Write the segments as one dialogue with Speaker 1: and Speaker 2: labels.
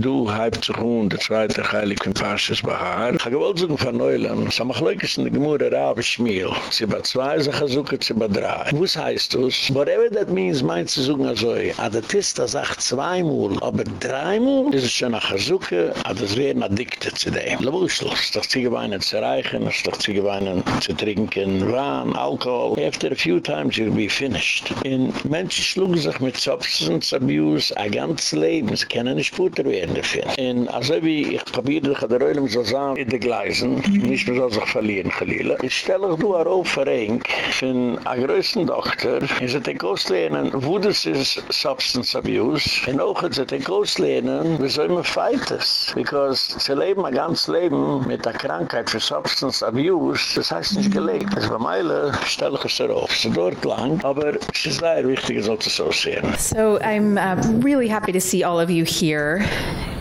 Speaker 1: du halb zu hun der zweite heilig in Parshas Bahar. Ich habe gewollt von Neulam, es haben auch Leute in der Gemurre Rabe Schmiel. Sie bei zwei Sachen suchen, sie bei drei. Was heißt das? Whatever that means, meint sie sagen also, ah, das ist das auch zweimal, aber dreimal ist es schon nach der Suche, ah, das werden addicted zu dem. Da muss los, das Ziege weinen zu reichen, das Ziege weinen zu trinken, Wahn, Alkohol. After a few times you'll be finished. In Menschen schlugen sich mit Substance Abuse ein ganzes Leben, sie können nicht Futter werden dafür. Und also wie ich probiere, ich habe der Ölm so sagen, in den Gleisen, nicht mehr so sich verlieren, Chalila. Ich stelle euch nur auf für ein, von einer größten Tochter, und sie den Kurs lernen, wo das ist Substance Abuse, und auch sie den Kurs lernen, wie soll man fight es? Because sie leben ein ganzes Leben mit der Krankheit für Substance Abuse, das heißt nicht gelegt. Also bei Meile stelle ich es darauf. Es ist dort lang, aber es ist leider wichtig, so sehen.
Speaker 2: So I'm uh, really happy to see all of you here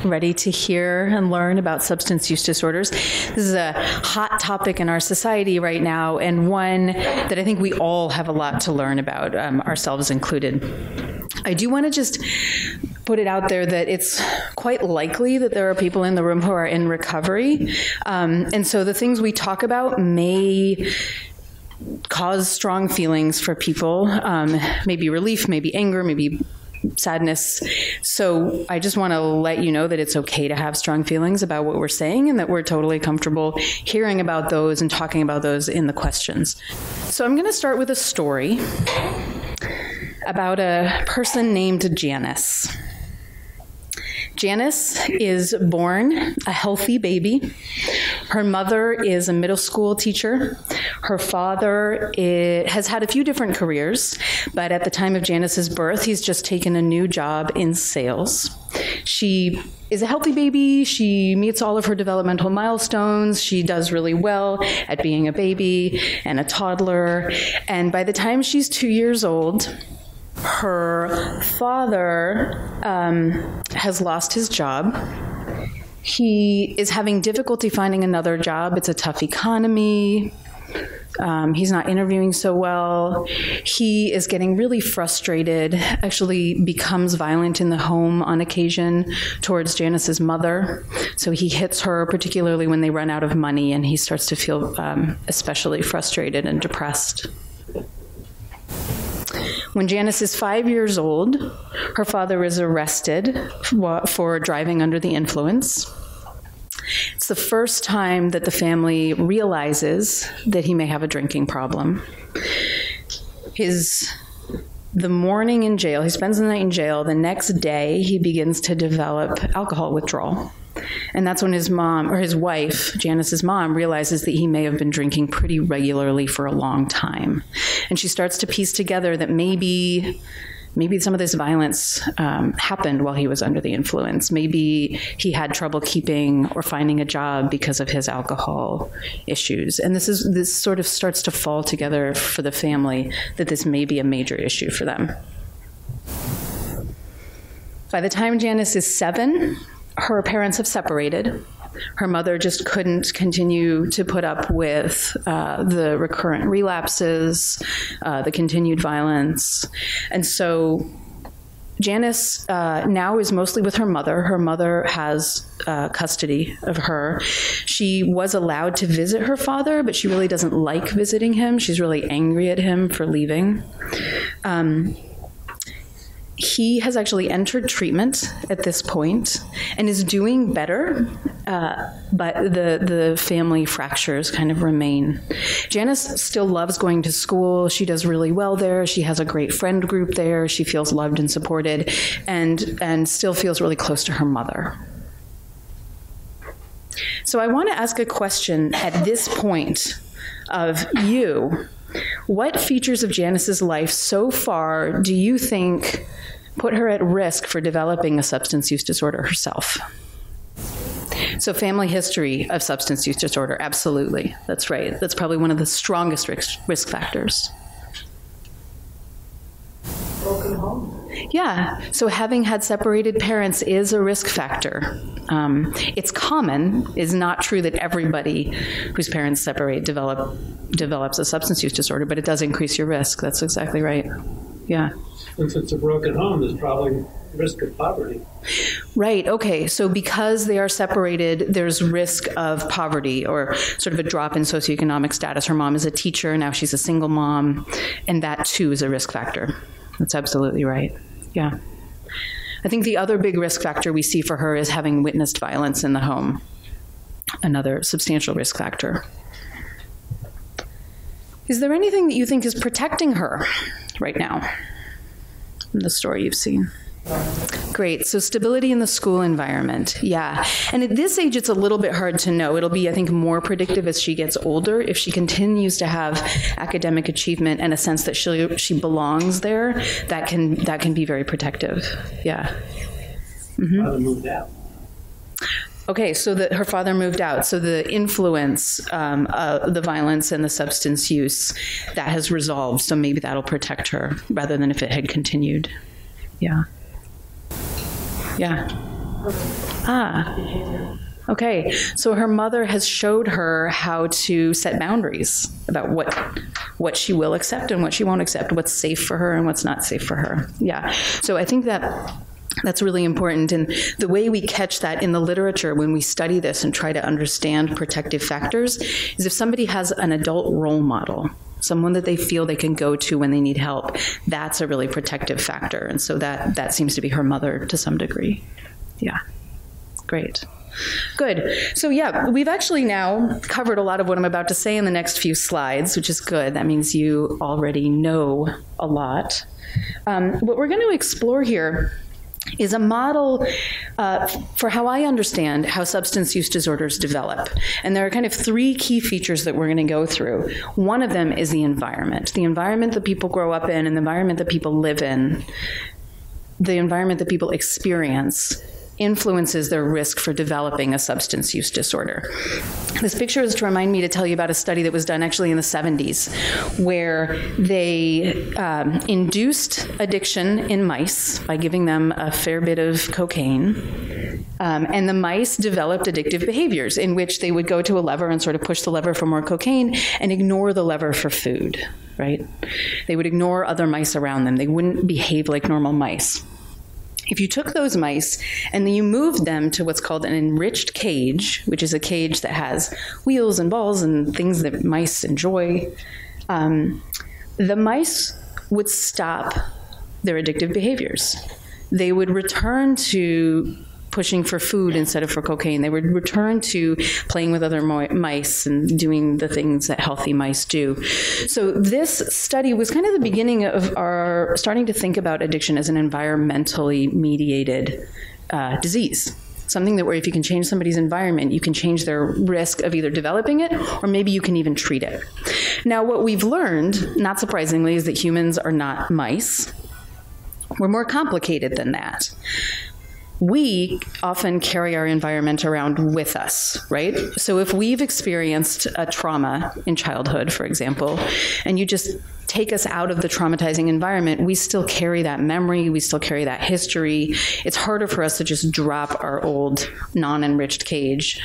Speaker 2: ready to hear and learn about substance use disorders. This is a hot topic in our society right now and one that I think we all have a lot to learn about, um, ourselves included. I do want to just put it out there that it's quite likely that there are people in the room who are in recovery. Um, and so the things we talk about may cause strong feelings for people um, maybe relief maybe anger maybe sadness. So I just want to let you know that it's okay to have strong feelings about what we're saying and that we're totally comfortable hearing about those and talking about those in the questions. So I'm going to start with a story about a person named Janice. Janice is born a healthy baby. Her mother is a middle school teacher. Her father is, has had a few different careers, but at the time of Janice's birth, he's just taken a new job in sales. She is a healthy baby. She meets all of her developmental milestones. She does really well at being a baby and a toddler. And by the time she's 2 years old, her father um, has lost his job. He is having difficulty finding another job. It's a tough economy. Um, he's not interviewing so well. He is getting really frustrated, actually becomes violent in the home on occasion towards Janice's mother. So he hits her, particularly when they run out of money, and he starts to feel um, especially frustrated and depressed. When Janice is 5 years old, her father is arrested for driving under the influence. It's the first time that the family realizes that he may have a drinking problem. His the morning in jail, he spends the night in jail. The next day, he begins to develop alcohol withdrawal. And that's when his mom or his wife, Janice's mom, realizes that he may have been drinking pretty regularly for a long time. And she starts to piece together that maybe maybe some of this violence um, happened while he was under the influence. Maybe he had trouble keeping or finding a job because of his alcohol issues. And this is this sort of starts to fall together for the family that this may be a major issue for them. By the time Janice is 7, her parents have separated. Her mother just couldn't continue to put up with uh, the recurrent relapses, uh, the continued violence. And so Janice uh, now is mostly with her mother. Her mother has uh, custody of her. She was allowed to visit her father, but she really doesn't like visiting him. She's really angry at him for leaving. Um, he has actually entered treatment at this point and is doing better uh, but the the family fractures kind of remain. Janice still loves going to school. She does really well there. She has a great friend group there. She feels loved and supported and and still feels really close to her mother. So I want to ask a question at this point of you what features of Janice's life so far do you think put her at risk for developing a substance use disorder herself? So family history of substance use disorder absolutely. That's right. That's probably one of the strongest risk, factors.
Speaker 3: Broken home.
Speaker 2: Yeah. So having had separated parents is a risk factor. Um, it's common is not true that everybody whose parents separate develop develops a substance use disorder, but it does increase your risk. That's exactly right. Yeah.
Speaker 3: Since it's a broken home, there's probably risk of poverty.
Speaker 2: Right. Okay. So because they are separated, there's risk of poverty or sort of a drop in socioeconomic status. Her mom is a teacher, now she's a single mom, and that too is a risk factor. That's absolutely right. Yeah. I think the other big risk factor we see for her is having witnessed violence in the home. Another substantial risk factor. Is there anything that you think is protecting her right now in the story you've seen? Great. So stability in the school environment. Yeah. And at this age it's a little bit hard to know. It'll be I think more predictive as she gets older if she continues to have academic achievement and a sense that she she belongs there, that can that can be very protective. Yeah.
Speaker 3: Mhm. Father moved out.
Speaker 2: Okay, so that her father moved out. So the influence um, uh, the violence and the substance use that has resolved. So maybe that'll protect her rather than if it had continued. Yeah. Yeah. Ah. Okay. So her mother has showed her how to set boundaries about what what she will accept and what she won't accept, what's safe for her and what's not safe for her. Yeah. So I think that that's really important and the way we catch that in the literature when we study this and try to understand protective factors is if somebody has an adult role model someone that they feel they can go to when they need help that's a really protective factor and so that that seems to be her mother to some degree yeah great Good. So yeah, we've actually now covered a lot of what I'm about to say in the next few slides, which is good. That means you already know a lot. Um, what we're going to explore here is a model uh, for how I understand how substance use disorders develop. And there are kind of three key features that we're going to go through. One of them is the environment. The environment that people grow up in and the environment that people live in. The environment that people experience influences their risk for developing a substance use disorder. This picture is to remind me to tell you about a study that was done actually in the 70s where they um, induced addiction in mice by giving them a fair bit of cocaine. Um, and the mice developed addictive behaviors in which they would go to a lever and sort of push the lever for more cocaine and ignore the lever for food, right? They would ignore other mice around them. They wouldn't behave like normal mice. If you took those mice and then you moved them to what's called an enriched cage, which is a cage that has wheels and balls and things that mice enjoy, um, the mice would stop their addictive behaviors. They would return to pushing for food instead of for cocaine. They would return to playing with other mice and doing the things that healthy mice do. So this study was kind of the beginning of our starting to think about addiction as an environmentally mediated uh, disease something that where if you can change somebody's environment you can change their risk of either developing it or maybe you can even treat it now what we've learned not surprisingly is that humans are not mice we're more complicated than that we often carry our environment around with us, right? So if we've experienced a trauma in childhood, for example, and you just take us out of the traumatizing environment, we still carry that memory, we still carry that history. It's harder for us to just drop our old non-enriched cage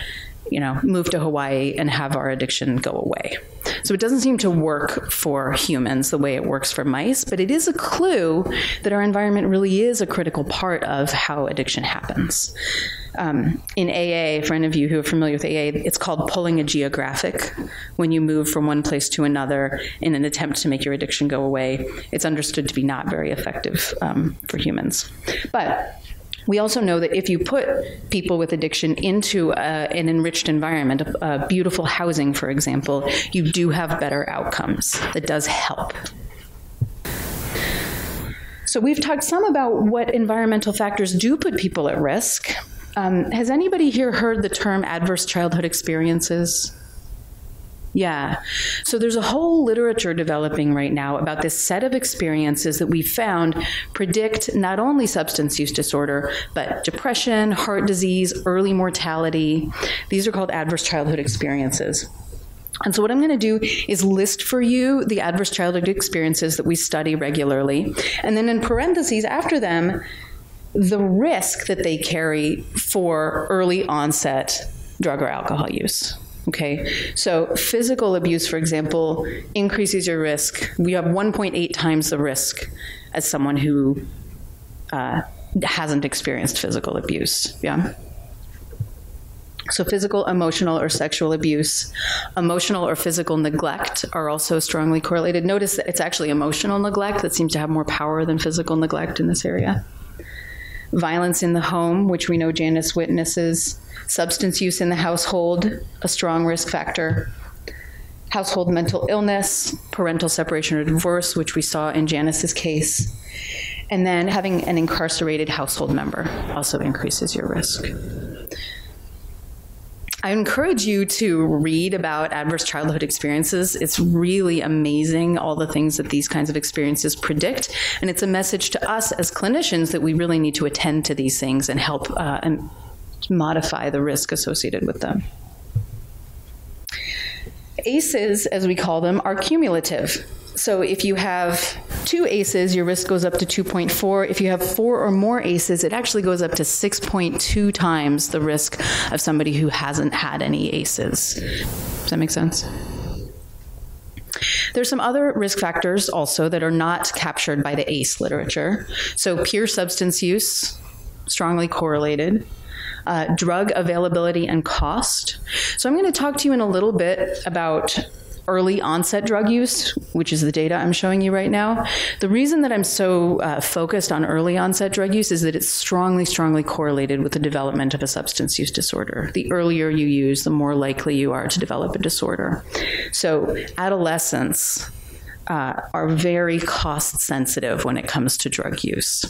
Speaker 2: you know, move to Hawaii and have our addiction go away. So it doesn't seem to work for humans the way it works for mice, but it is a clue that our environment really is a critical part of how addiction happens. Um, in AA, for any of you who are familiar with AA, it's called pulling a geographic. When you move from one place to another in an attempt to make your addiction go away, it's understood to be not very effective um, for humans. But we also know that if you put people with addiction into a, an enriched environment, a, a beautiful housing for example, you do have better outcomes. That does help. So we've talked some about what environmental factors do put people at risk. Um, has anybody here heard the term adverse childhood experiences? Yeah. So there's a whole literature developing right now about this set of experiences that we found predict not only substance use disorder, but depression, heart disease, early mortality. These are called adverse childhood experiences. And so what I'm going to do is list for you the adverse childhood experiences that we study regularly, and then in parentheses after them the risk that they carry for early onset drug or alcohol use. Okay. So physical abuse for example increases your risk. We have 1.8 times the risk as someone who uh, hasn't experienced physical abuse. Yeah. So, physical, emotional, or sexual abuse, emotional or physical neglect are also strongly correlated. Notice that it's actually emotional neglect that seems to have more power than physical neglect in this area. Violence in the home, which we know Janice witnesses, substance use in the household, a strong risk factor. Household mental illness, parental separation or divorce, which we saw in Janice's case. And then having an incarcerated household member also increases your risk. I encourage you to read about adverse childhood experiences. It's really amazing all the things that these kinds of experiences predict, and it's a message to us as clinicians that we really need to attend to these things and help uh, and modify the risk associated with them. ACEs, as we call them, are cumulative. So if you have two aces, your risk goes up to 2.4. If you have four or more aces, it actually goes up to 6.2 times the risk of somebody who hasn't had any aces. Does that make sense? There's some other risk factors also that are not captured by the ACE literature. So pure substance use strongly correlated. Uh, drug availability and cost. So I'm going to talk to you in a little bit about early onset drug use, which is the data I'm showing you right now. The reason that I'm so uh, focused on early onset drug use is that it's strongly, strongly correlated with the development of a substance use disorder. The earlier you use, the more likely you are to develop a disorder. So, adolescents uh, are very cost sensitive when it comes to drug use.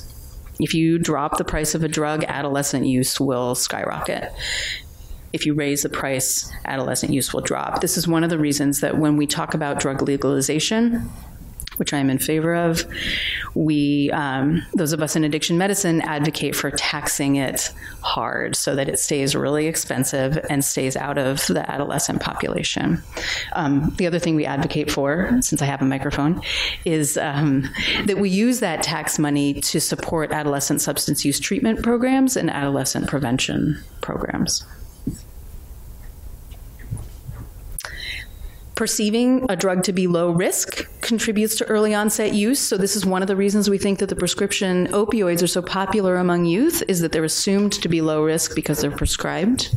Speaker 2: If you drop the price of a drug, adolescent use will skyrocket if you raise the price, adolescent use will drop. This is one of the reasons that when we talk about drug legalization, which I'm in favor of. We, um, those of us in addiction medicine, advocate for taxing it hard so that it stays really expensive and stays out of the adolescent population. Um, the other thing we advocate for, since I have a microphone, is um, that we use that tax money to support adolescent substance use treatment programs and adolescent prevention programs. Perceiving a drug to be low risk contributes to early onset use. So this is one of the reasons we think that the prescription opioids are so popular among youth is that they're assumed to be low risk because they're prescribed.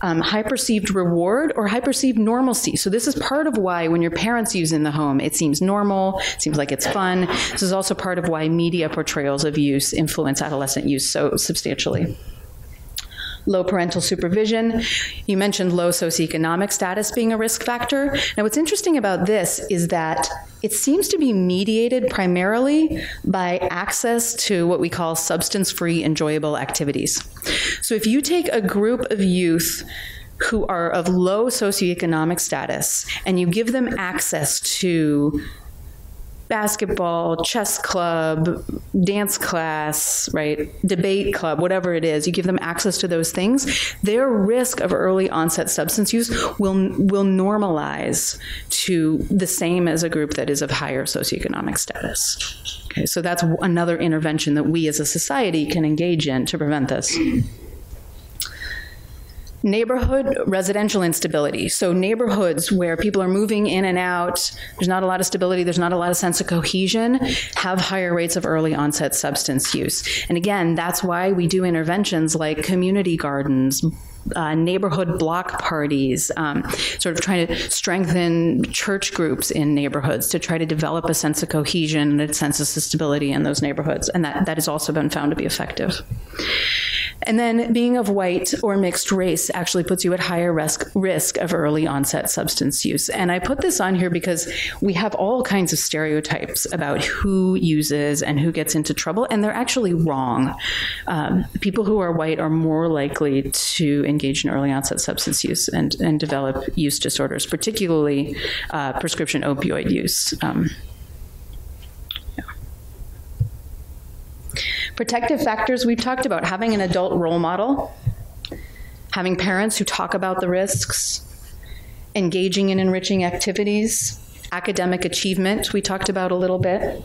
Speaker 2: Um, high perceived reward or high perceived normalcy. So this is part of why when your parents use in the home, it seems normal, seems like it's fun. This is also part of why media portrayals of use influence adolescent use so substantially low parental supervision. You mentioned low socioeconomic status being a risk factor. Now what's interesting about this is that it seems to be mediated primarily by access to what we call substance-free enjoyable activities. So if you take a group of youth who are of low socioeconomic status and you give them access to basketball, chess club, dance class, right? Debate club, whatever it is, you give them access to those things, their risk of early onset substance use will will normalize to the same as a group that is of higher socioeconomic status. Okay, so that's another intervention that we as a society can engage in to prevent this neighborhood residential instability. So neighborhoods where people are moving in and out, there's not a lot of stability, there's not a lot of sense of cohesion, have higher rates of early onset substance use. And again, that's why we do interventions like community gardens, uh, neighborhood block parties, um, sort of trying to strengthen church groups in neighborhoods to try to develop a sense of cohesion and a sense of stability in those neighborhoods. And that, that has also been found to be effective. And then being of white or mixed race actually puts you at higher risk risk of early onset substance use. And I put this on here because we have all kinds of stereotypes about who uses and who gets into trouble and they're actually wrong. Um, people who are white are more likely to engage in early onset substance use and and develop use disorders, particularly uh, prescription opioid use. Um, Protective factors we've talked about having an adult role model, having parents who talk about the risks, engaging in enriching activities, academic achievement we talked about a little bit,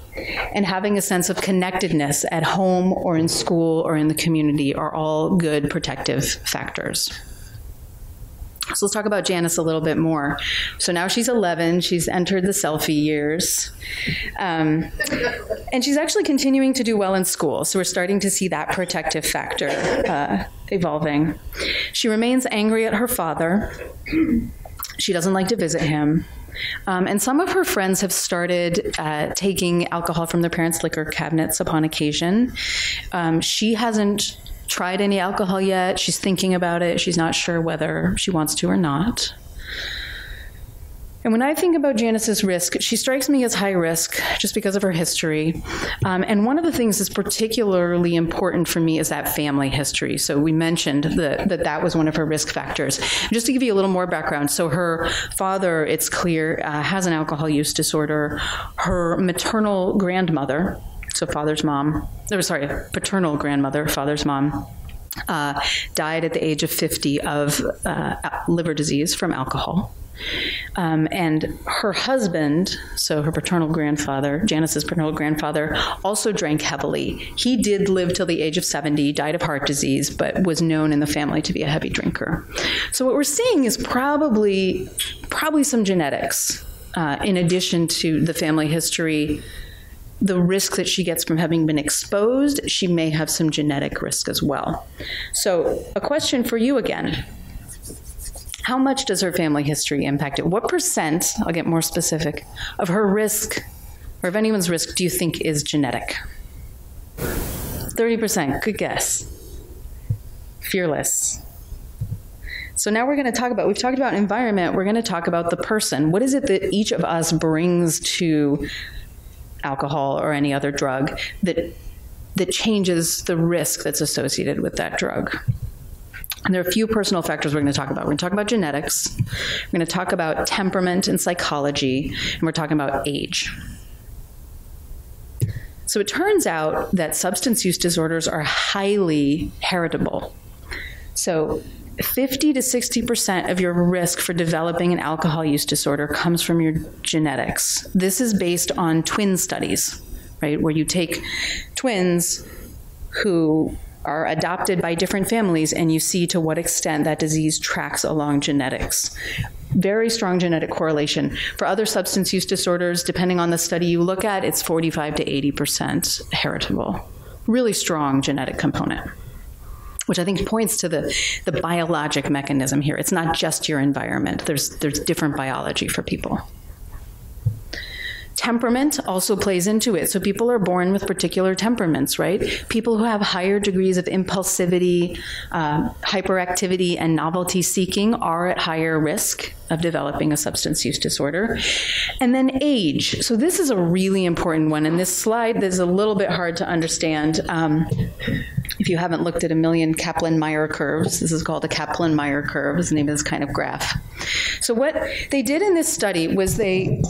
Speaker 2: and having a sense of connectedness at home or in school or in the community are all good protective factors. So let's talk about Janice a little bit more. So now she's 11. She's entered the selfie years. Um, and she's actually continuing to do well in school. So we're starting to see that protective factor uh, evolving. She remains angry at her father. She doesn't like to visit him. Um, and some of her friends have started uh, taking alcohol from their parents' liquor cabinets upon occasion. Um, she hasn't tried any alcohol yet. She's thinking about it. She's not sure whether she wants to or not. And when I think about Janice's risk, she strikes me as high risk just because of her history. Um, and one of the things that's particularly important for me is that family history. So we mentioned that, that that was one of her risk factors. Just to give you a little more background, so her father, it's clear, uh, has an alcohol use disorder. Her maternal grandmother, so father's mom, or sorry, paternal grandmother, father's mom, uh, died at the age of 50 of uh, liver disease from alcohol. Um, and her husband, so her paternal grandfather, Janice's paternal grandfather, also drank heavily. He did live till the age of 70, died of heart disease, but was known in the family to be a heavy drinker. So what we're seeing is probably probably some genetics uh, in addition to the family history the risk that she gets from having been exposed, she may have some genetic risk as well. So, a question for you again how much does her family history impact it? What percent, I'll get more specific, of her risk or of anyone's risk do you think is genetic? 30%, good guess. Fearless. So now we're going to talk about we've talked about environment, we're going to talk about the person. What is it that each of us brings to alcohol or any other drug that that changes the risk that's associated with that drug? And there are a few personal factors we're going to talk about. We're going to talk about genetics, we're going to talk about temperament and psychology, and we're talking about age. So it turns out that substance use disorders are highly heritable. So 50 to 60% of your risk for developing an alcohol use disorder comes from your genetics. This is based on twin studies, right? Where you take twins who are adopted by different families and you see to what extent that disease tracks along genetics very strong genetic correlation. For other substance use disorders, depending on the study you look at, it's 45 to 80% heritable. Really strong genetic component. Which I think points to the the biologic mechanism here. It's not just your environment. There's there's different biology for people. Temperament also plays into it. So people are born with particular temperaments, right? People who have higher degrees of impulsivity, uh, hyperactivity, and novelty seeking are at higher risk of developing a substance use disorder. And then age. So this is a really important one. And this slide is a little bit hard to understand. Um, if you haven't looked at a million Kaplan-Meier curves, this is called a Kaplan-Meier curve. Is the name of this kind of graph. So what they did in this study was they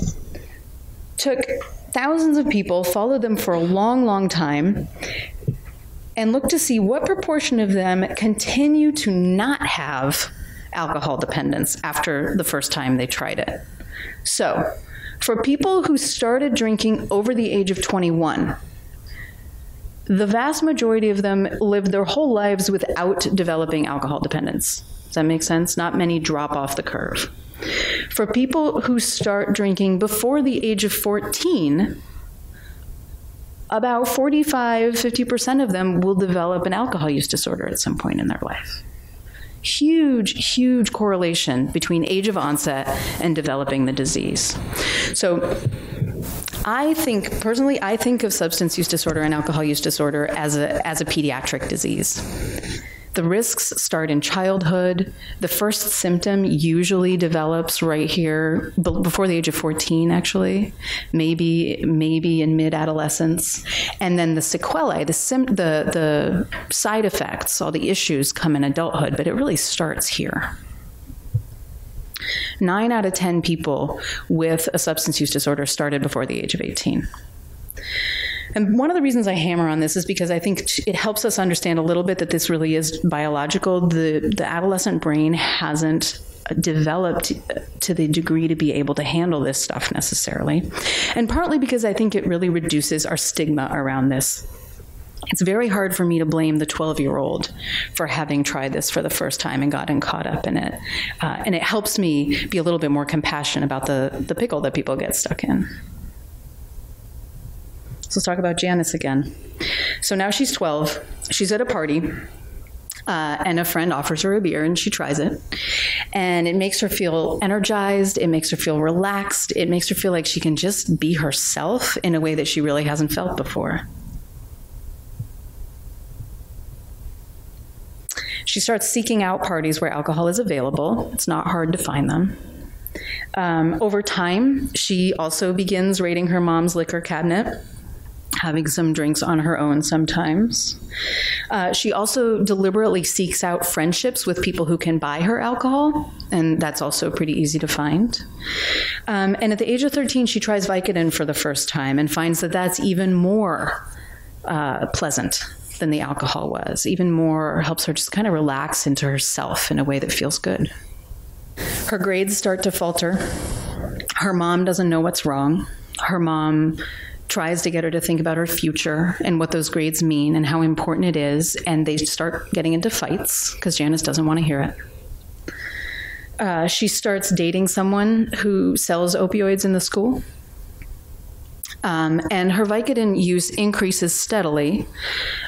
Speaker 2: took thousands of people, followed them for a long, long time, and looked to see what proportion of them continue to not have alcohol dependence after the first time they tried it. So, for people who started drinking over the age of 21, the vast majority of them live their whole lives without developing alcohol dependence. Does that make sense? Not many drop off the curve. For people who start drinking before the age of 14, about 45 50% of them will develop an alcohol use disorder at some point in their life. Huge huge correlation between age of onset and developing the disease. So I think personally I think of substance use disorder and alcohol use disorder as a as a pediatric disease. The risks start in childhood. The first symptom usually develops right here before the age of 14 actually, maybe maybe in mid-adolescence. And then the sequelae, the the the side effects, all the issues come in adulthood, but it really starts here. 9 out of 10 people with a substance use disorder started before the age of 18. And one of the reasons I hammer on this is because I think it helps us understand a little bit that this really is biological. The the adolescent brain hasn't developed to the degree to be able to handle this stuff necessarily. And partly because I think it really reduces our stigma around this it's very hard for me to blame the 12 year old for having tried this for the first time and gotten caught up in it. Uh, and it helps me be a little bit more compassionate about the, the pickle that people get stuck in. So let's talk about Janice again. So now she's 12. She's at a party. Uh, and a friend offers her a beer and she tries it. And it makes her feel energized. It makes her feel relaxed. It makes her feel like she can just be herself in a way that she really hasn't felt before. She starts seeking out parties where alcohol is available. It's not hard to find them. Um, over time, she also begins raiding her mom's liquor cabinet having some drinks on her own sometimes. Uh, she also deliberately seeks out friendships with people who can buy her alcohol, and that's also pretty easy to find. Um, and at the age of 13, she tries Vicodin for the first time and finds that that's even more uh, pleasant than the alcohol was. Even more helps her just kind of relax into herself in a way that feels good. Her grades start to falter. Her mom doesn't know what's wrong. Her mom tries to get her to think about her future and what those grades mean and how important it is and they start getting into fights because Janice doesn't want to hear it. Uh, she starts dating someone who sells opioids in the school um, and her Vicodin use increases steadily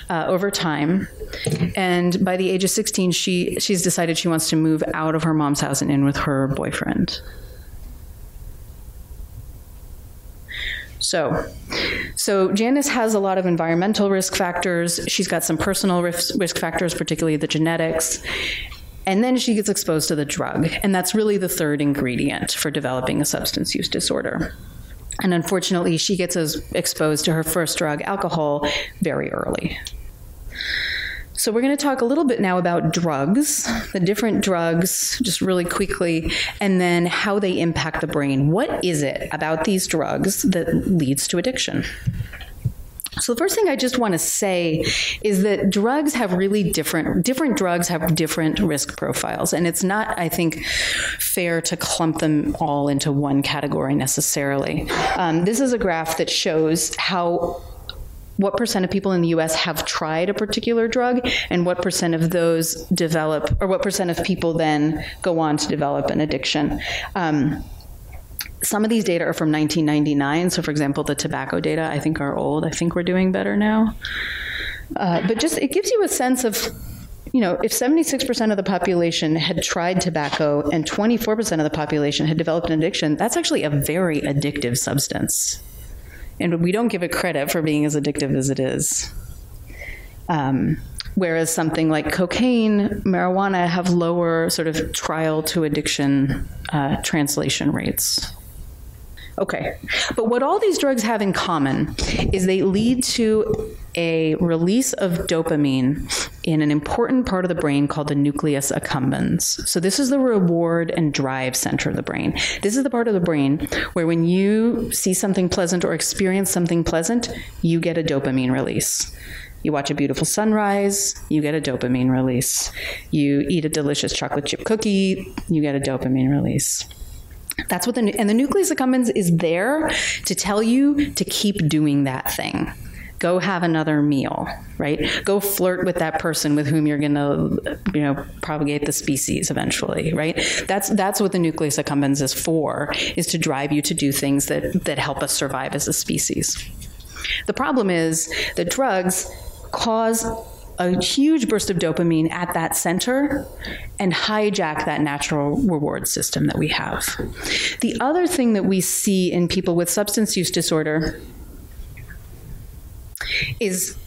Speaker 2: uh, over time. And by the age of 16, she she's decided she wants to move out of her mom's house and in with her boyfriend. So, so Janice has a lot of environmental risk factors. She's got some personal risk, risk factors, particularly the genetics. And then she gets exposed to the drug, and that's really the third ingredient for developing a substance use disorder. And unfortunately, she gets exposed to her first drug, alcohol, very early. So we're going to talk a little bit now about drugs, the different drugs just really quickly and then how they impact the brain. What is it about these drugs that leads to addiction? So the first thing I just want to say is that drugs have really different different drugs have different risk profiles and it's not I think fair to clump them all into one category necessarily. Um, this is a graph that shows how what percent of people in the US have tried a particular drug and what percent of those develop or what percent of people then go on to develop an addiction. Um, some of these data are from 1999 so for example the tobacco data I think are old. I think we're doing better now. Uh, but just it gives you a sense of you know if 76% of the population had tried tobacco and 24% of the population had developed an addiction that's actually a very addictive substance. And we don't give it credit for being as addictive as it is. Um, whereas something like cocaine, marijuana have lower sort of trial to addiction uh, translation rates. Okay. But what all these drugs have in common is they lead to a release of dopamine in an important part of the brain called the nucleus accumbens. So this is the reward and drive center of the brain. This is the part of the brain where when you see something pleasant or experience something pleasant, you get a dopamine release. You watch a beautiful sunrise, you get a dopamine release. You eat a delicious chocolate chip cookie, you get a dopamine release. That's what the and the nucleus accumbens is there to tell you to keep doing that thing. Go have another meal, right? Go flirt with that person with whom you're going to you know propagate the species eventually, right? That's that's what the nucleus accumbens is for, is to drive you to do things that that help us survive as a species. The problem is that drugs cause a huge burst of dopamine at that center and hijack that natural reward system that we have. The other thing that we see in people with substance use disorder is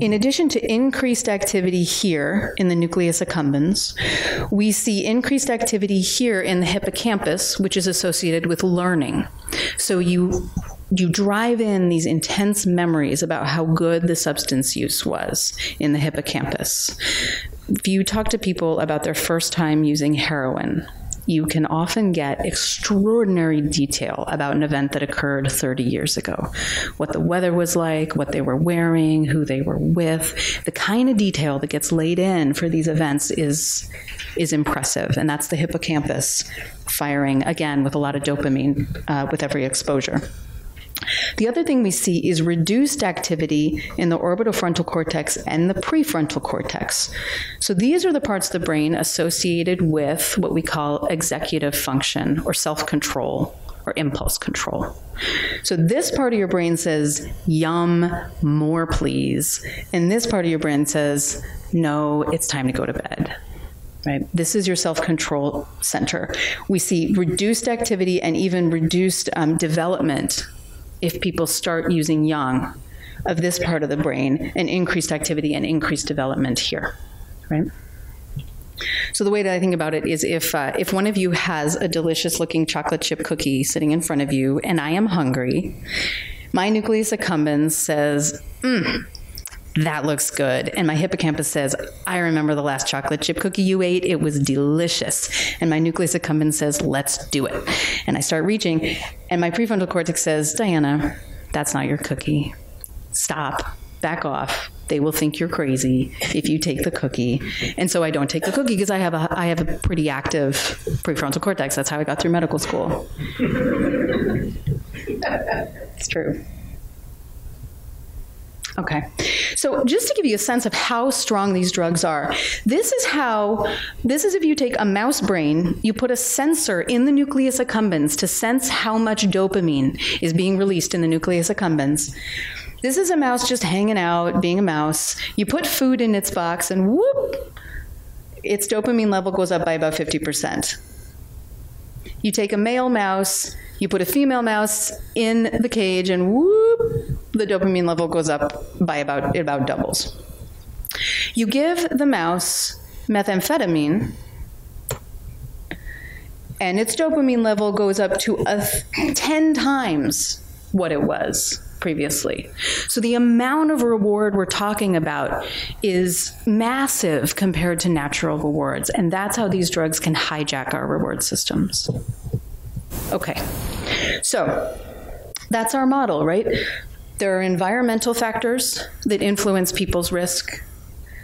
Speaker 2: in addition to increased activity here in the nucleus accumbens, we see increased activity here in the hippocampus, which is associated with learning. So you you drive in these intense memories about how good the substance use was in the hippocampus. If you talk to people about their first time using heroin, you can often get extraordinary detail about an event that occurred 30 years ago. What the weather was like, what they were wearing, who they were with. The kind of detail that gets laid in for these events is is impressive and that's the hippocampus firing again with a lot of dopamine uh, with every exposure. The other thing we see is reduced activity in the orbitofrontal cortex and the prefrontal cortex. So these are the parts of the brain associated with what we call executive function or self-control or impulse control. So this part of your brain says, "Yum, more please." And this part of your brain says, "No, it's time to go to bed." Right? This is your self-control center. We see reduced activity and even reduced um, development if people start using yang of this part of the brain and increased activity and increased development here, right? So the way that I think about it is if uh, if one of you has a delicious looking chocolate chip cookie sitting in front of you and I am hungry, my nucleus accumbens says, mm, that looks good. And my hippocampus says, I remember the last chocolate chip cookie you ate. It was delicious. And my nucleus accumbens says, let's do it. And I start reaching. And my prefrontal cortex says, Diana, that's not your cookie. Stop. Back off. They will think you're crazy if you take the cookie. And so I don't take the cookie because I have a I have a pretty active prefrontal cortex. That's how I got through medical school. it's true. Okay. So just to give you a sense of how strong these drugs are, this is how this is if you take a mouse brain, you put a sensor in the nucleus accumbens to sense how much dopamine is being released in the nucleus accumbens. This is a mouse just hanging out, being a mouse. You put food in its box and whoop, its dopamine level goes up by about 50%. You take a male mouse, you put a female mouse in the cage and whoop, the dopamine level goes up by about it about doubles. You give the mouse methamphetamine and its dopamine level goes up to a 10 times what it was previously. So the amount of reward we're talking about is massive compared to natural rewards and that's how these drugs can hijack our reward systems. Okay. So, that's our model, right? There are environmental factors that influence people's risk.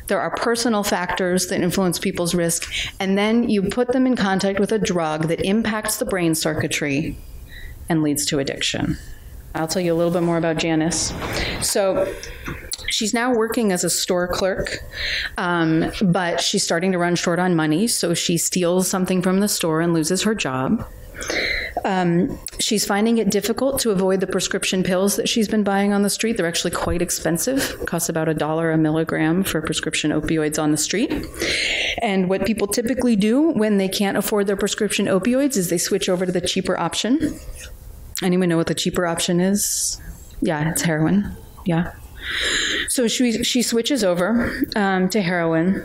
Speaker 2: There are personal factors that influence people's risk, and then you put them in contact with a drug that impacts the brain circuitry and leads to addiction. I'll tell you a little bit more about Janice. So, she's now working as a store clerk um, but she's starting to run short on money so she steals something from the store and loses her job um, she's finding it difficult to avoid the prescription pills that she's been buying on the street. They're actually quite expensive. It costs about a dollar a milligram for prescription opioids on the street. And what people typically do when they can't afford their prescription opioids is they switch over to the cheaper option. Anyone know what the cheaper option is? Yeah, it's heroin. Yeah. So she she switches over um, to heroin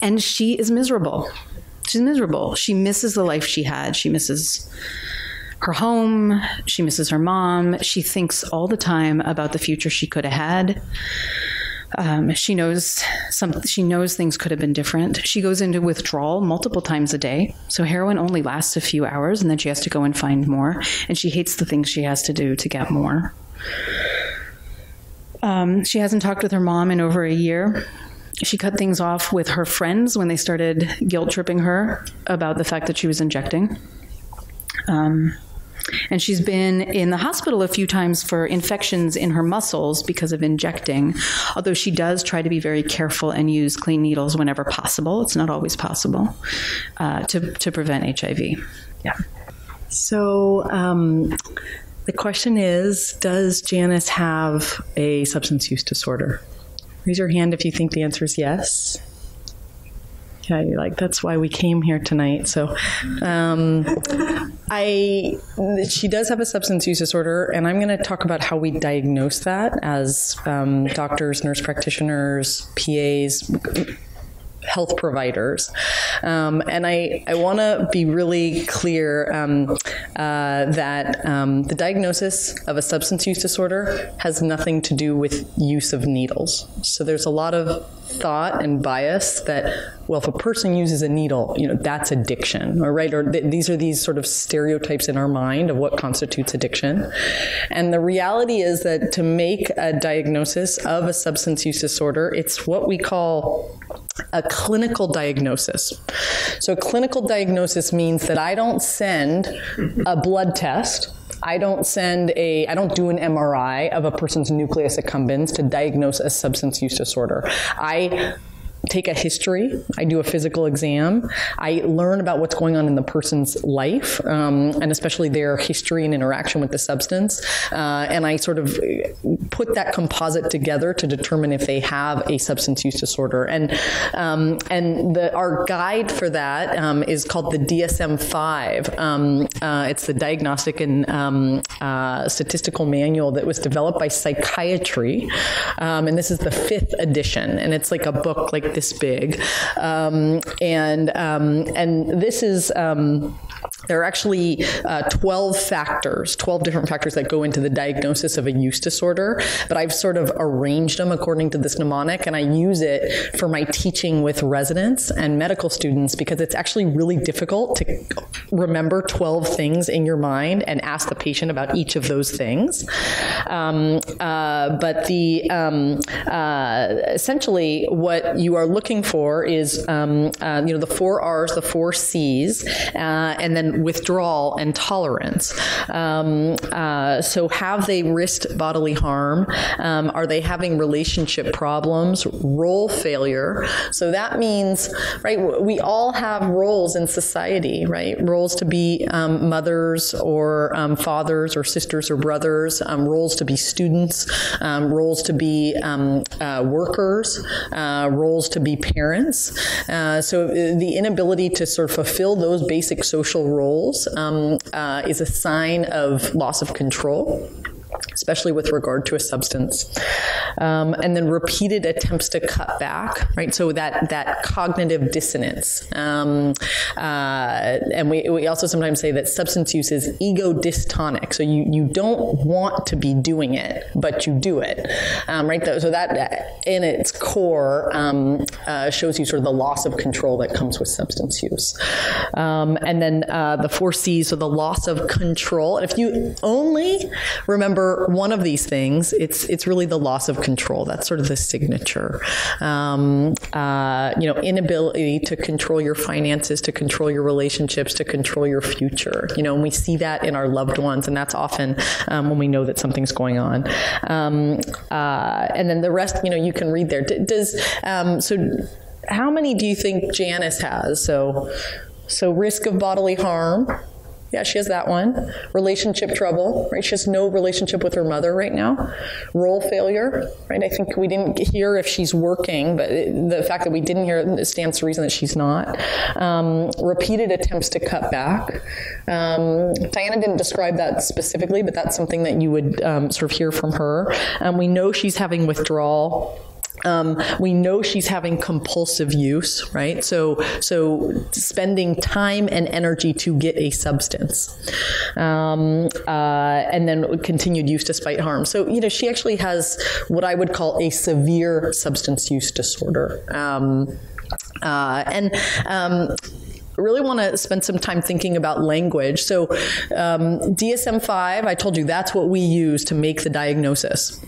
Speaker 2: and she is miserable she's miserable. She misses the life she had. She misses her home, she misses her mom. She thinks all the time about the future she could have had. Um, she knows some she knows things could have been different. She goes into withdrawal multiple times a day. So heroin only lasts a few hours and then she has to go and find more and she hates the things she has to do to get more. Um, she hasn't talked with her mom in over a year she cut things off with her friends when they started guilt tripping her about the fact that she was injecting. Um, and she's been in the hospital a few times for infections in her muscles because of injecting although she does try to be very careful and use clean needles whenever possible. It's not always possible uh, to to prevent HIV yeah.
Speaker 4: So um, the question is does Janice have a substance use disorder Raise your hand if you think the answer is yes. Yeah, you're like that's why we came here tonight. So, um, I she does have a substance use disorder, and I'm going to talk about how we diagnose that as um, doctors, nurse practitioners, PAs, health providers. Um, and I, I want to be really clear um, uh, that um, the diagnosis of a substance use disorder has nothing to do with use of needles. So there's a lot of thought and bias that well if a person uses a needle you know that's addiction or right or th these are these sort of stereotypes in our mind of what constitutes addiction and the reality is that to make a diagnosis of a substance use disorder it's what we call a clinical diagnosis. So clinical diagnosis means that I don't send a blood test I don't send a I don't do an MRI of a person's nucleus accumbens to diagnose a substance use disorder. I take a history, I do a physical exam, I learn about what's going on in the person's life, um, and especially their history and interaction with the substance, uh, and I sort of put that composite together to determine if they have a substance use disorder. And um, and the our guide for that um, is called the DSM-5. Um, uh, it's the diagnostic and um, uh, statistical manual that was developed by psychiatry, um, and this is the fifth edition, and it's like a book like this big. Um, and um, and this is um, there are actually uh, 12 factors, 12 different factors that go into the diagnosis of a use disorder, but I've sort of arranged them according to this mnemonic and I use it for my teaching with residents and medical students because it's actually really difficult to remember 12 things in your mind and ask the patient about each of those things. Um, uh, but the um, uh, essentially what you are looking for is um, uh, you know the four R's, the four C's, uh, and then withdrawal and tolerance. Um, uh, so have they risked bodily harm? Um, are they having relationship problems? Role failure. So that means right we all have roles in society, right? Roles to be um, mothers or um, fathers or sisters or brothers, um, roles to be students, roles to be uh, workers, uh, roles to be parents. Uh, so uh, the inability to sort of fulfill those basic social roles um, uh, is a sign of loss of control especially with regard to a substance. Um, and then repeated attempts to cut back, right? So that that cognitive dissonance. Um, uh, and we we also sometimes say that substance use is ego dystonic. So you you don't want to be doing it, but you do it. Um, right? So that in its core um, uh, shows you sort of the loss of control that comes with substance use. Um, and then uh, the 4 C's so the loss of control. And if you only remember one of these things, it's it's really the loss of control. That's sort of the signature. Um, uh, you know, inability to control your finances, to control your relationships, to control your future. You know, and we see that in our loved ones, and that's often um, when we know that something's going on. Um, uh, and then the rest, you know, you can read there. D does um, so? How many do you think Janice has? So, so risk of bodily harm yeah, she has that one. Relationship trouble, right? She has no relationship with her mother right now. Role failure, right? I think we didn't hear if she's working, but the fact that we didn't hear it stands to reason that she's not. Um, repeated attempts to cut back. Um, Diana didn't describe that specifically, but that's something that you would um, sort of hear from her. Um, we know she's having withdrawal um, we know she's having compulsive use, right? So, so spending time and energy to get a substance, um, uh, and then continued use despite harm. So, you know, she actually has what I would call a severe substance use disorder, um, uh, and um, really want to spend some time thinking about language. So, um, DSM-5, I told you that's what we use to make the diagnosis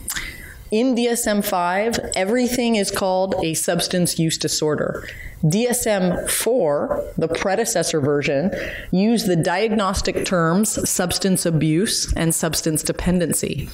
Speaker 4: in DSM-5, everything is called a substance use disorder. DSM-4, the predecessor version, used the diagnostic terms substance abuse and substance dependency.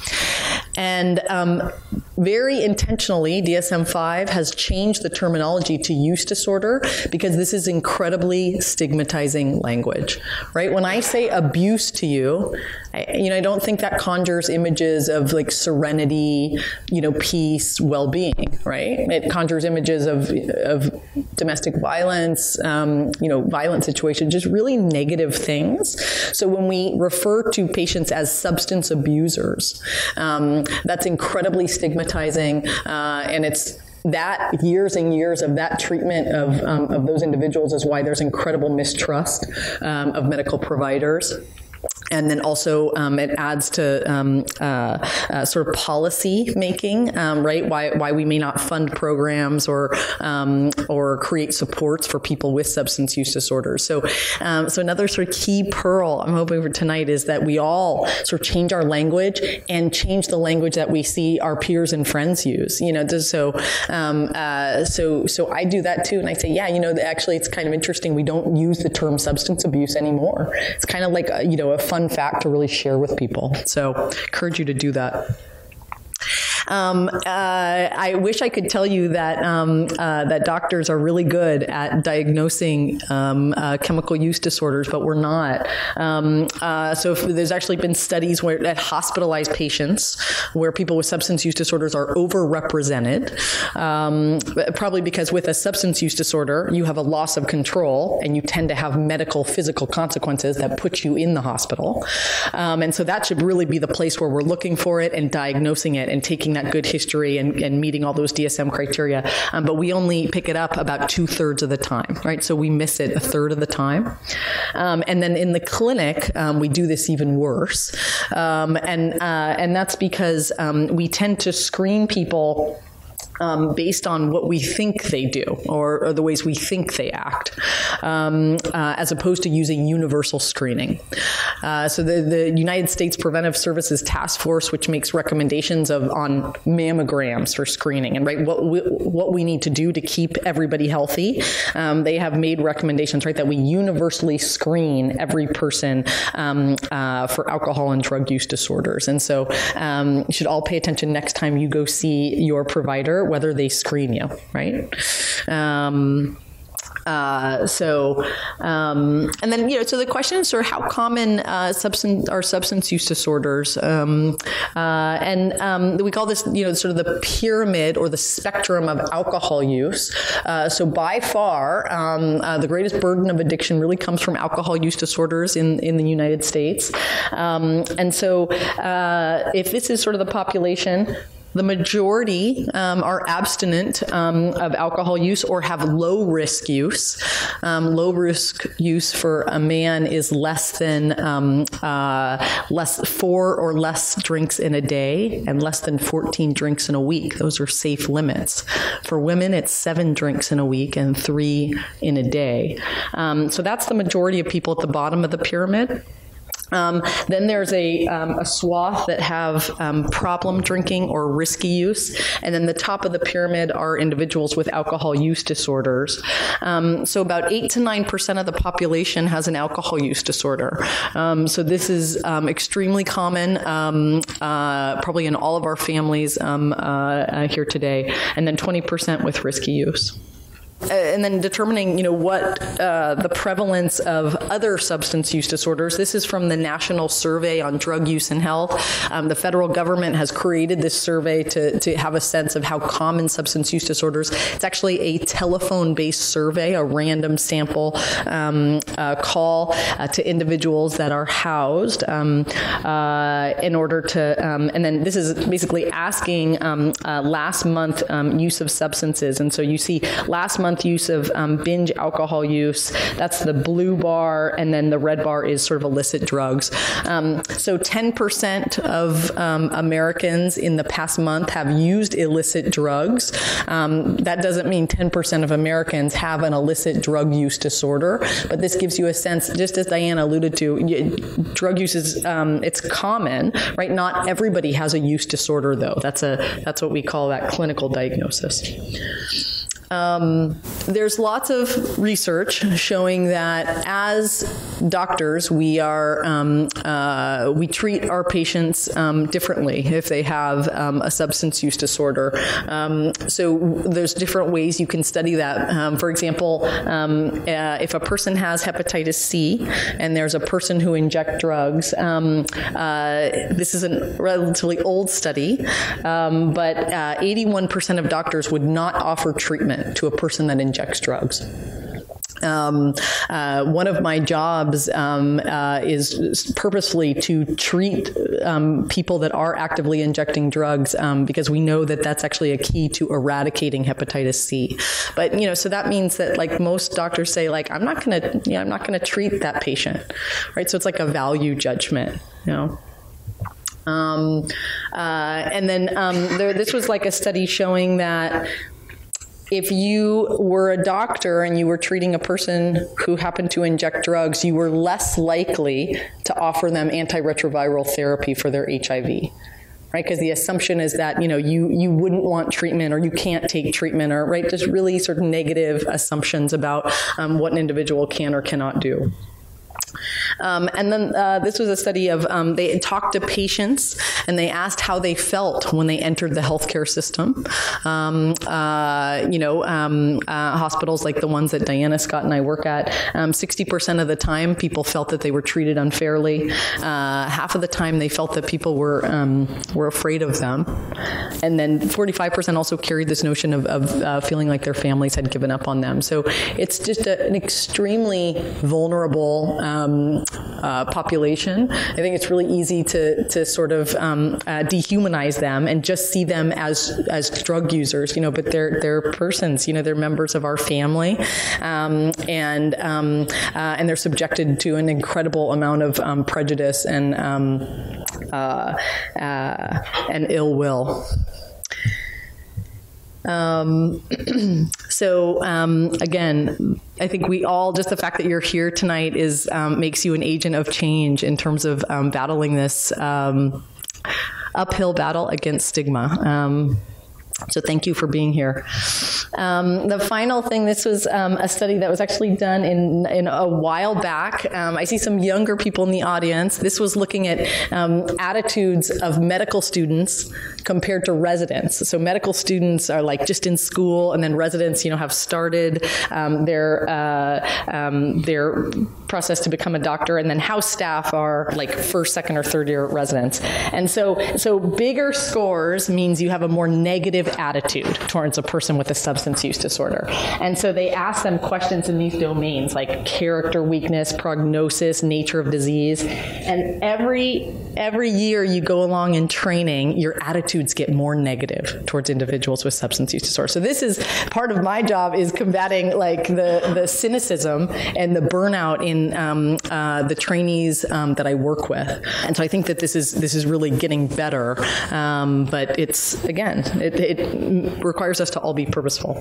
Speaker 4: And um, very intentionally, DSM-5 has changed the terminology to use disorder because this is incredibly stigmatizing language. Right? When I say abuse to you, I, you know, I don't think that conjures images of like serenity, you know, peace, well-being, right? It conjures images of of domestic violence, um, you know, violent situations, just really negative things. So when we refer to patients as substance abusers, um, that's incredibly stigmatizing, uh, and it's that years and years of that treatment of um, of those individuals is why there's incredible mistrust um, of medical providers and then also um, it adds to um, uh, uh, sort of policy making, um, right? Why why we may not fund programs or um, or create supports for people with substance use disorders. So um, so another sort of key pearl I'm hoping for tonight is that we all sort of change our language and change the language that we see our peers and friends use. You know, so um, uh, so so I do that too, and I say, yeah, you know, actually, it's kind of interesting. We don't use the term substance abuse anymore. It's kind of like a, you know a fun fact to really share with people. So, encourage you to do that. Um, uh, I wish I could tell you that um, uh, that doctors are really good at diagnosing um, uh, chemical use disorders, but we're not. Um, uh, so there's actually been studies where at hospitalized patients where people with substance use disorders are overrepresented, um, probably because with a substance use disorder you have a loss of control and you tend to have medical physical consequences that put you in the hospital, um, and so that should really be the place where we're looking for it and diagnosing it and taking that good history and, and meeting all those DSM criteria. Um, but we only pick it up about two thirds of the time, right? So we miss it a third of the time. Um, and then in the clinic, um, we do this even worse. Um, and, uh, and that's because um, we tend to screen people um, based on what we think they do or, or the ways we think they act, um, uh, as opposed to using universal screening. Uh, so the, the United States Preventive Services Task Force, which makes recommendations of on mammograms for screening and right what we, what we need to do to keep everybody healthy, um, they have made recommendations right that we universally screen every person um, uh, for alcohol and drug use disorders. And so um, you should all pay attention next time you go see your provider whether they screen you, right? Um, uh, so, um, and then you know, so the question is sort of how common uh, substance are substance use disorders, um, uh, and um, we call this you know sort of the pyramid or the spectrum of alcohol use. Uh, so by far, um, uh, the greatest burden of addiction really comes from alcohol use disorders in in the United States, um, and so uh, if this is sort of the population the majority um, are abstinent um, of alcohol use or have low risk use. Um, low risk use for a man is less than um, uh, less four or less drinks in a day and less than 14 drinks in a week. Those are safe limits. For women, it's seven drinks in a week and three in a day. Um, so that's the majority of people at the bottom of the pyramid. Um, then there's a, um, a swath that have um, problem drinking or risky use. And then the top of the pyramid are individuals with alcohol use disorders. Um, so about 8 to 9% of the population has an alcohol use disorder. Um, so this is um, extremely common, uh, probably in all of our families uh, uh, here today. And then 20% with risky use. Uh, and then determining, you know, what uh, the prevalence of other substance use disorders. This is from the National Survey on Drug Use and Health. Um, the federal government has created this survey to to have a sense of how common substance use disorders. It's actually a telephone-based survey, a random sample um, uh, call uh, to individuals that are housed um, uh, in order to um, and then this is basically asking um, uh, last month um, use of substances. And so you see last month month use of um, binge alcohol use. That's the blue bar, and then the red bar is sort of illicit drugs. Um, so 10% of um, Americans in the past month have used illicit drugs. Um, that doesn't mean 10% of Americans have an illicit drug use disorder, but this gives you a sense, just as Diana alluded to, drug use is um, it's common, right? Not everybody has a use disorder, though. That's a that's what we call that clinical diagnosis. Um, there's lots of research showing that as doctors, we are um, uh, we treat our patients um, differently if they have um, a substance use disorder. Um, so there's different ways you can study that. Um, for example, uh, if a person has hepatitis C and there's a person who inject drugs, uh, this is a relatively old study, but 81% uh, of doctors would not offer treatment to a person that injects drugs. Um, uh, one of my jobs um, uh, is purposely to treat um, people that are actively injecting drugs um, because we know that that's actually a key to eradicating hepatitis C. But you know, so that means that like most doctors say like I'm not going to you know, I'm not going to treat that patient. Right? So it's like a value judgment, you know. Um, uh, and then um, there, this was like a study showing that if you were a doctor and you were treating a person who happened to inject drugs, you were less likely to offer them antiretroviral therapy for their HIV. Right? Because the assumption is that, you know, you you wouldn't want treatment or you can't take treatment or right just really sort of negative assumptions about um, what an individual can or cannot do. Um, and then uh, this was a study of um, they talked to patients and they asked how they felt when they entered the healthcare system. Um, uh, you know, um, uh, hospitals like the ones that Diana Scott and I work at, 60% um, of the time people felt that they were treated unfairly. Uh, half of the time they felt that people were um, were afraid of them. And then 45% also carried this notion of, of uh, feeling like their families had given up on them. So it's just a, an extremely vulnerable um, uh, population. I think it's really easy to to sort of um, uh, dehumanize them and just see them as as drug users, you know, but they're they're persons, you know, they're members of our family, um, and um, uh, and they're subjected to an incredible amount of um, prejudice and um, uh, uh, and ill will. Um, so um, again, I think we all just the fact that you're here tonight is um, makes you an agent of change in terms of um, battling this um, uphill battle against stigma. So thank you for being here. Um, the final thing, this was um, a study that was actually done in in a while back. Um, I see some younger people in the audience. This was looking at um, attitudes of medical students compared to residents. So medical students are like just in school, and then residents, you know, have started um, their uh, um, their process to become a doctor, and then house staff are like first, second, or third year residents. And so so bigger scores means you have a more negative negative attitude towards a person with a substance use disorder. And so they ask them questions in these domains like character weakness, prognosis, nature of disease. And every every year you go along in training, your attitudes get more negative towards individuals with substance use disorder. So this is part of my job is combating like the the cynicism and the burnout in um, uh, the trainees um, that I work with. And so I think that this is this is really getting better. Um, but it's again, it, it it requires us to all be purposeful.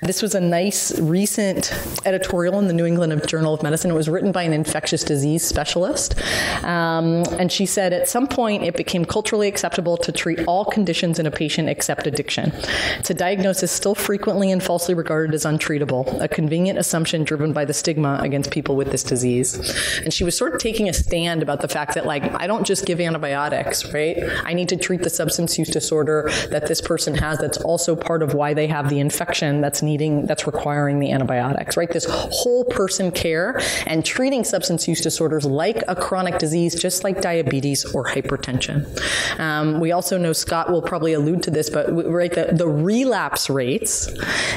Speaker 4: This was a nice recent editorial in the New England Journal of Medicine. It was written by an infectious disease specialist. Um, and she said at some point it became culturally acceptable to treat all conditions in a patient except addiction. It's a diagnosis still frequently and falsely regarded as untreatable, a convenient assumption driven by the stigma against people with this disease. And she was sort of taking a stand about the fact that like I don't just give antibiotics, right? I need to treat the substance use disorder that this person has that's also part of why they have the infection that's needing that's requiring the antibiotics, right? This whole person care and treating substance use disorders like a chronic disease just like diabetes or hypertension. Um, we also know Scott will probably allude to this but right the, the relapse rates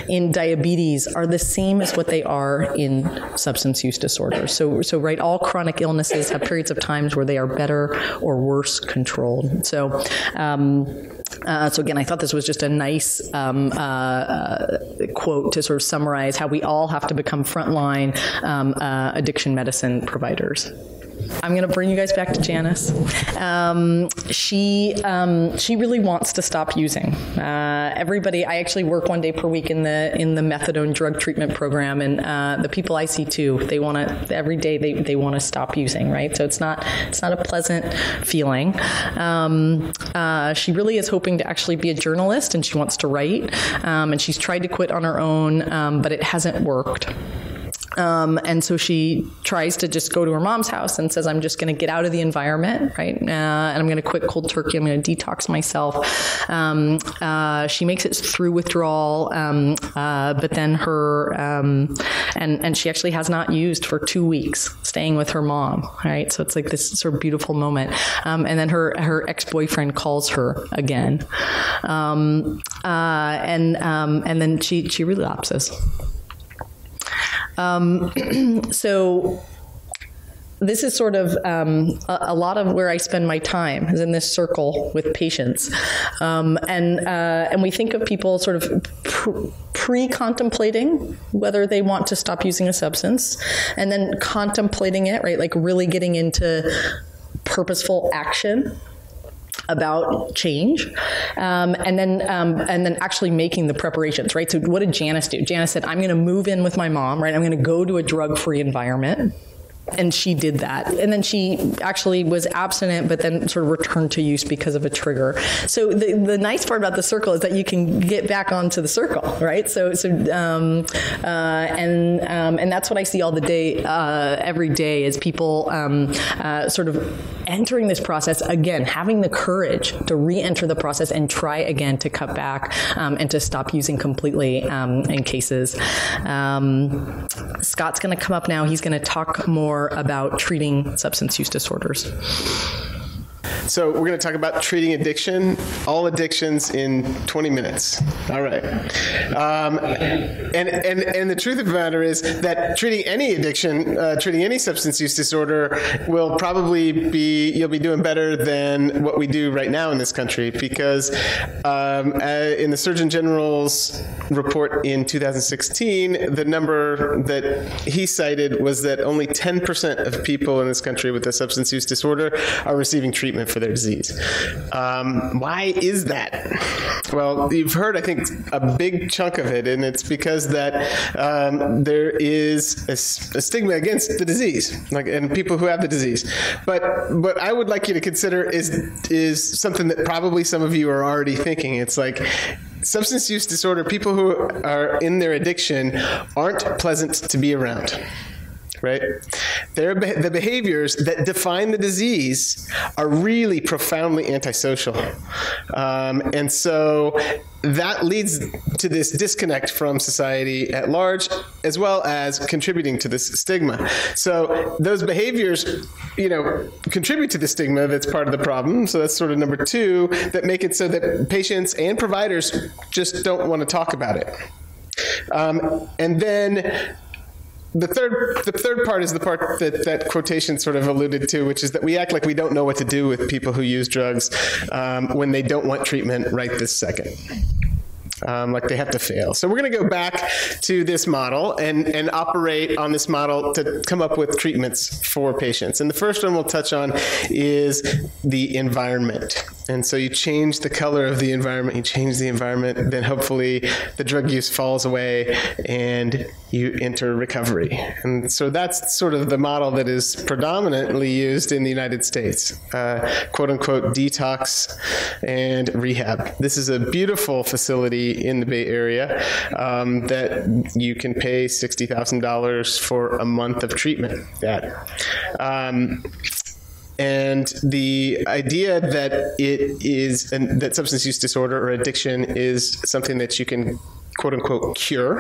Speaker 4: in diabetes are the same as what they are in substance use disorders. So so right all chronic illnesses have periods of times where they are better or worse controlled. So um, uh, so again, I thought this was just a nice um, uh, uh, quote to sort of summarize how we all have to become frontline um, uh, addiction medicine providers. I'm going to bring you guys back to Janice. Um, she um, she really wants to stop using. Uh, everybody, I actually work one day per week in the in the methadone drug treatment program, and uh, the people I see too, they want to every day they they want to stop using, right? So it's not it's not a pleasant feeling. Um, uh, she really is hoping to actually be a journalist, and she wants to write, um, and she's tried to quit on her own, um, but it hasn't worked. Um, and so she tries to just go to her mom's house and says, I'm just going to get out of the environment, right? Uh, and I'm going to quit cold turkey. I'm going to detox myself. Um, uh, she makes it through withdrawal, um, uh, but then her, um, and, and she actually has not used for two weeks, staying with her mom, right? So it's like this sort of beautiful moment. Um, and then her, her ex-boyfriend calls her again. Um, uh, and, and then she, she relapses. Um, so this is sort of um, a, a, lot of where I spend my time is in this circle with patients, um, and uh, and we think of people sort of pre-contemplating whether they want to stop using a substance, and then contemplating it, right? Like really getting into purposeful action about change um, and then um, and then actually making the preparations right? So what did Janice do? Janice said I'm going to move in with my mom right? I'm going to go to a drug free environment and she did that. And then she actually was abstinent, but then sort of returned to use because of a trigger. So the, the nice part about the circle is that you can get back onto the circle, right? So, so um, uh, and, um, and that's what I see all the day, uh, every day is people um, uh, sort of entering this process again, having the courage to re-enter the process and try again to cut back um, and to stop using completely um, in cases. Um, Scott's going to come up now. He's going to talk more about treating substance use disorders.
Speaker 5: So we're going to talk about treating addiction, all addictions in 20 minutes. All right. Um, and and and the truth of the matter is that treating any addiction, uh, treating any substance use disorder, will probably be you'll be doing better than what we do right now in this country because um, uh, in the Surgeon General's report in 2016, the number that he cited was that only 10% of people in this country with a substance use disorder are receiving treatment for their disease. Um, why is that? Well, you've heard, I think, a big chunk of it, and it's because that um, there is a, a, stigma against the disease, like and people who have the disease. But what I would like you to consider is is something that probably some of you are already thinking. It's like substance use disorder, people who are in their addiction aren't pleasant to be around right? The behaviors that define the disease are really profoundly antisocial. Um, and so that leads to this disconnect from society at large, as well as contributing to this stigma. So those behaviors, you know, contribute to the stigma that's part of the problem. So that's sort of number two, that make it so that patients and providers just don't want to talk about it. Um, and then the third the third part is the part that that quotation sort of alluded to which is that we act like we don't know what to do with people who use drugs um, when they don't want treatment right this second um, like they have to fail. So we're going to go back to this model and, and operate on this model to come up with treatments for patients. And the first one we'll touch on is the environment. And so you change the color of the environment, you change the environment, then hopefully the drug use falls away and you enter recovery. And so that's sort of the model that is predominantly used in the United States, uh, quote unquote detox and rehab. This is a beautiful facility in the Bay Area um, that you can pay $60,000 for a month of treatment at. Um, and the idea that it is an, that substance use disorder or addiction is something that you can quote unquote cure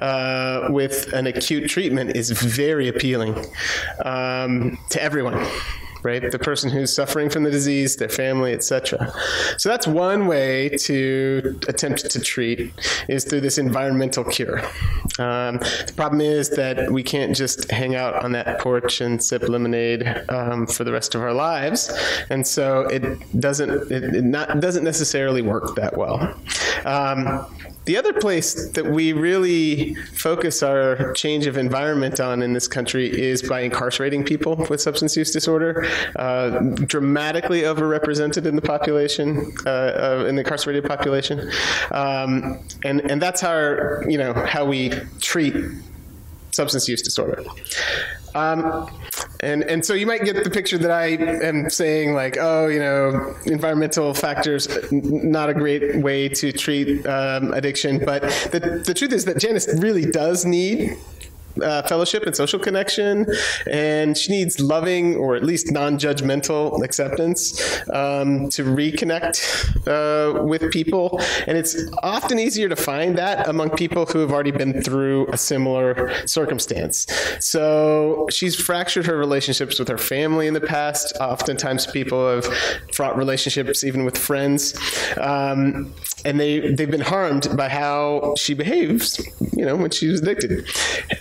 Speaker 5: uh, with an acute treatment is very appealing um, to everyone right? The person who's suffering from the disease, their family, etc. So that's one way to attempt to treat is through this environmental cure. Um, the problem is that we can't just hang out on that porch and sip lemonade um, for the rest of our lives, and so it doesn't it, it not doesn't necessarily work that well. Um, the other place that we really focus our change of environment on in this country is by incarcerating people with substance use disorder, uh, dramatically overrepresented in the population, uh, in the incarcerated population, um, and and that's how you know how we treat substance use disorder. Um, and and so you might get the picture that I am saying like, oh, you know, environmental factors not a great way to treat um, addiction, but the the truth is that Janice really does need uh, fellowship and social connection, and she needs loving or at least non-judgmental acceptance um, to reconnect uh, with people. And it's often easier to find that among people who have already been through a similar circumstance. So she's fractured her relationships with her family in the past. Oftentimes, people have fraught relationships even with friends, um, and they they've been harmed by how she behaves. You know, when she was addicted,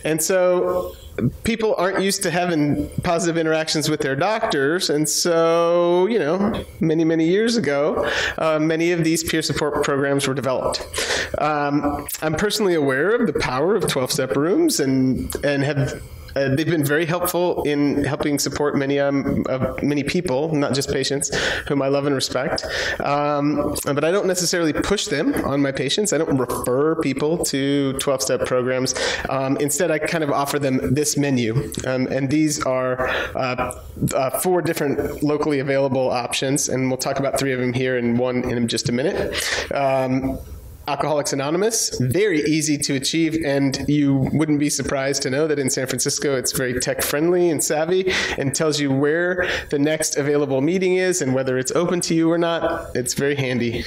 Speaker 5: and so people aren't used to having positive interactions with their doctors. And so you know many many years ago uh, many of these peer support programs were developed. Um, i'm personally aware of the power of 12 step rooms and and have uh, they've been very helpful in helping support many um, uh, many people, not just patients, whom I love and respect. Um, but I don't necessarily push them on my patients. I don't refer people to 12 step programs. Um, instead, I kind of offer them this menu. Um, and these are uh, uh, four different locally available options. And we'll talk about three of them here and one in just a minute. Alcoholics Anonymous, very easy to achieve, and you wouldn't be surprised to know that in San Francisco it's very tech friendly and savvy and tells you where the next available meeting is and whether it's open to you or not. It's very handy.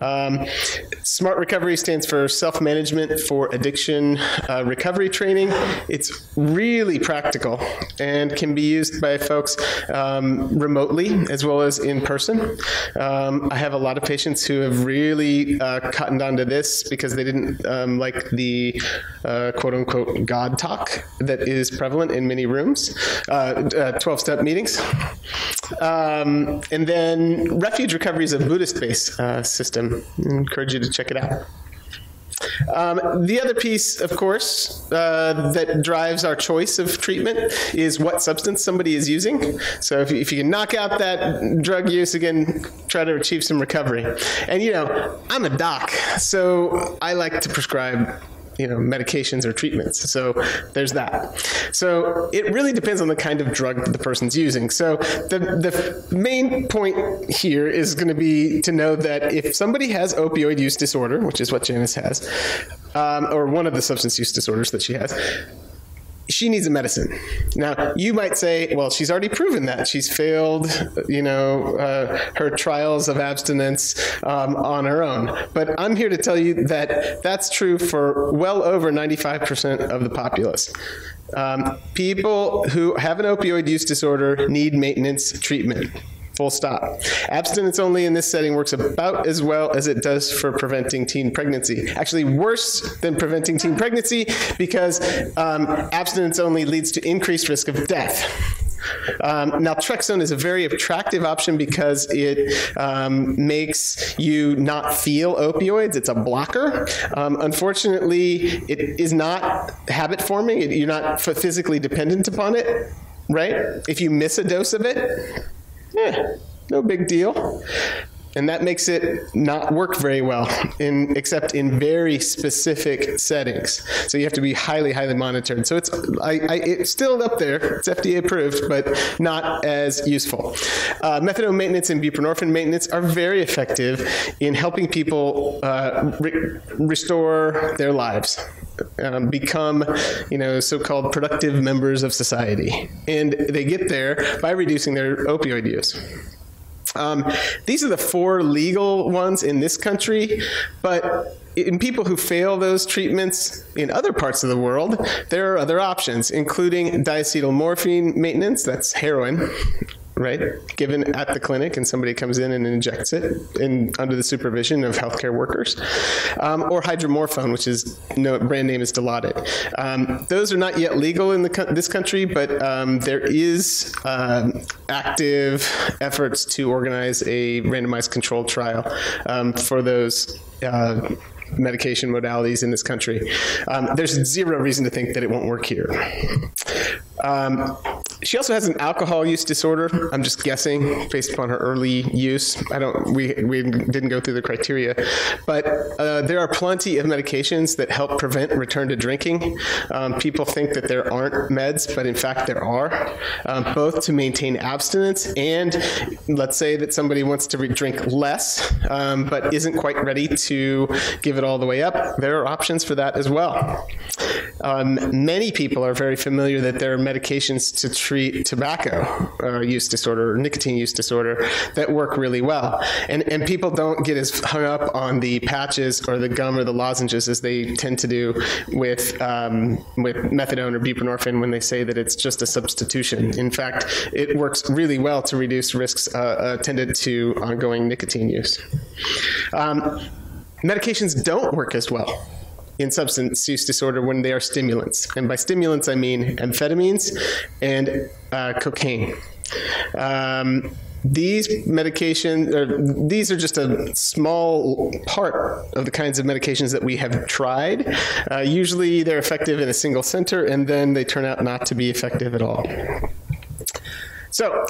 Speaker 5: Um, Smart Recovery stands for Self Management for Addiction uh, Recovery Training. It's really practical and can be used by folks um, remotely as well as in person. Um, I have a lot of patients who have really uh, cottoned on to this because they didn't um, like the uh, quote unquote God talk that is prevalent in many rooms, 12 uh, step meetings. Um, and then Refuge Recovery is a Buddhist based uh, system. I encourage you to check it out. Um, the other piece, of course, uh, that drives our choice of treatment is what substance somebody is using. So if if you can knock out that drug use again, try to achieve some recovery. And you know, I'm a doc, so I like to prescribe you know medications or treatments. So there's that. So it really depends on the kind of drug the person's using. So the the main point here is going to be to know that if somebody has opioid use disorder which is what Janice has um, or one of the substance use disorders that she has she needs a medicine. Now, you might say, well, she's already proven that. She's failed, you know, uh, her trials of abstinence um, on her own. But I'm here to tell you that that's true for well over 95% of the populace. Um, people who have an opioid use disorder need maintenance treatment. Full stop. Abstinence only in this setting works about as well as it does for preventing teen pregnancy. Actually, worse than preventing teen pregnancy because um, abstinence only leads to increased risk of death. Um, naltrexone is a very attractive option because it um, makes you not feel opioids. It's a blocker. Um, unfortunately, it is not habit forming. You're not physically dependent upon it, right? If you miss a dose of it, eh, no big deal. And that makes it not work very well in except in very specific settings. So you have to be highly highly monitored. So it's I, I it's still up there. It's FDA approved, but not as useful. Uh, methadone maintenance and buprenorphine maintenance are very effective in helping people uh, re restore their lives. Um, become, you know, so-called productive members of society. And they get there by reducing their opioid use. Um, these are the four legal ones in this country, but in people who fail those treatments in other parts of the world, there are other options, including diacetylmorphine maintenance, that's heroin, right? Given at the clinic and somebody comes in and injects it in under the supervision of healthcare workers. Um, or hydromorphone, which is no brand name is Dilaudid. Um, those are not yet legal in the, this country, but um, there is um, active efforts to organize a randomized controlled trial um, for those uh, medication modalities in this country. Um, there's zero reason to think that it won't work here. Um, she also has an alcohol use disorder. I'm just guessing based upon her early use. I don't we we didn't go through the criteria, but uh, there are plenty of medications that help prevent return to drinking. Um, people think that there aren't meds, but in fact there are, um, both to maintain abstinence and let's say that somebody wants to drink less, um, but isn't quite ready to give it all the way up. There are options for that as well. Um, many people are very familiar that there are medications to treat tobacco uh, use disorder or nicotine use disorder that work really well. And and people don't get as hung up on the patches or the gum or the lozenges as they tend to do with um, with methadone or buprenorphine when they say that it's just a substitution. In fact, it works really well to reduce risks uh, attended to ongoing nicotine use. Um, medications don't work as well in substance use disorder when they are stimulants. And by stimulants, I mean amphetamines and uh, cocaine. Um, these medications or these are just a small part of the kinds of medications that we have tried. Uh, usually they're effective in a single center and then they turn out not to be effective at all. So,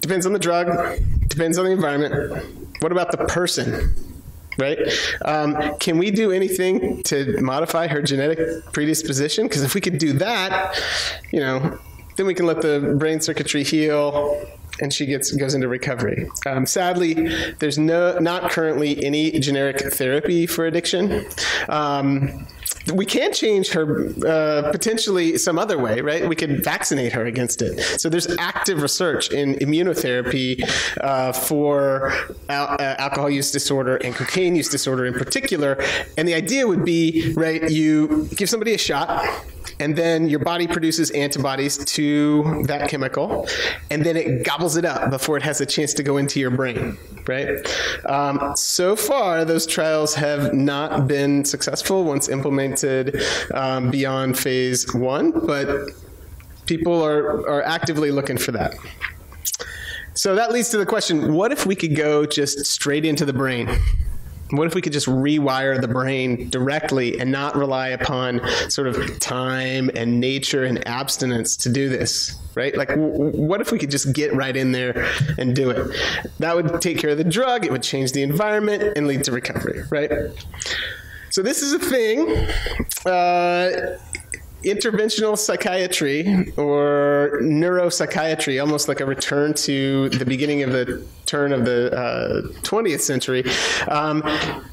Speaker 5: depends on the drug, depends on the environment. What about the person? Right? Um, can we do anything to modify her genetic predisposition? Because if we could do that, you know, then we can let the brain circuitry heal and she gets goes into recovery. Um, sadly, there's no not currently any genetic therapy for addiction. Um, we can change her uh, potentially some other way, right? We could vaccinate her against it. So there's active research in immunotherapy uh, for al- uh, alcohol use disorder and cocaine use disorder in particular. And the idea would be, right, you give somebody a shot and then your body produces antibodies to that chemical, and then it gobbles it up before it has a chance to go into your brain, right? Um, so far, those trials have not been successful once implemented um, beyond phase one, but people are, are actively looking for that. So that leads to the question what if we could go just straight into the brain? What if we could just rewire the brain directly and not rely upon sort of time and nature and abstinence to do this, right? Like what if we could just get right in there and do it? That would take care of the drug, it would change the environment and lead to recovery, right? So this is a thing uh, interventional psychiatry or neuropsychiatry, almost like a return to the beginning of the turn of the uh, 20th century, um,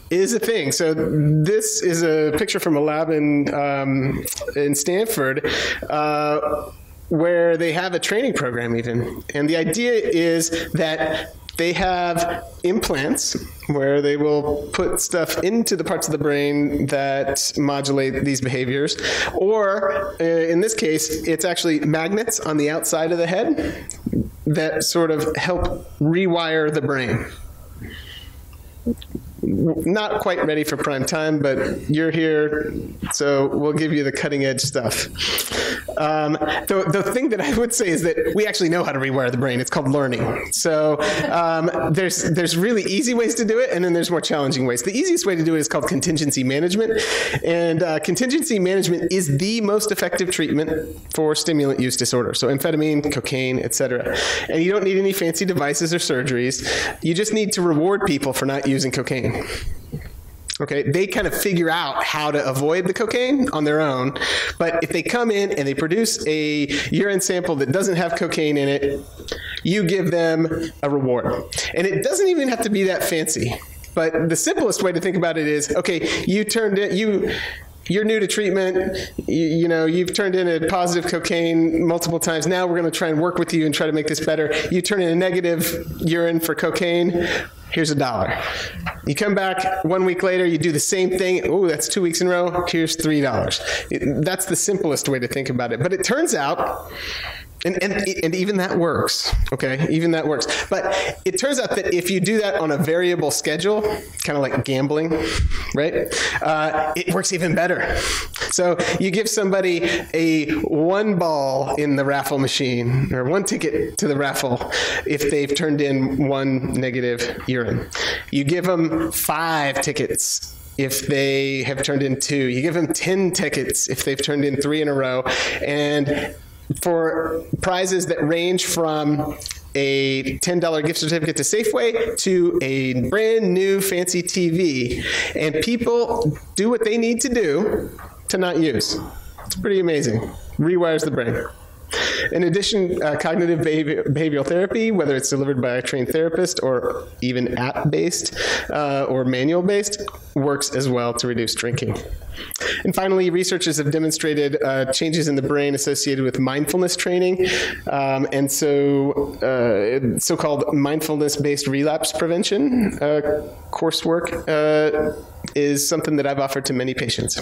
Speaker 5: is a thing. So this is a picture from a lab in um, in Stanford. Uh, where they have a training program even and the idea is that they have implants where they will put stuff into the parts of the brain that modulate these behaviors. Or uh, in this case it's actually magnets on the outside of the head that sort of help rewire the brain not quite ready for prime time, but you're here, so we'll give you the cutting edge stuff. Um, the, the thing that I would say is that we actually know how to rewire the brain. It's called learning. So um, there's there's really easy ways to do it, and then there's more challenging ways. The easiest way to do it is called contingency management, and uh, contingency management is the most effective treatment for stimulant use disorder. So amphetamine, cocaine, etc. And you don't need any fancy devices or surgeries. You just need to reward people for not using cocaine. Okay, they kind of figure out how to avoid the cocaine on their own. But if they come in and they produce a urine sample that doesn't have cocaine in it, you give them a reward. And it doesn't even have to be that fancy. But the simplest way to think about it is okay, you turned it, you you're new to treatment, you, you, know, you've turned in a positive cocaine multiple times. Now we're going to try and work with you and try to make this better. You turn in a negative urine for cocaine here's a dollar. You come back one week later, you do the same thing. Oh, that's two weeks in a row. Here's three dollars. That's the simplest way to think about it. But it turns out and, and, and even that works, okay? Even that works. But it turns out that if you do that on a variable schedule, kind of like gambling, right? Uh, it works even better. So you give somebody a one ball in the raffle machine or one ticket to the raffle if they've turned in one negative urine. You give them five tickets if they have turned in two. You give them 10 tickets if they've turned in three in a row. And for prizes that range from a $10 gift certificate to Safeway to a brand new fancy TV and people do what they need to do to not use. It's pretty amazing. Rewires the brain. In addition, uh, cognitive behavioral therapy, whether it's delivered by a trained therapist or even app based uh, or manual based, works as well to reduce drinking. And finally, researchers have demonstrated uh, changes in the brain associated with mindfulness training. Um, and so, uh, so called mindfulness based relapse prevention uh, coursework uh, is something that I've offered to many patients.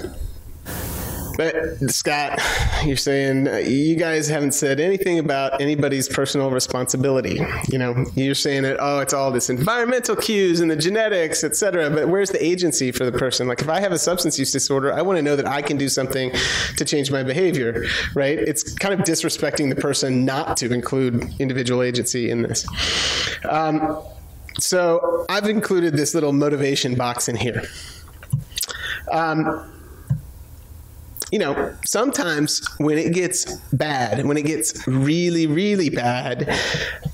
Speaker 5: But Scott, you're saying uh, you guys haven't said anything about anybody's personal responsibility. You know, you're saying that oh, it's all this environmental cues and the genetics, et cetera. But where's the agency for the person? Like, if I have a substance use disorder, I want to know that I can do something to change my behavior, right? It's kind of disrespecting the person not to include individual agency in this. Um, so I've included this little motivation box in here. Um, you know, sometimes when it gets bad, when it gets really, really bad,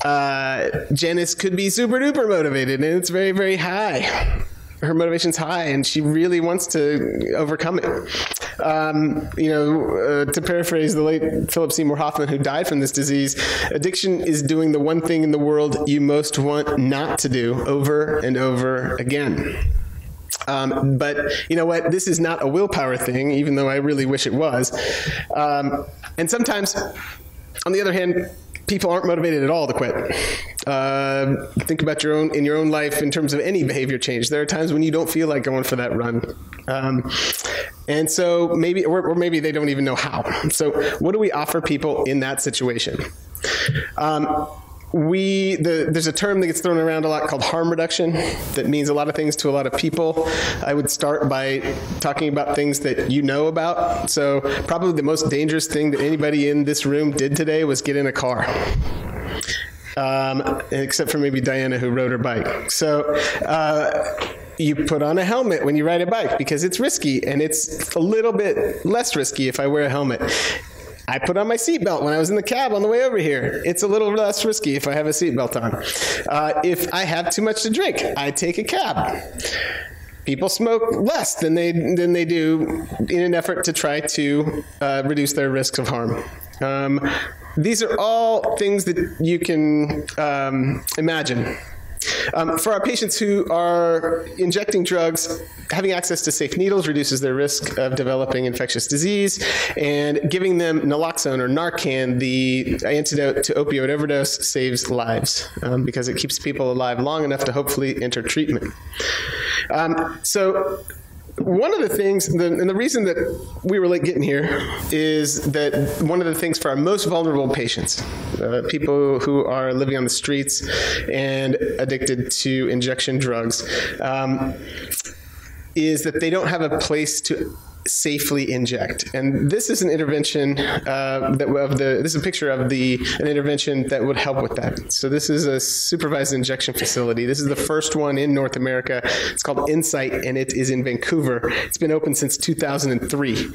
Speaker 5: uh, Janice could be super duper motivated and it's very, very high. Her motivation's high and she really wants to overcome it. Um, you know, uh, to paraphrase the late Philip Seymour Hoffman, who died from this disease, addiction is doing the one thing in the world you most want not to do over and over again. Um, but you know what? This is not a willpower thing, even though I really wish it was. Um, and sometimes, on the other hand, people aren't motivated at all to quit. Uh, think about your own in your own life in terms of any behavior change. There are times when you don't feel like going for that run, um, and so maybe or, or, maybe they don't even know how. So, what do we offer people in that situation? Um, we the, there's a term that gets thrown around a lot called harm reduction that means a lot of things to a lot of people. I would start by talking about things that you know about. So probably the most dangerous thing that anybody in this room did today was get in a car. Um, except for maybe Diana who rode her bike. So uh, you put on a helmet when you ride a bike because it's risky and it's a little bit less risky if I wear a helmet. I put on my seatbelt when I was in the cab on the way over here. It's a little less risky if I have a seatbelt on. Uh, if I have too much to drink, I take a cab. People smoke less than they than they do in an effort to try to uh, reduce their risks of harm. Um, these are all things that you can um, imagine um, for our patients who are injecting drugs, having access to safe needles reduces their risk of developing infectious disease, and giving them naloxone or Narcan, the antidote to opioid overdose, saves lives um, because it keeps people alive long enough to hopefully enter treatment. Um, so one of the things, and the reason that we were late getting here is that one of the things for our most vulnerable patients, uh, people who are living on the streets and addicted to injection drugs, um, is that they don't have a place to safely inject. And this is an intervention uh, that of the this is a picture of the an intervention that would help with that. So this is a supervised injection facility. This is the first one in North America. It's called Insite and it is in Vancouver. It's been open since 2003.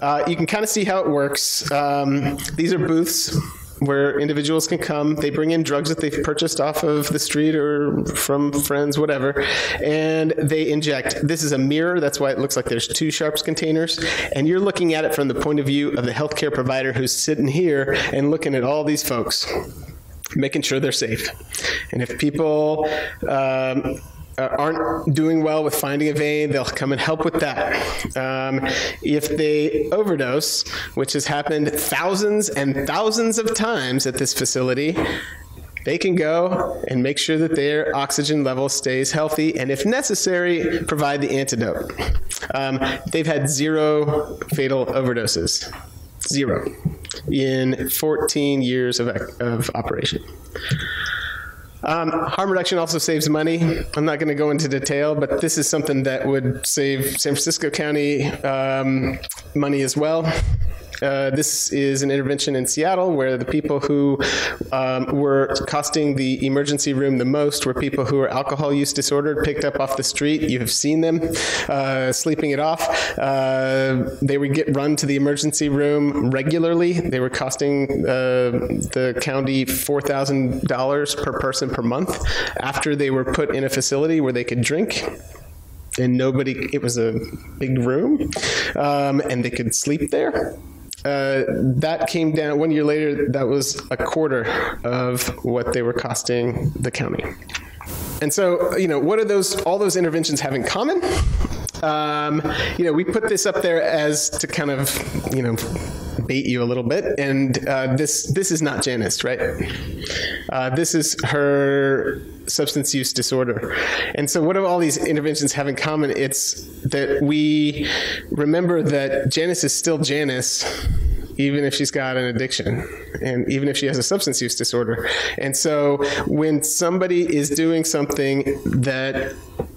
Speaker 5: Uh, you can kind of see how it works. Um, these are booths where individuals can come. They bring in drugs that they've purchased off of the street or from friends whatever and they inject. This is a mirror. That's why it looks like there's two sharps containers. And you're looking at it from the point of view of the healthcare provider who's sitting here and looking at all these folks making sure they're safe. And if people um, uh, aren't doing well with finding a vein, they'll come and help with that. Um, if they overdose, which has happened thousands and thousands of times at this facility, they can go and make sure that their oxygen level stays healthy and if necessary provide the antidote. Um, they've had zero fatal overdoses. Zero in 14 years of, of operation. Um, harm reduction also saves money. I'm not going to go into detail, but this is something that would save San Francisco County um, money as well. Uh, this is an intervention in Seattle where the people who um, were costing the emergency room the most were people who were alcohol use disordered, picked up off the street. You have seen them uh, sleeping it off. Uh, they would get run to the emergency room regularly. They were costing uh, the county $4,000 per person per month after they were put in a facility where they could drink and nobody it was a big room um, and they could sleep there uh, that came down one year later that was a quarter of what they were costing the county. And so you know what are those all those interventions have in common? Um, you know we put this up there as to kind of you know bait you a little bit. And uh, this this is not Janice right? Uh, this is her substance use disorder. And so, what do all these interventions have in common? It's that we remember that Janice is still Janice even if she's got an addiction and even if she has a substance use disorder. And so when somebody is doing something that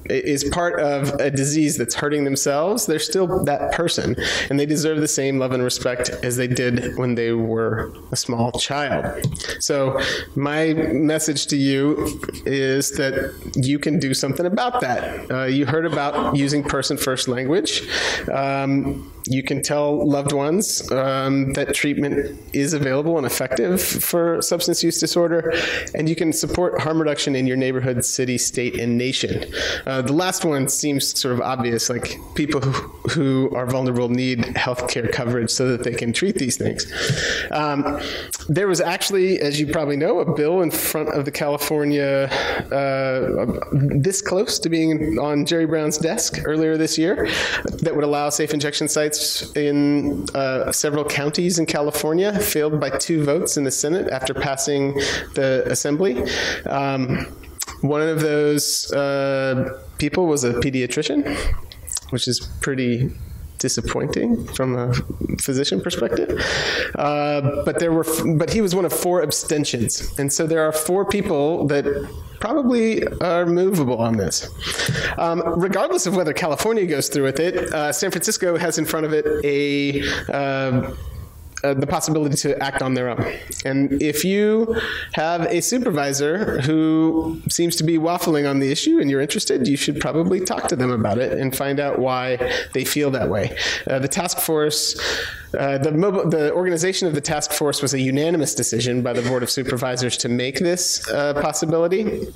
Speaker 5: is part of a disease that's hurting themselves, they're still that person and they deserve the same love and respect as they did when they were a small child. So my message to you is that you can do something about that. Uh, you heard about using person first language. Um, you can tell loved ones um, that treatment is available and effective for substance use disorder, and you can support harm reduction in your neighborhood, city, state, and nation. Uh, the last one seems sort of obvious, like people who, who are vulnerable need health care coverage so that they can treat these things. Um, there was actually, as you probably know, a bill in front of the California, uh, this close to being on Jerry Brown's desk earlier this year, that would allow safe injection sites in uh, several counties in California, failed by two votes in the Senate after passing the assembly. Um, one of those uh, people was a pediatrician, which is pretty disappointing from a physician perspective. Uh, but there were, but he was one of four abstentions, and so there are four people that probably are movable on this. Um, regardless of whether California goes through with it, uh, San Francisco has in front of it a uh, uh, the possibility to act on their own. And if you have a supervisor who seems to be waffling on the issue and you're interested, you should probably talk to them about it and find out why they feel that way. Uh, the task force uh, the, mobile, the organization of the task force was a unanimous decision by the board of supervisors to make this uh, possibility.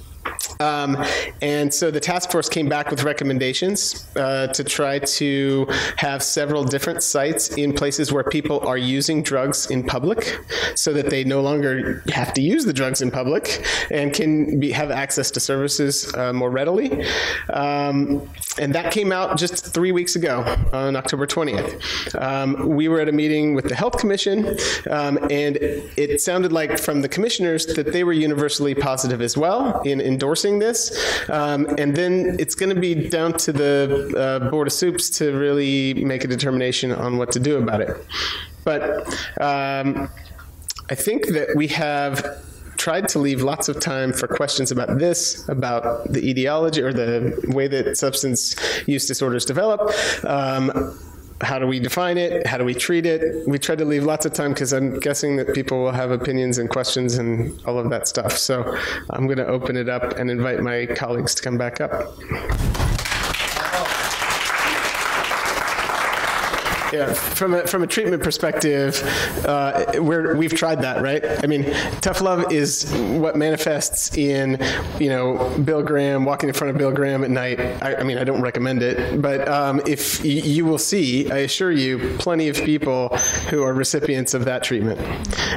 Speaker 5: Um, and so the task force came back with recommendations uh, to try to have several different sites in places where people are using drugs in public so that they no longer have to use the drugs in public and can be, have access to services uh, more readily. Um, and that came out just three weeks ago on October 20th. Um, we were at a meeting with the Health Commission, um, and it sounded like from the commissioners that they were universally positive as well in endorsing this. Um, and then it's going to be down to the uh, Board of Supes to really make a determination on what to do about it. But um, I think that we have tried to leave lots of time for questions about this, about the etiology or the way that substance use disorders develop. Um, how do we define it? How do we treat it? We tried to leave lots of time because I'm guessing that people will have opinions and questions and all of that stuff. So I'm going to open it up and invite my colleagues to come back up. Yeah, from a from a treatment perspective, uh, we're we've tried that, right? I mean, tough love is what manifests in, you know, Bill Graham walking in front of Bill Graham at night. I, I mean, I don't recommend it, but um, if you will see, I assure you, plenty of people who are recipients of that treatment,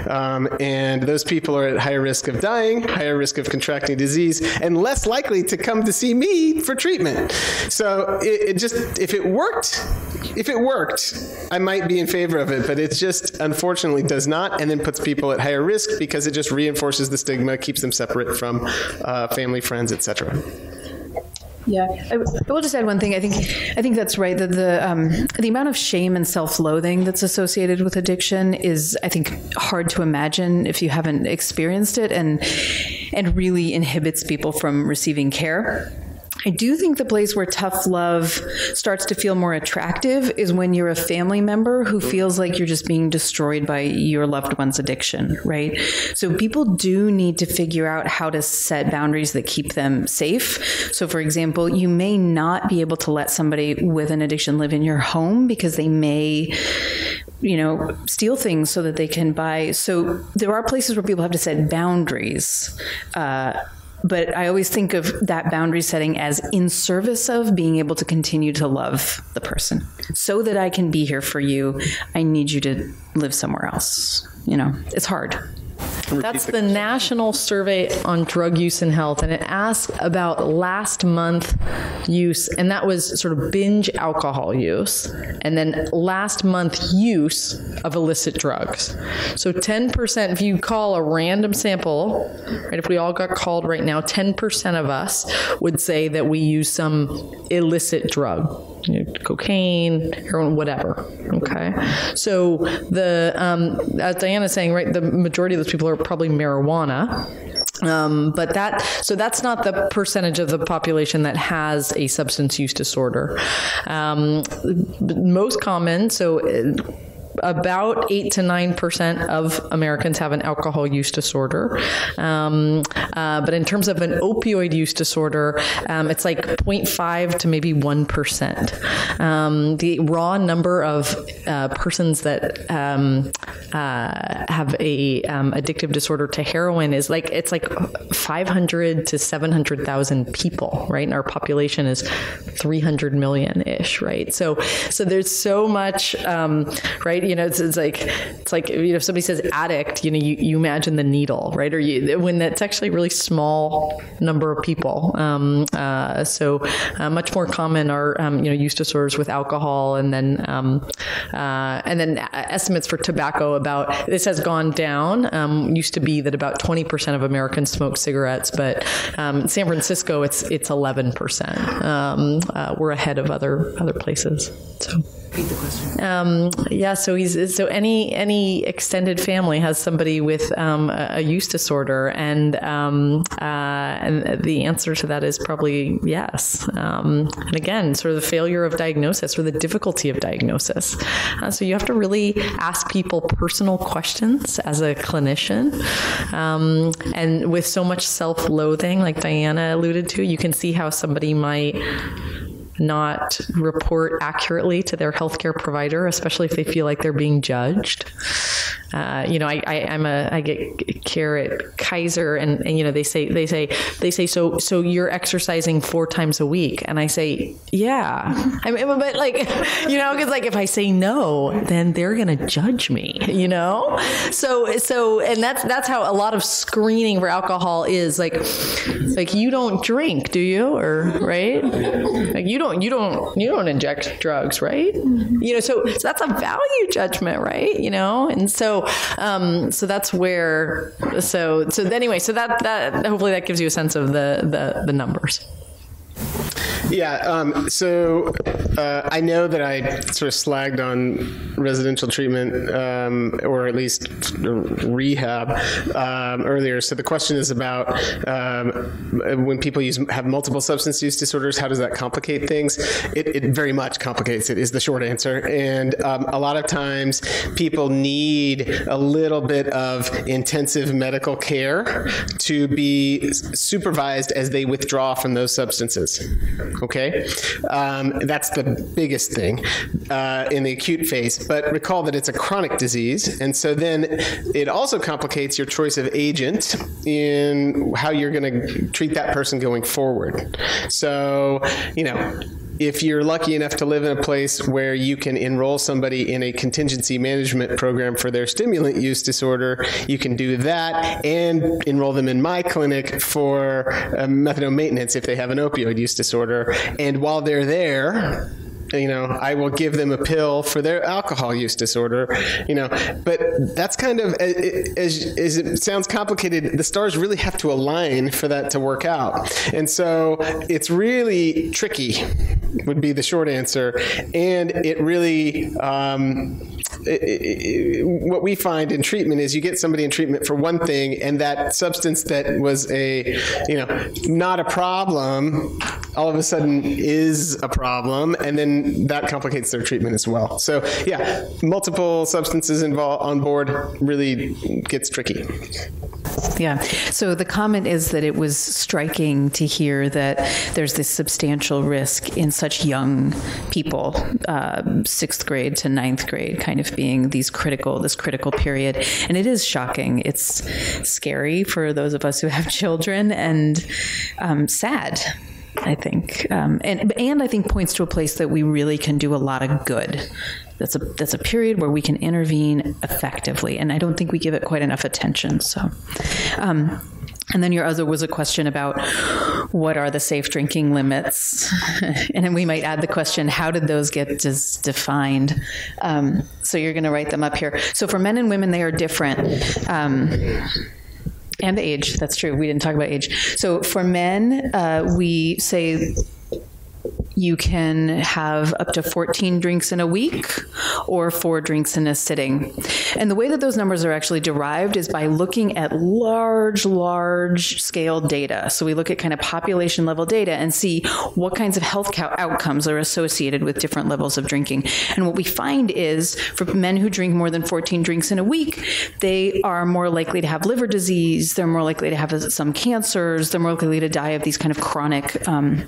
Speaker 5: um, and those people are at higher risk of dying, higher risk of contracting disease, and less likely to come to see me for treatment. So it, it just if it worked, if it worked I might be in favor of it, but it just unfortunately does not, and then puts people at higher risk because it just reinforces the stigma, keeps them separate from uh, family, friends, etc.
Speaker 2: Yeah, I, will just add one thing. I think I think that's right. That the um, the amount of shame and self loathing that's associated with addiction is, I think, hard to imagine if you haven't experienced it, and and really inhibits people from receiving care. I do think the place where tough love starts to feel more attractive is when you're a family member who feels like you're just being destroyed by your loved one's addiction, right? So people do need to figure out how to set boundaries that keep them safe. So for example, you may not be able to let somebody with an addiction live in your home because they may you know, steal things so that they can buy. So there are places where people have to set boundaries. Uh, but I always think of that boundary setting as in service of being able to continue to love the person. So that I can be here for you, I need you to live somewhere else. You know, it's hard.
Speaker 4: That's the National Survey on Drug Use and Health, and it asked about last month use, and that was sort of binge alcohol use, and then last month use of illicit drugs. So 10%, if you call a random sample, right, if we all got called right now, 10% of us would say that we use some illicit drug you know, cocaine, heroin, whatever. Okay, so the um, as Diana's saying, right, the majority of those people are probably marijuana. Um, but that so that's not the percentage of the population that has a substance use disorder. Um, most common, so. About eight to nine percent of Americans have an alcohol use disorder, um, uh, but in terms of an opioid use disorder, um, it's like 0.5 to maybe one percent. Um, the raw number of uh, persons that um, uh, have a um, addictive disorder to heroin is like it's like 500 to 700,000 people, right? And our population is 300 million ish, right? So so there's so much, um, right? You know, it's, it's like it's like you know, if somebody says addict, you know, you, you imagine the needle, right? Or you when that's actually a really small number of people. Um, uh, so uh, much more common are um, you know use disorders with alcohol, and then um, uh, and then estimates for tobacco about this has gone down. Um, used to be that about 20% of Americans smoke cigarettes, but um, San Francisco it's it's 11%. Um, uh, we're ahead of other other places. So um, yeah, so he's so any any extended family has somebody with um, a, a, use disorder, and um, uh, and the answer to that is probably yes. Um, and again, sort of the failure of diagnosis or the difficulty of diagnosis. Uh, so you have to really ask people personal questions as a clinician, um, and with so much self-loathing, like Diana alluded to, you can see how somebody might not report accurately to their healthcare provider, especially if they feel like they're being judged. Uh, you know, I, I am a I get care at Kaiser, and, and you know they say they say they say so so you're exercising four times a week, and I say yeah, I but like you know, because like if I say no, then they're gonna judge me, you know. So so and that's that's how a lot of screening for alcohol is like like you don't drink, do you, or right? Like you don't you don't you don't inject drugs, right? You know, so, so that's a value judgment, right? You know, and so so um, so that's where so so anyway so that that hopefully that gives you a sense of the the, the numbers
Speaker 5: yeah. Um, so uh, I know that I sort of slagged on residential treatment, um, or at least rehab, um, earlier. So the question is about um, when people use have multiple substance use disorders. How does that complicate things? It, it very much complicates it. Is the short answer. And um, a lot of times people need a little bit of intensive medical care to be supervised as they withdraw from those substances. Okay, um, that's the biggest thing uh, in the acute phase. But recall that it's a chronic disease, and so then it also complicates your choice of agent in how you're going to treat that person going forward. So, you know if you're lucky enough to live in a place where you can enroll somebody in a contingency management program for their stimulant use disorder, you can do that and enroll them in my clinic for uh, methadone maintenance if they have an opioid use disorder. And while they're there, you know i will give them a pill for their alcohol use disorder you know. But that's kind of as, as it sounds complicated the stars really have to align for that to work out. And so it's really tricky would be the short answer. And it really um, what we find in treatment is you get somebody in treatment for one thing and that substance that was a you know not a problem all of a sudden is a problem. And then that complicates their treatment as well so yeah multiple substances involved on board really gets tricky
Speaker 2: yeah. So the comment is that it was striking to hear that there's this substantial risk in such young people, uh, sixth grade to ninth grade, kind of being these critical, this critical period. And it is shocking. It's scary for those of us who have children and um, sad I think, um, and and I think points to a place that we really can do a lot of good. That's a that's a period where we can intervene effectively, and I don't think we give it quite enough attention. So. Um, and then your other was a question about what are the safe drinking limits, and then we might add the question: How did those get defined? Um, so you're going to write them up here. So for men and women, they are different. And age, that's true. We didn't talk about age. So for men, uh, we say you can have up to 14 drinks in a week or four drinks in a sitting. And the way that those numbers are actually derived is by looking at large, large scale data. So we look at kind of population level data and see what kinds of health outcomes are associated with different levels of drinking. And what we find is for men who drink more than 14 drinks in a week, they are more likely to have liver disease, they're more likely to have some cancers, they're more likely to die of these kind of chronic um,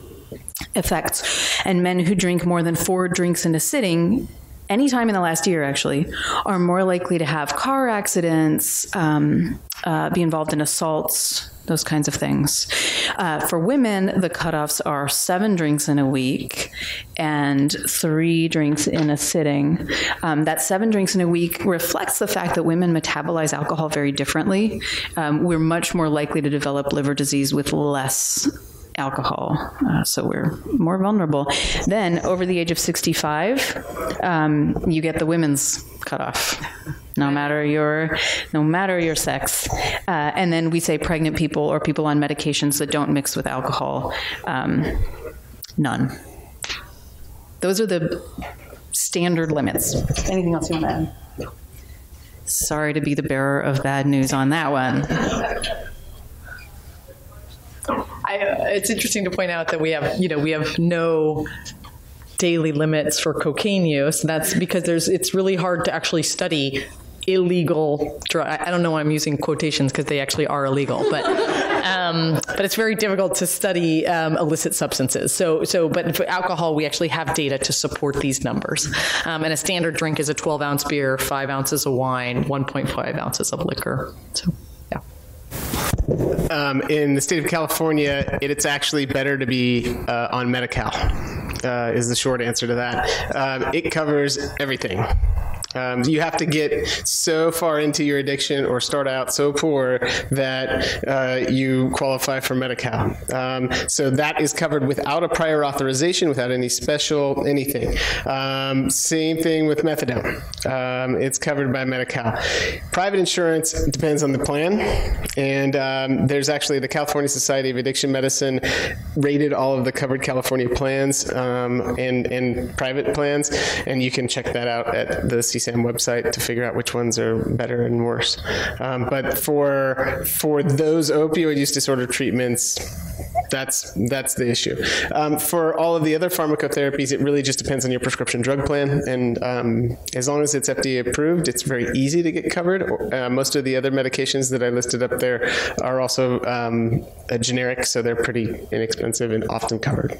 Speaker 2: effects. And men who drink more than four drinks in a sitting anytime in the last year actually are more likely to have car accidents um, uh, be involved in assaults those kinds of things. Uh, for women the cutoffs are seven drinks in a week and three drinks in a sitting. Um, that seven drinks in a week reflects the fact that women metabolize alcohol very differently. Um, we're much more likely to develop liver disease with less alcohol, uh, so we're more vulnerable. Then, over the age of 65, um, you get the women's cutoff. No matter your, no matter your sex, uh, and then we say pregnant people or people on medications that don't mix with alcohol, um, none. Those are the standard limits. Anything else you want to add? Sorry to be the bearer of bad news on that one.
Speaker 4: I, uh, it's interesting to point out that we have, you know, we have no daily limits for cocaine use. That's because there's it's really hard to actually study illegal drug. I don't know why I'm using quotations because they actually are illegal, but um, but it's very difficult to study um, illicit substances. So so but for alcohol, we actually have data to support these numbers. Um, and a standard drink is a 12 ounce beer, five ounces of wine, 1.5 ounces of liquor. So.
Speaker 5: Um, in the state of California, it, it's actually better to be uh, on Medi-Cal. Uh, is the short answer to that. Um, it covers everything. Um, you have to get so far into your addiction or start out so poor that uh, you qualify for Medi-Cal. Um, so that is covered without a prior authorization, without any special anything. Um, same thing with methadone. Um, it's covered by Medi-Cal. Private insurance depends on the plan, and um, there's actually the California Society of Addiction Medicine rated all of the covered California plans um, and and private plans, and you can check that out at the CSAM website to figure out which ones are better and worse. Um, but for for those opioid use disorder treatments, that's that's the issue. Um, for all of the other pharmacotherapies, it really just depends on your prescription drug plan, and um, as long as it's FDA approved, it's very easy to get covered. Uh, most of the other medications that I listed up there are also um, generic, so they're pretty inexpensive and often covered.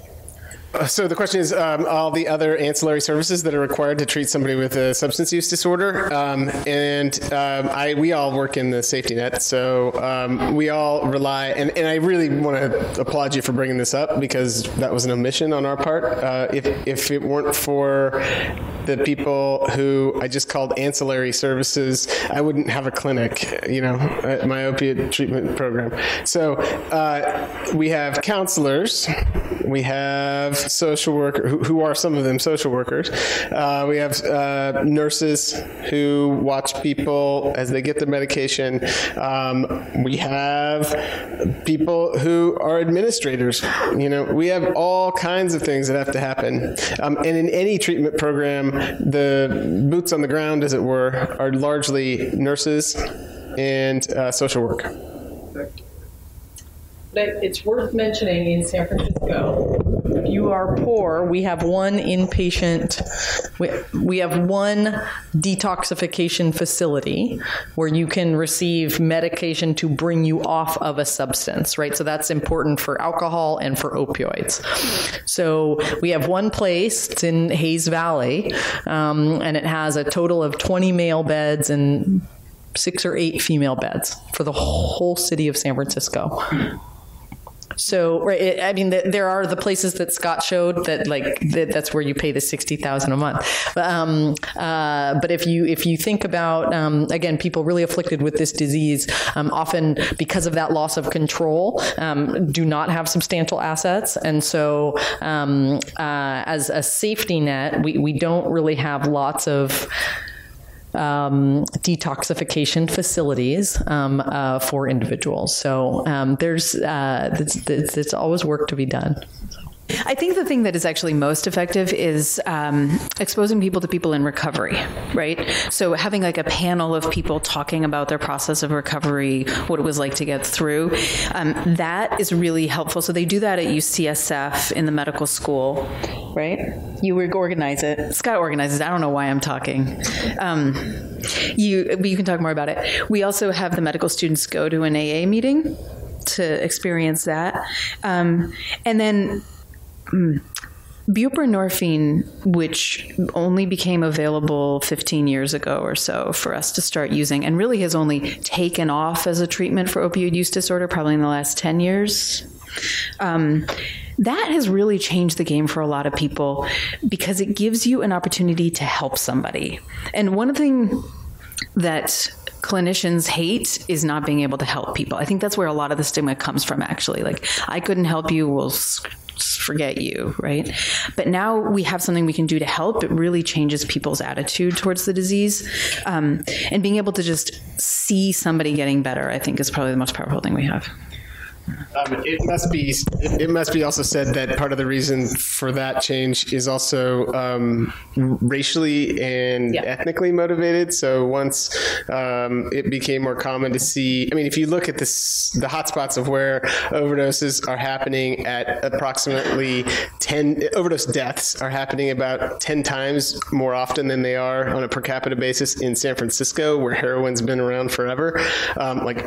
Speaker 5: Uh, so the question is um, all the other ancillary services that are required to treat somebody with a substance use disorder, um, and um, I we all work in the safety net, so um, we all rely. And, and I really want to applaud you for bringing this up because that was an omission on our part. Uh, if if it weren't for the people who I just called ancillary services, I wouldn't have a clinic, you know, my opiate treatment program. So uh, we have counselors, we have social worker who, who, are some of them social workers. Uh, we have uh, nurses who watch people as they get their medication. Um, we have people who are administrators. You know, we have all kinds of things that have to happen. Um, and in any treatment program, the boots on the ground, as it were, are largely nurses and uh, social work.
Speaker 4: But it's worth mentioning in San Francisco you are poor, we have one inpatient, we, we have one detoxification facility where you can receive medication to bring you off of a substance, right? So that's important for alcohol and for opioids. So we have one place, it's in Hayes Valley, um, and it has a total of 20 male beds and six or eight female beds for the whole city of San Francisco. So, right, it, I mean, the, there are the places that Scott showed that, like, that, that's where you pay the sixty thousand a month. Um, uh, but if you if you think about um, again, people really afflicted with this disease, um, often because of that loss of control, um, do not have substantial assets, and so um, uh, as a safety net, we we don't really have lots of um, detoxification facilities um, uh, for individuals. So um, there's uh, there's, always work to be done.
Speaker 2: I think the thing that is actually most effective is um, exposing people to people in recovery, right? So having like a panel of people talking about their process of recovery, what it was like to get through, um, that is really helpful. So they do that at UCSF in the medical school, right? You organize it. Scott organizes. I don't know why I'm talking. Um, you you can talk more about it. We also have the medical students go to an AA meeting to experience that, um, and then Mm. Buprenorphine, which only became available 15 years ago or so for us to start using, and really has only taken off as a treatment for opioid use disorder probably in the last 10 years. Um, that has really changed the game for a lot of people because it gives you an opportunity to help somebody. And one thing that clinicians hate is not being able to help people. I think that's where a lot of the stigma comes from actually. Like I couldn't help you, well forget you, right? But now we have something we can do to help. It really changes people's attitude towards the disease. Um, and being able to just see somebody getting better, I think, is probably the most powerful thing we have.
Speaker 5: Um, it must be it must be also said that part of the reason for that change is also um, racially and yeah. ethnically motivated. So once um, it became more common to see, I mean, if you look at this, the hotspots of where overdoses are happening at approximately ten overdose deaths are happening about ten times more often than they are on a per capita basis in San Francisco, where heroin's been around forever. Um, like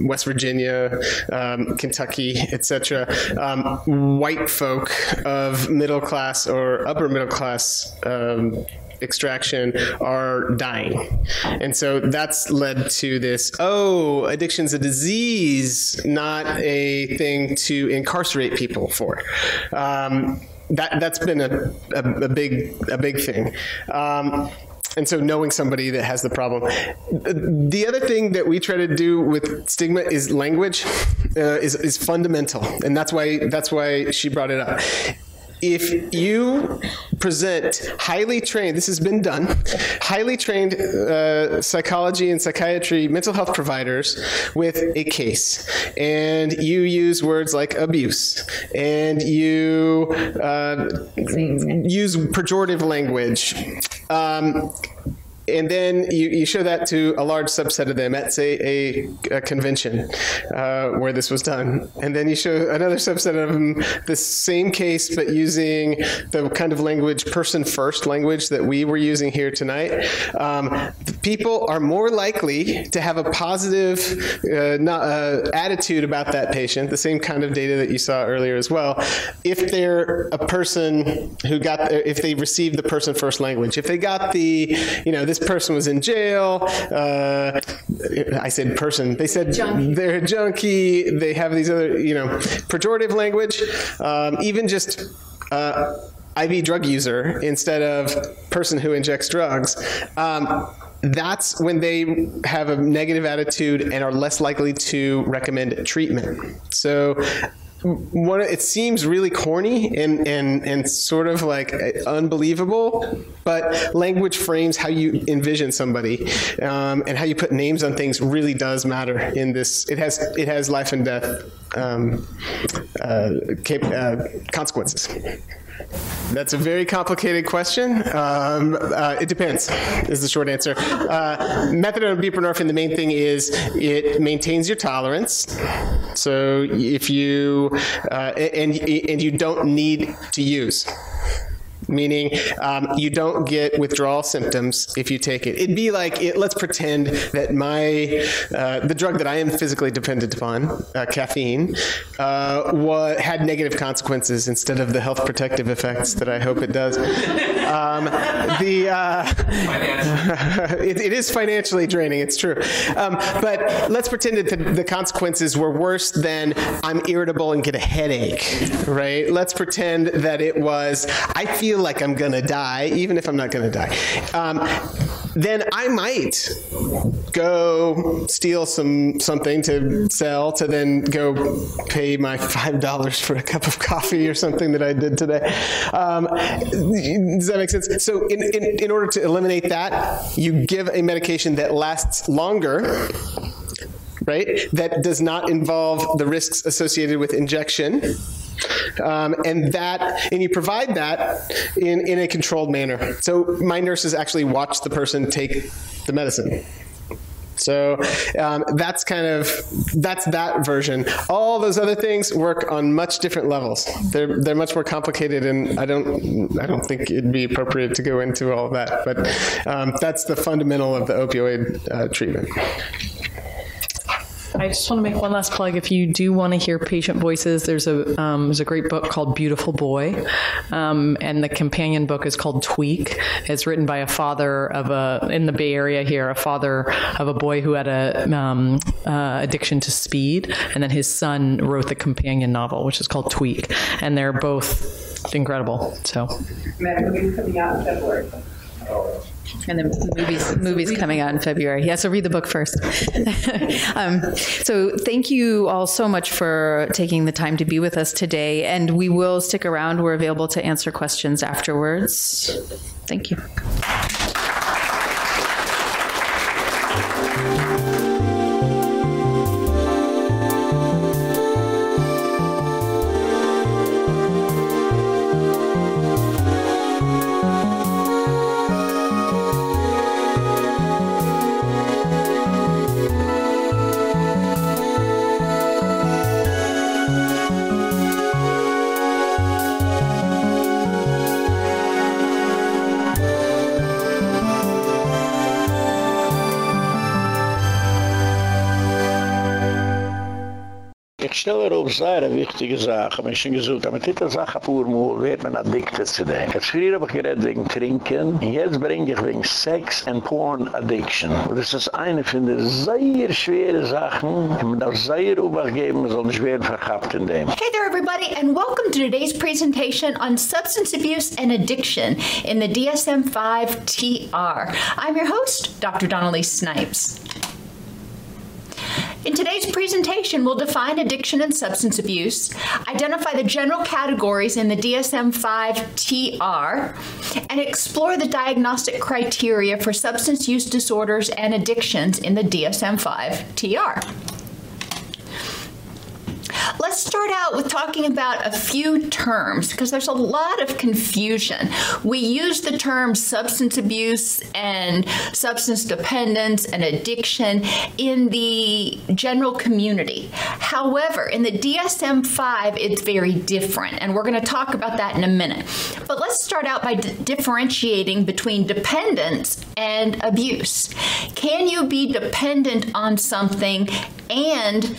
Speaker 5: West Virginia, um, Kentucky, etc. Um, white folk of middle class or upper middle class um, extraction are dying. And so that's led to this oh, addiction's a disease, not a thing to incarcerate people for. Um, that that's been a, a, a, big a big thing. Um, and so knowing somebody that has the problem. The other thing that we try to do with stigma is language uh, is is fundamental. And that's why that's why she brought it up if you present highly trained, this has been done, highly trained uh, psychology and psychiatry mental health providers with a case, and you use words like abuse, and you uh, use pejorative language. Um, and then you, you show that to a large subset of them at say a, a convention uh, where this was done. And then you show another subset of them the same case but using the kind of language person first language that we were using here tonight. Um, people are more likely to have a positive uh, not, uh, attitude about that patient the same kind of data that you saw earlier as well if they're a person who got if they received the person first language. If they got the you know this this person was in jail. Uh, I said person. They said junkie. they're a junkie. They have these other, you know, pejorative language. Um, even just. Uh, IV drug user instead of person who injects drugs. Um, that's when they have a negative attitude and are less likely to recommend treatment. So it seems really corny and and and sort of like unbelievable but language frames how you envision somebody um, and how you put names on things really does matter in this. It has it has life and death um, uh, uh, consequences that's a very complicated question. Um, uh, it depends, is the short answer. Uh, methadone buprenorphine, the main thing is it maintains your tolerance. So if you, uh, and, and you don't need to use. Meaning um, you don't get withdrawal symptoms if you take it. It'd be like it, let's pretend that my uh, the drug that I am physically dependent upon, uh, caffeine, uh, wa- had negative consequences instead of the health protective effects that I hope it does. Um, the uh, it, it is financially draining. It's true, um, but let's pretend that the, the consequences were worse than I'm irritable and get a headache, right? Let's pretend that it was I feel like I'm gonna die, even if I'm not gonna die. Um, then I might go steal some something to sell to then go pay my five dollars for a cup of coffee or something that I did today. Um, does that make sense? So, in, in in order to eliminate that, you give a medication that lasts longer right? That does not involve the risks associated with injection. Um, and that and you provide that in in a controlled manner. So my nurses actually watch the person take the medicine. So um, that's kind of that's that version. All those other things work on much different levels. They're they're much more complicated, and I don't I don't think it'd be appropriate to go into all that. But um, that's the fundamental of the opioid uh, treatment.
Speaker 4: I just want to make one last plug. If you do want to hear patient voices, there's a um, there's a great book called Beautiful Boy, um, and the companion book is called Tweak. It's written by a father of a in the Bay Area here, a father of a boy who had a um, uh, addiction to speed, and then his son wrote the companion novel, which is called Tweak, and they're both incredible. So.
Speaker 2: coming out in February. And the movies movies coming out in February. Yeah, so read the book first. um, so thank you all so much for taking the time to be with us today, and we will stick around. We're available to answer questions afterwards. Thank you.
Speaker 1: Sehr wichtige Sache. Ich habe gesagt, aber diese Sache pur muss, wird man addicted zu dem. Jetzt früher habe ich geredet wegen Trinken, und jetzt bringe ich wegen Sex and Porn Addiction. Und das ist eine von den sehr schweren Sachen, die man darf sehr übergeben, man soll nicht werden verkappt in dem.
Speaker 6: Hey there, everybody, and welcome to today's presentation on substance abuse and addiction in the DSM 5 TR. I'm your host, Dr. Donnelly Snipes. In today's presentation, we'll define addiction and substance abuse, identify the general categories in the DSM-5 TR, and explore the diagnostic criteria for substance use disorders and addictions in the DSM-5 TR. Let's start out with talking about a few terms because there's a lot of confusion. We use the terms substance abuse and substance dependence and addiction in the general community. However, in the DSM-5 it's very different and we're going to talk about that in a minute. But let's start out by differentiating between dependence and abuse. Can you be dependent on something and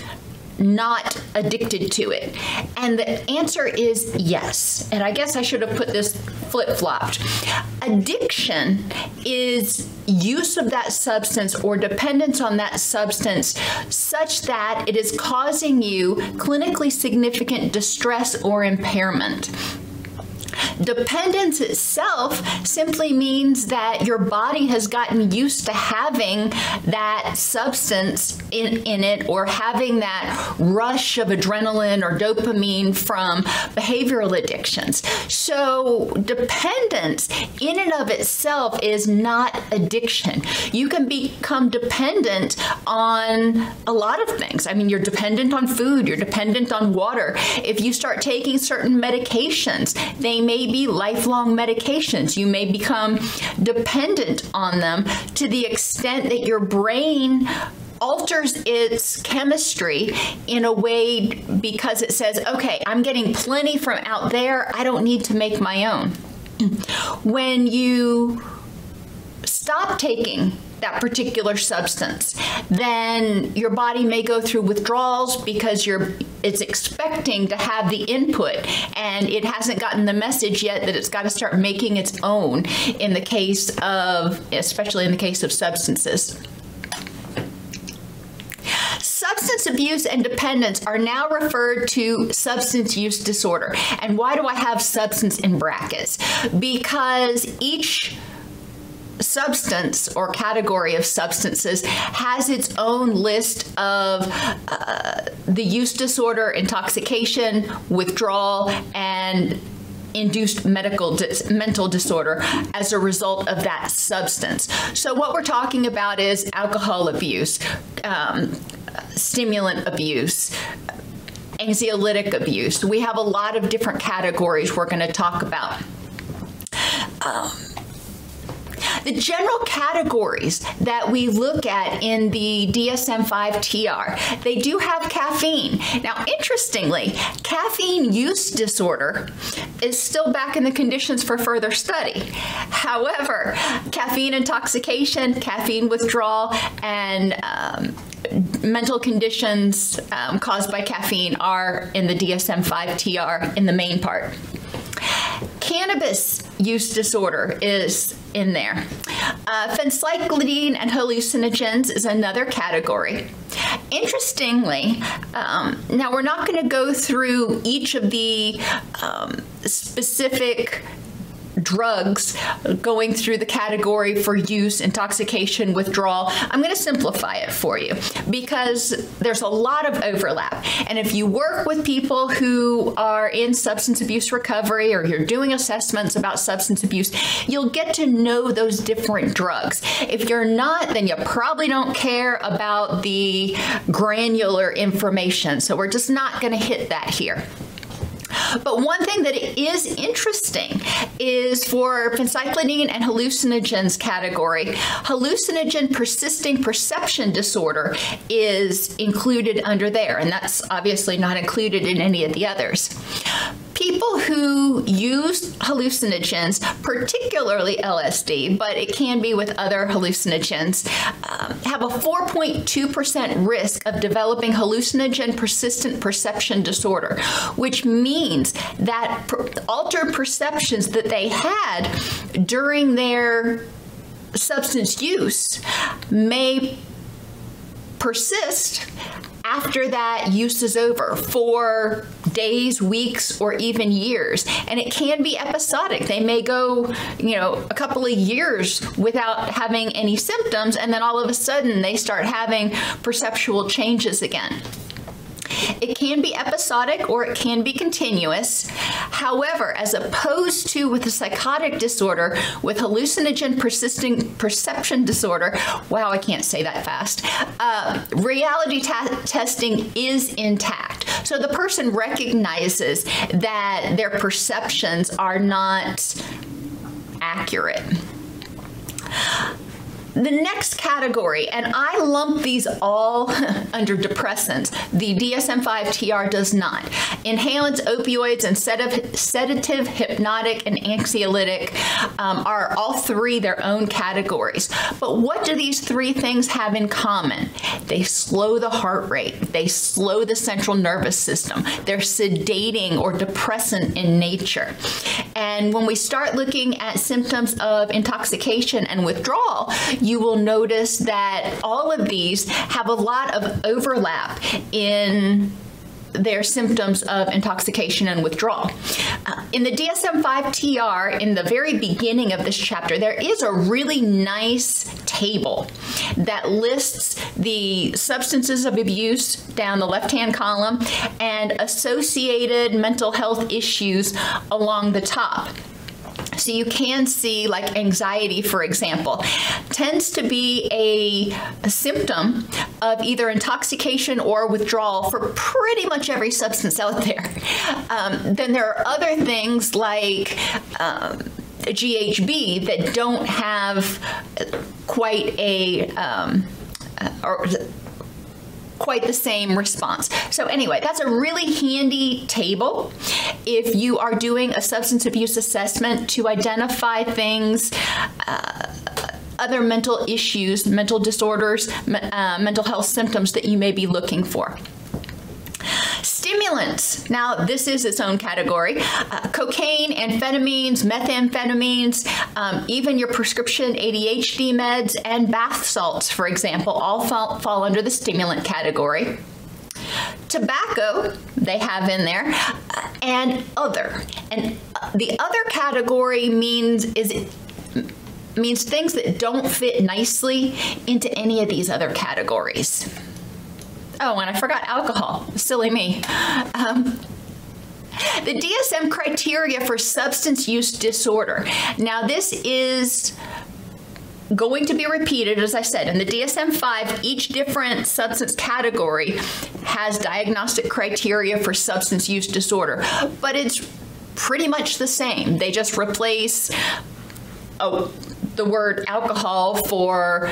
Speaker 6: not addicted to it? And the answer is yes. And I guess I should have put this flip-flopped. Addiction is use of that substance or dependence on that substance such that it is causing you clinically significant distress or impairment. Dependence itself simply means that your body has gotten used to having that substance in in it or having that rush of adrenaline or dopamine from behavioral addictions. So dependence in and of itself is not addiction. You can become dependent on a lot of things. I mean, you're dependent on food, you're dependent on water. If you start taking certain medications, they may be lifelong medications. You may become dependent on them to the extent that your brain alters its chemistry in a way because it says, "Okay, I'm getting plenty from out there. I don't need to make my own." when you stop taking that particular substance then your body may go through withdrawals because you're it's expecting to have the input and it hasn't gotten the message yet that it's got to start making its own in the case of especially in the case of substances Substance abuse and dependence are now referred to substance use disorder. And why do I have substance in brackets? Because each substance or category of substances has its own list of uh, the use disorder, intoxication, withdrawal, and induced medical dis mental disorder as a result of that substance. So what we're talking about is alcohol abuse, um, stimulant abuse, anxiolytic abuse. We have a lot of different categories we're going to talk about. Um, the general categories that we look at in the DSM-5 TR, they do have caffeine. Now, interestingly, caffeine use disorder is still back in the conditions for further study. However, caffeine intoxication, caffeine withdrawal, and um, mental conditions um, caused by caffeine are in the DSM-5 TR in the main part. Cannabis use disorder is in there. Uh, phencyclidine and hallucinogens is another category. Interestingly, um, now we're not going to go through each of the um, specific drugs going through the category for use, intoxication, withdrawal. I'm going to simplify it for you because there's a lot of overlap. And if you work with people who are in substance abuse recovery or you're doing assessments about substance abuse, you'll get to know those different drugs. If you're not, then you probably don't care about the granular information. So we're just not going to hit that here. But one thing that is interesting is for phencyclidine and hallucinogens category, hallucinogen persisting perception disorder is included under there and that's obviously not included in any of the others people who use hallucinogens, particularly LSD, but it can be with other hallucinogens, um, have a 4.2% risk of developing hallucinogen persistent perception disorder, which means that per altered perceptions that they had during their substance use may persist after that use is over for days, weeks or even years and it can be episodic. They may go, you know, a couple of years without having any symptoms and then all of a sudden they start having perceptual changes again. It can be episodic or it can be continuous. However, as opposed to with a psychotic disorder with hallucinogen persisting perception disorder, wow, I can't say that fast. Uh, reality testing is intact. So the person recognizes that their perceptions are not accurate the next category and I lump these all under depressants. The DSM-5 TR does not. Inhalants, opioids and sedative, sedative hypnotic and anxiolytic um, are all three their own categories. But what do these three things have in common? They slow the heart rate. They slow the central nervous system. They're sedating or depressant in nature. And when we start looking at symptoms of intoxication and withdrawal, will notice that all of these have a lot of overlap in their symptoms of intoxication and withdrawal. Uh, in the DSM-5 TR in the very beginning of this chapter there is a really nice table that lists the substances of abuse down the left-hand column and associated mental health issues along the top. So you can see like anxiety for example tends to be a, a symptom of either intoxication or withdrawal for pretty much every substance out there. Um, then there are other things like um, GHB that don't have quite a um, or quite the same response. So anyway, that's a really handy table if you are doing a substance abuse assessment to identify things uh, other mental issues, mental disorders, uh, mental health symptoms that you may be looking for. Stimulants. Now, this is its own category. Uh, cocaine, amphetamines, methamphetamines, um, even your prescription ADHD meds and bath salts, for example, all fall, fall under the stimulant category tobacco they have in there uh, and other and the other category means is means things that don't fit nicely into any of these other categories Oh, and I forgot alcohol. Silly me. Um, the DSM criteria for substance use disorder. Now this is going to be repeated as I said in the DSM-5 each different substance category has diagnostic criteria for substance use disorder but it's pretty much the same they just replace oh the word alcohol for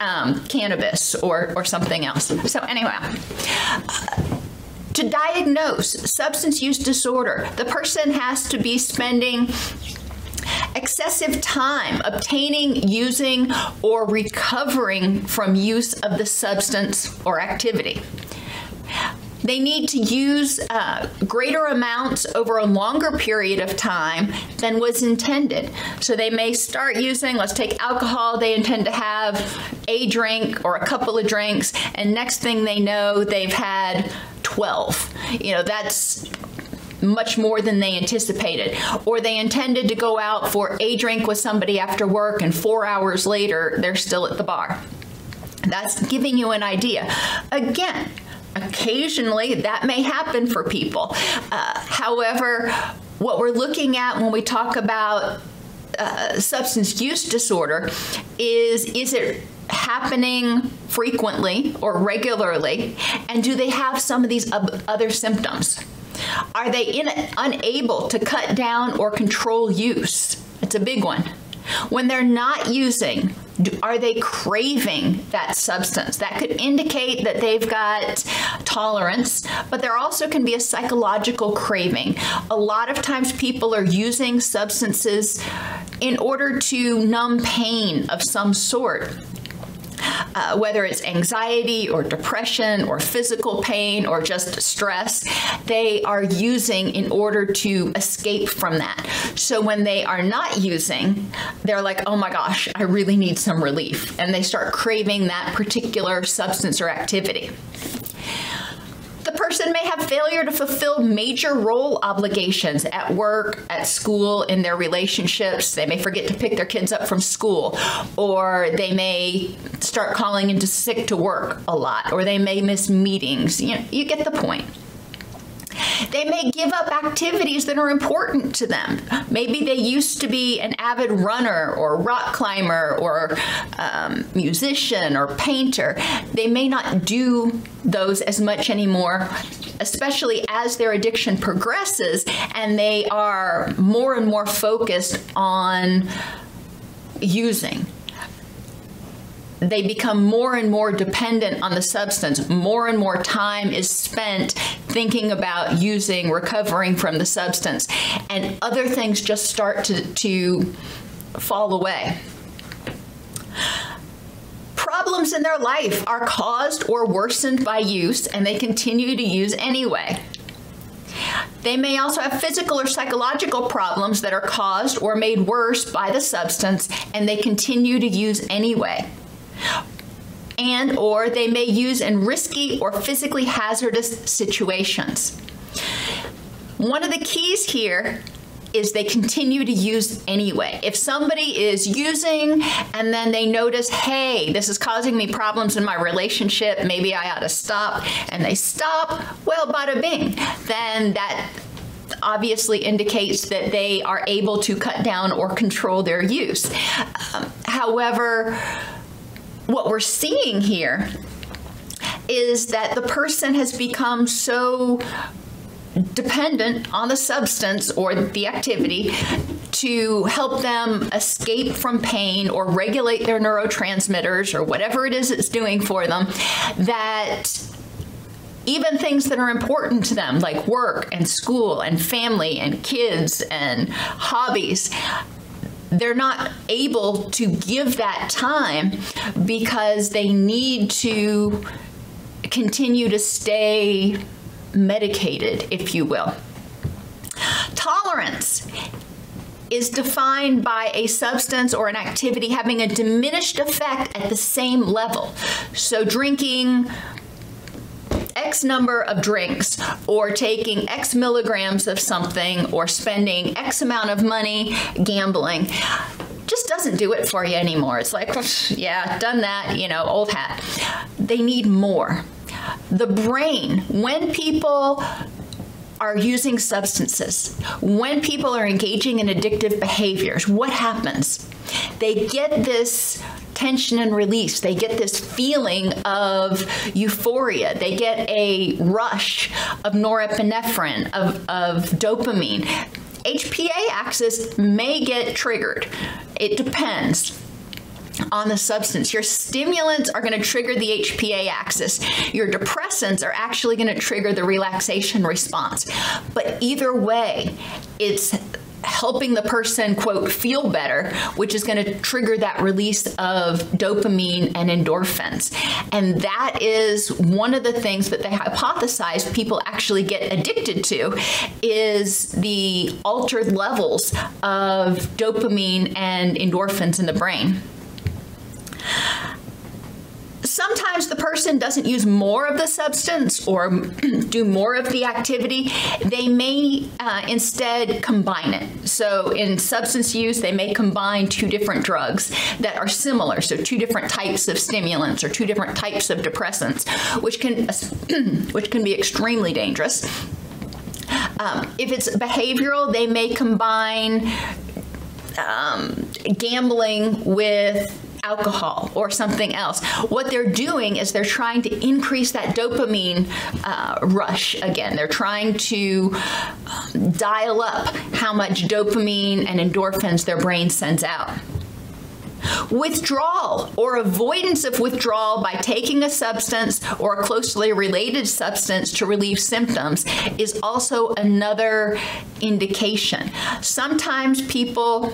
Speaker 6: um, cannabis or or something else. So anyway, to diagnose substance use disorder, the person has to be spending excessive time obtaining, using or recovering from use of the substance or activity. They need to use uh, greater amounts over a longer period of time than was intended. So they may start using, let's take alcohol, they intend to have a drink or a couple of drinks and next thing they know they've had 12. You know, that's much more than they anticipated or they intended to go out for a drink with somebody after work and 4 hours later they're still at the bar. That's giving you an idea. Again, occasionally that may happen for people. Uh, however, what we're looking at when we talk about uh, substance use disorder is is it happening frequently or regularly? And do they have some of these other symptoms? Are they in, unable to cut down or control use? It's a big one. When they're not using are they craving that substance? That could indicate that they've got tolerance but there also can be a psychological craving. A lot of times people are using substances in order to numb pain of some sort uh, whether it's anxiety or depression or physical pain or just stress they are using in order to escape from that. So when they are not using they're like oh my gosh I really need some relief. And they start craving that particular substance or activity person may have failure to fulfill major role obligations at work, at school, in their relationships. They may forget to pick their kids up from school or they may start calling into sick to work a lot or they may miss meetings. You know, you get the point. They may give up activities that are important to them. Maybe they used to be an avid runner or rock climber or um, musician or painter. They may not do those as much anymore, especially as their addiction progresses and they are more and more focused on using they become more and more dependent on the substance. More and more time is spent thinking about using recovering from the substance. And other things just start to to fall away. Problems in their life are caused or worsened by use and they continue to use anyway. They may also have physical or psychological problems that are caused or made worse by the substance and they continue to use anyway and or they may use in risky or physically hazardous situations. One of the keys here is they continue to use anyway. If somebody is using and then they notice, "Hey, this is causing me problems in my relationship, maybe I ought to stop." And they stop, well, bada bing. Then that obviously indicates that they are able to cut down or control their use. Um, however, what we're seeing here is that the person has become so dependent on the substance or the activity to help them escape from pain or regulate their neurotransmitters or whatever it is it's doing for them that even things that are important to them like work and school and family and kids and hobbies they're not able to give that time because they need to continue to stay medicated if you will tolerance is defined by a substance or an activity having a diminished effect at the same level. So drinking X number of drinks or taking X milligrams of something or spending X amount of money gambling just doesn't do it for you anymore. It's like, yeah, done that, you know, old hat. They need more. The brain, when people are using substances, when people are engaging in addictive behaviors, what happens? They get this tension and release. They get this feeling of euphoria. They get a rush of norepinephrine, of, of dopamine. HPA axis may get triggered. It depends on the substance. Your stimulants are going to trigger the HPA axis. Your depressants are actually going to trigger the relaxation response. But either way, it's helping the person quote feel better which is going to trigger that release of dopamine and endorphins. And that is one of the things that they hypothesize people actually get addicted to is the altered levels of dopamine and endorphins in the brain sometimes the person doesn't use more of the substance or do more of the activity they may uh, instead combine it. So in substance use they may combine two different drugs that are similar. So two different types of stimulants or two different types of depressants which can which can be extremely dangerous. Um, if it's behavioral they may combine um, gambling with alcohol or something else. What they're doing is they're trying to increase that dopamine uh, rush again. They're trying to um, dial up how much dopamine and endorphins their brain sends out. Withdrawal or avoidance of withdrawal by taking a substance or a closely related substance to relieve symptoms is also another indication. Sometimes people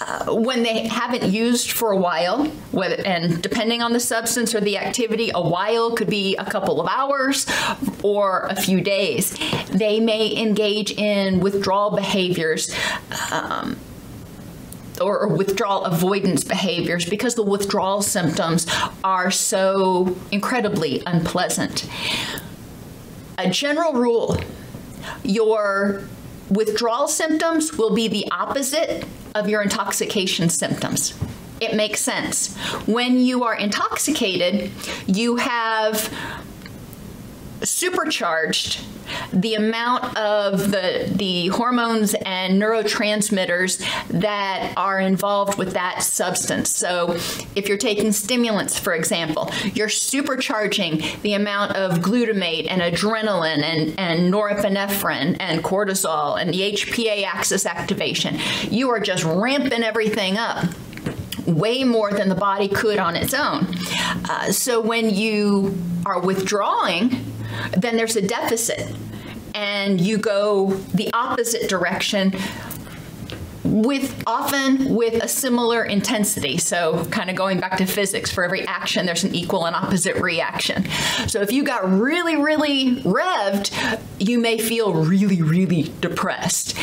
Speaker 6: uh, when they haven't used for a while whether, and depending on the substance or the activity a while could be a couple of hours or a few days. They may engage in withdrawal behaviors um, or, or withdrawal avoidance behaviors because the withdrawal symptoms are so incredibly unpleasant. A general rule your withdrawal symptoms will be the opposite of your intoxication symptoms. It makes sense. When you are intoxicated, you have supercharged the amount of the the hormones and neurotransmitters that are involved with that substance. So if you're taking stimulants for example, you're supercharging the amount of glutamate and adrenaline and and norepinephrine and cortisol and the HPA axis activation. You are just ramping everything up way more than the body could on its own. Uh, so when you are withdrawing then there's a deficit. And you go the opposite direction with often with a similar intensity. So kind of going back to physics for every action there's an equal and opposite reaction. So if you got really really revved you may feel really really depressed.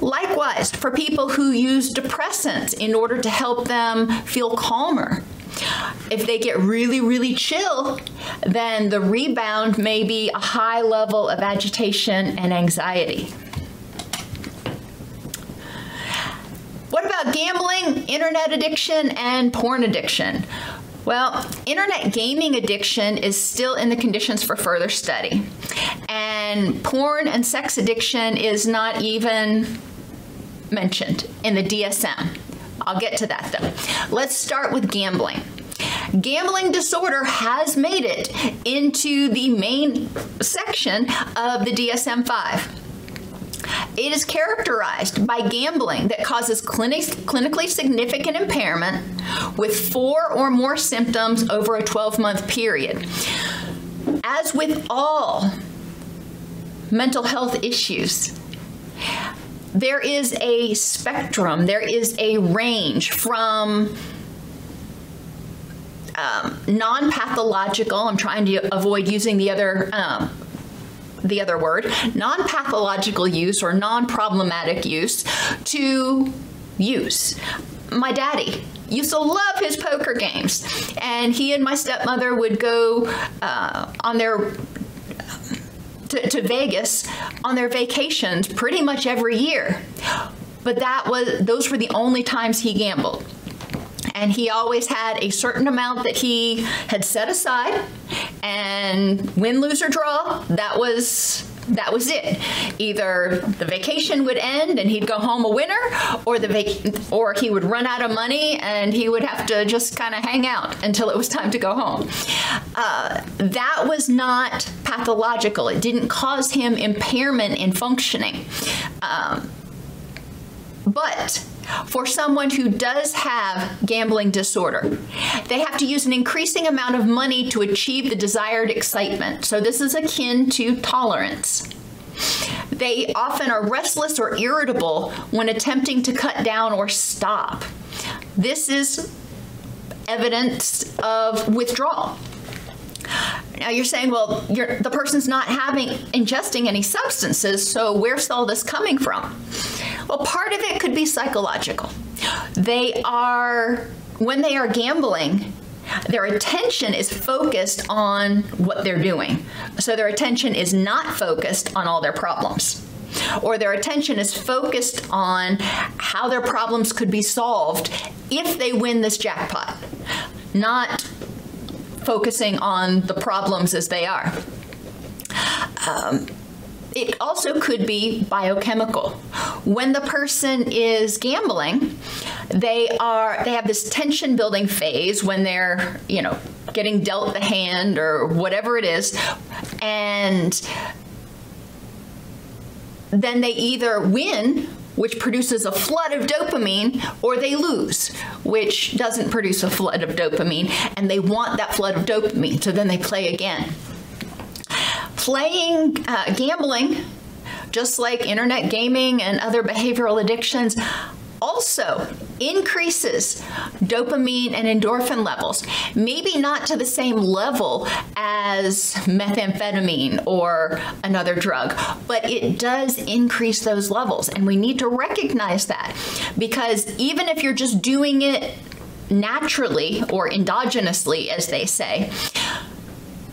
Speaker 6: Likewise for people who use depressants in order to help them feel calmer if they get really really chill, then the rebound may be a high level of agitation and anxiety. What about gambling, internet addiction and porn addiction? Well, internet gaming addiction is still in the conditions for further study. And porn and sex addiction is not even mentioned in the DSM. I'll get to that though. Let's start with gambling. Gambling disorder has made it into the main section of the DSM-5. It is characterized by gambling that causes clinic, clinically significant impairment with four or more symptoms over a 12-month period. As with all mental health issues, there is a spectrum, there is a range from um, non-pathological, I'm trying to avoid using the other um, the other word, non-pathological use or non-problematic use to use. My daddy used to love his poker games and he and my stepmother would go uh, on their to, to Vegas on their vacations pretty much every year. But that was those were the only times he gambled and he always had a certain amount that he had set aside and win lose or draw that was that was it. Either the vacation would end and he'd go home a winner or the or he would run out of money and he would have to just kind of hang out until it was time to go home. Uh, that was not pathological. It didn't cause him impairment in functioning. Um, but for someone who does have gambling disorder. They have to use an increasing amount of money to achieve the desired excitement. So this is akin to tolerance. They often are restless or irritable when attempting to cut down or stop. This is evidence of withdrawal. Now you're saying, well, you're, the person's not having ingesting any substances, so where's all this coming from? Well, part of it could be psychological. They are when they are gambling, their attention is focused on what they're doing. So their attention is not focused on all their problems. Or their attention is focused on how their problems could be solved if they win this jackpot. Not focusing on the problems as they are. Um, it also could be biochemical. When the person is gambling, they are they have this tension building phase when they're, you know, getting dealt the hand or whatever it is and then they either win which produces a flood of dopamine or they lose which doesn't produce a flood of dopamine and they want that flood of dopamine so then they play again. Playing uh, gambling just like internet gaming and other behavioral addictions also increases dopamine and endorphin levels. Maybe not to the same level as methamphetamine or another drug but it does increase those levels and we need to recognize that because even if you're just doing it naturally or endogenously as they say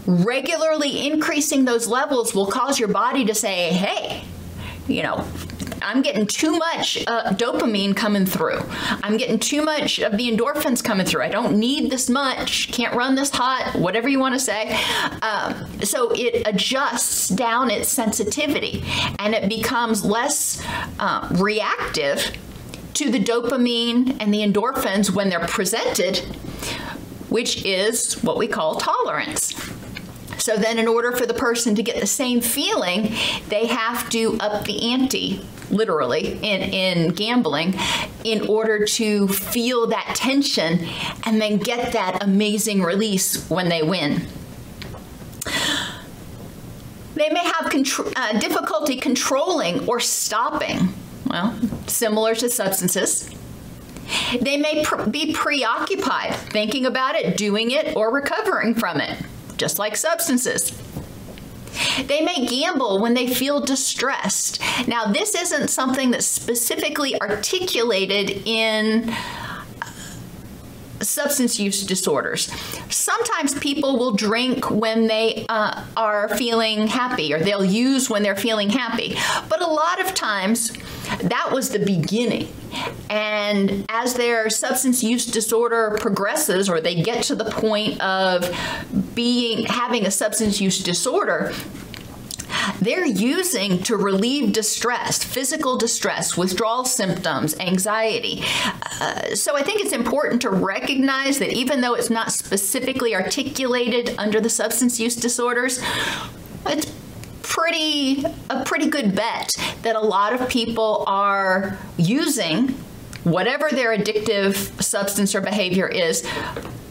Speaker 6: regularly increasing those levels will cause your body to say, "Hey, you know, I'm getting too much uh, dopamine coming through. I'm getting too much of the endorphins coming through. I don't need this much. Can't run this hot, whatever you want to say. Um, so it adjusts down its sensitivity and it becomes less uh, reactive to the dopamine and the endorphins when they're presented, which is what we call tolerance. So then in order for the person to get the same feeling, they have to up the ante literally in in gambling in order to feel that tension and then get that amazing release when they win. They may have uh, difficulty controlling or stopping. Well, similar to substances. They may pr be preoccupied thinking about it, doing it or recovering from it just like substances. They may gamble when they feel distressed. Now, this isn't something that's specifically articulated in substance use disorders. Sometimes people will drink when they uh, are feeling happy or they'll use when they're feeling happy. But a lot of times that was the beginning. And as their substance use disorder progresses or they get to the point of being having a substance use disorder, they're using to relieve distress, physical distress, withdrawal symptoms, anxiety. Uh, so I think it's important to recognize that even though it's not specifically articulated under the substance use disorders, it's pretty a pretty good bet that a lot of people are using whatever their addictive substance or behavior is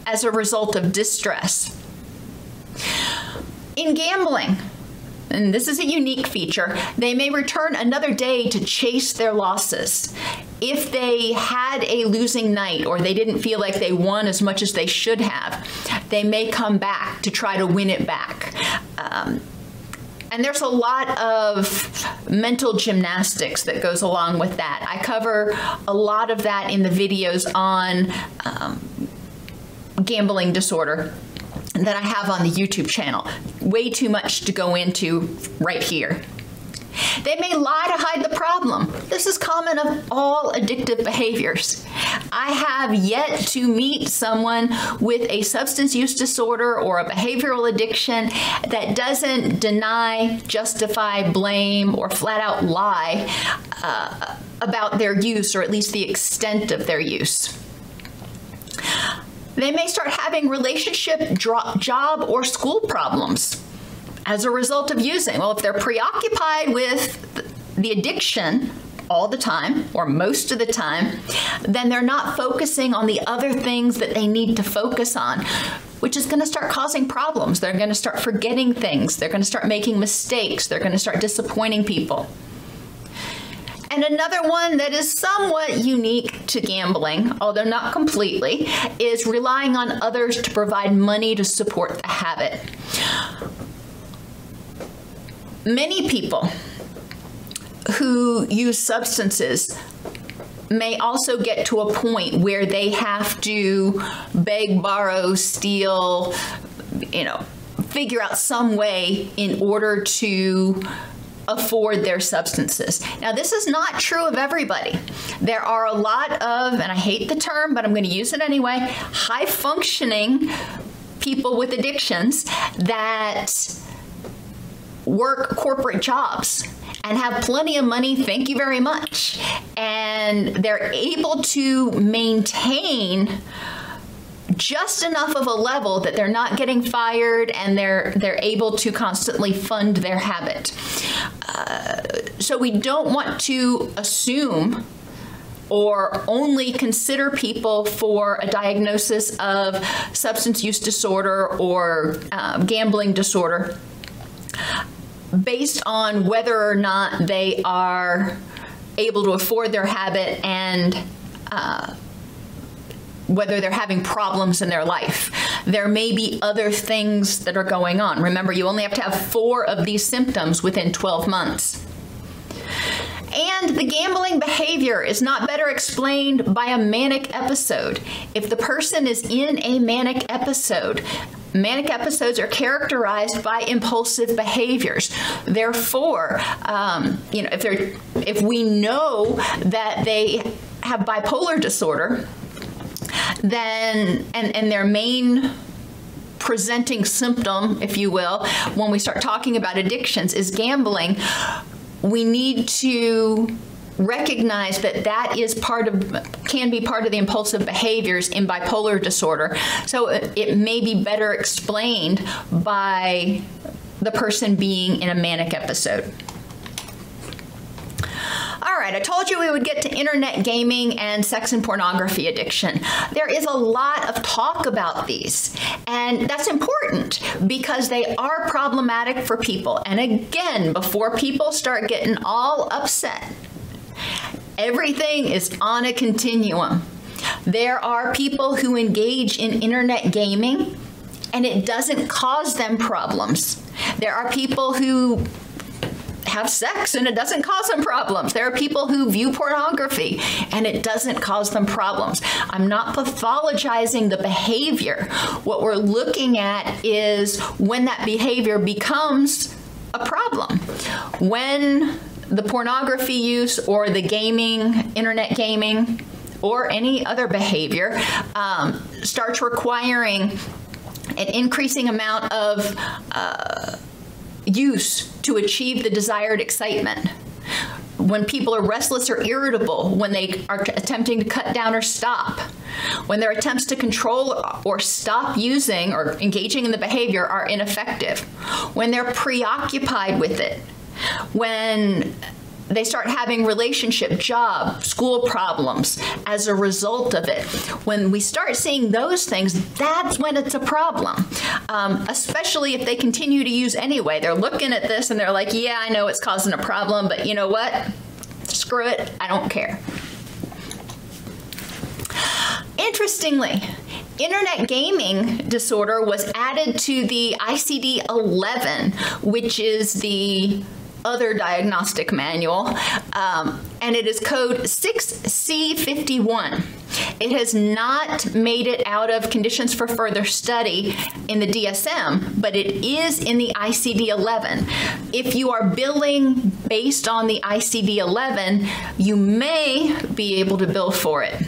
Speaker 6: as a result of distress. In gambling, and this is a unique feature, they may return another day to chase their losses. If they had a losing night or they didn't feel like they won as much as they should have, they may come back to try to win it back. Um, and there's a lot of mental gymnastics that goes along with that. I cover a lot of that in the videos on um, gambling disorder that I have on the YouTube channel. Way too much to go into right here. They may lie to hide the problem. This is common of all addictive behaviors. I have yet to meet someone with a substance use disorder or a behavioral addiction that doesn't deny, justify, blame, or flat out lie uh, about their use or at least the extent of their use. They may start having relationship, job, or school problems as a result of using. Well, if they're preoccupied with the addiction all the time or most of the time, then they're not focusing on the other things that they need to focus on, which is going to start causing problems. They're going to start forgetting things. They're going to start making mistakes. They're going to start disappointing people. And another one that is somewhat unique to gambling, although not completely, is relying on others to provide money to support the habit. Many people who use substances may also get to a point where they have to beg, borrow, steal, you know, figure out some way in order to afford their substances. Now this is not true of everybody. There are a lot of and I hate the term but I'm going to use it anyway, high functioning people with addictions that work corporate jobs and have plenty of money thank you very much and they're able to maintain just enough of a level that they're not getting fired and they're they're able to constantly fund their habit. Uh, so we don't want to assume or only consider people for a diagnosis of substance use disorder or um, gambling disorder based on whether or not they are able to afford their habit and uh, whether they're having problems in their life. There may be other things that are going on. Remember, you only have to have 4 of these symptoms within 12 months. And the gambling behavior is not better explained by a manic episode. If the person is in a manic episode, manic episodes are characterized by impulsive behaviors therefore um, you know if they're if we know that they have bipolar disorder then and and their main presenting symptom if you will when we start talking about addictions is gambling we need to recognize that that is part of can be part of the impulsive behaviors in bipolar disorder. So it, it may be better explained by the person being in a manic episode all right, I told you we would get to internet gaming and sex and pornography addiction. There is a lot of talk about these, and that's important because they are problematic for people. And again, before people start getting all upset, everything is on a continuum. There are people who engage in internet gaming and it doesn't cause them problems. There are people who have sex and it doesn't cause them problems. There are people who view pornography and it doesn't cause them problems. I'm not pathologizing the behavior. What we're looking at is when that behavior becomes a problem. When the pornography use or the gaming, internet gaming or any other behavior um, starts requiring an increasing amount of uh, use to achieve the desired excitement. When people are restless or irritable when they are attempting to cut down or stop when their attempts to control or stop using or engaging in the behavior are ineffective, when they're preoccupied with it, when they start having relationship, job, school problems as a result of it. When we start seeing those things, that's when it's a problem. Um, especially if they continue to use anyway. They're looking at this and they're like, "Yeah, I know it's causing a problem, but you know what? Screw it. I don't care." Interestingly, internet gaming disorder was added to the ICD-11, which is the other diagnostic manual, um, and it is code 6C51. It has not made it out of conditions for further study in the DSM, but it is in the ICD-11. If you are billing based on the ICD-11, you may be able to bill for it.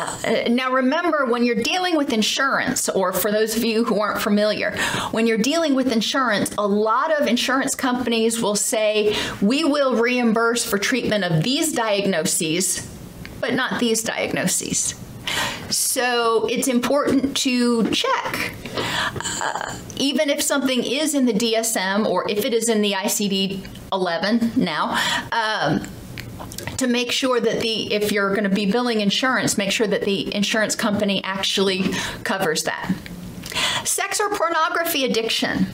Speaker 6: Uh, now remember when you're dealing with insurance or for those of you who aren't familiar when you're dealing with insurance a lot of insurance companies will say we will reimburse for treatment of these diagnoses but not these diagnoses. So it's important to check. Uh, even if something is in the DSM or if it is in the ICD-11 now um, to make sure that the if you're going to be billing insurance make sure that the insurance company actually covers that Sex or pornography addiction.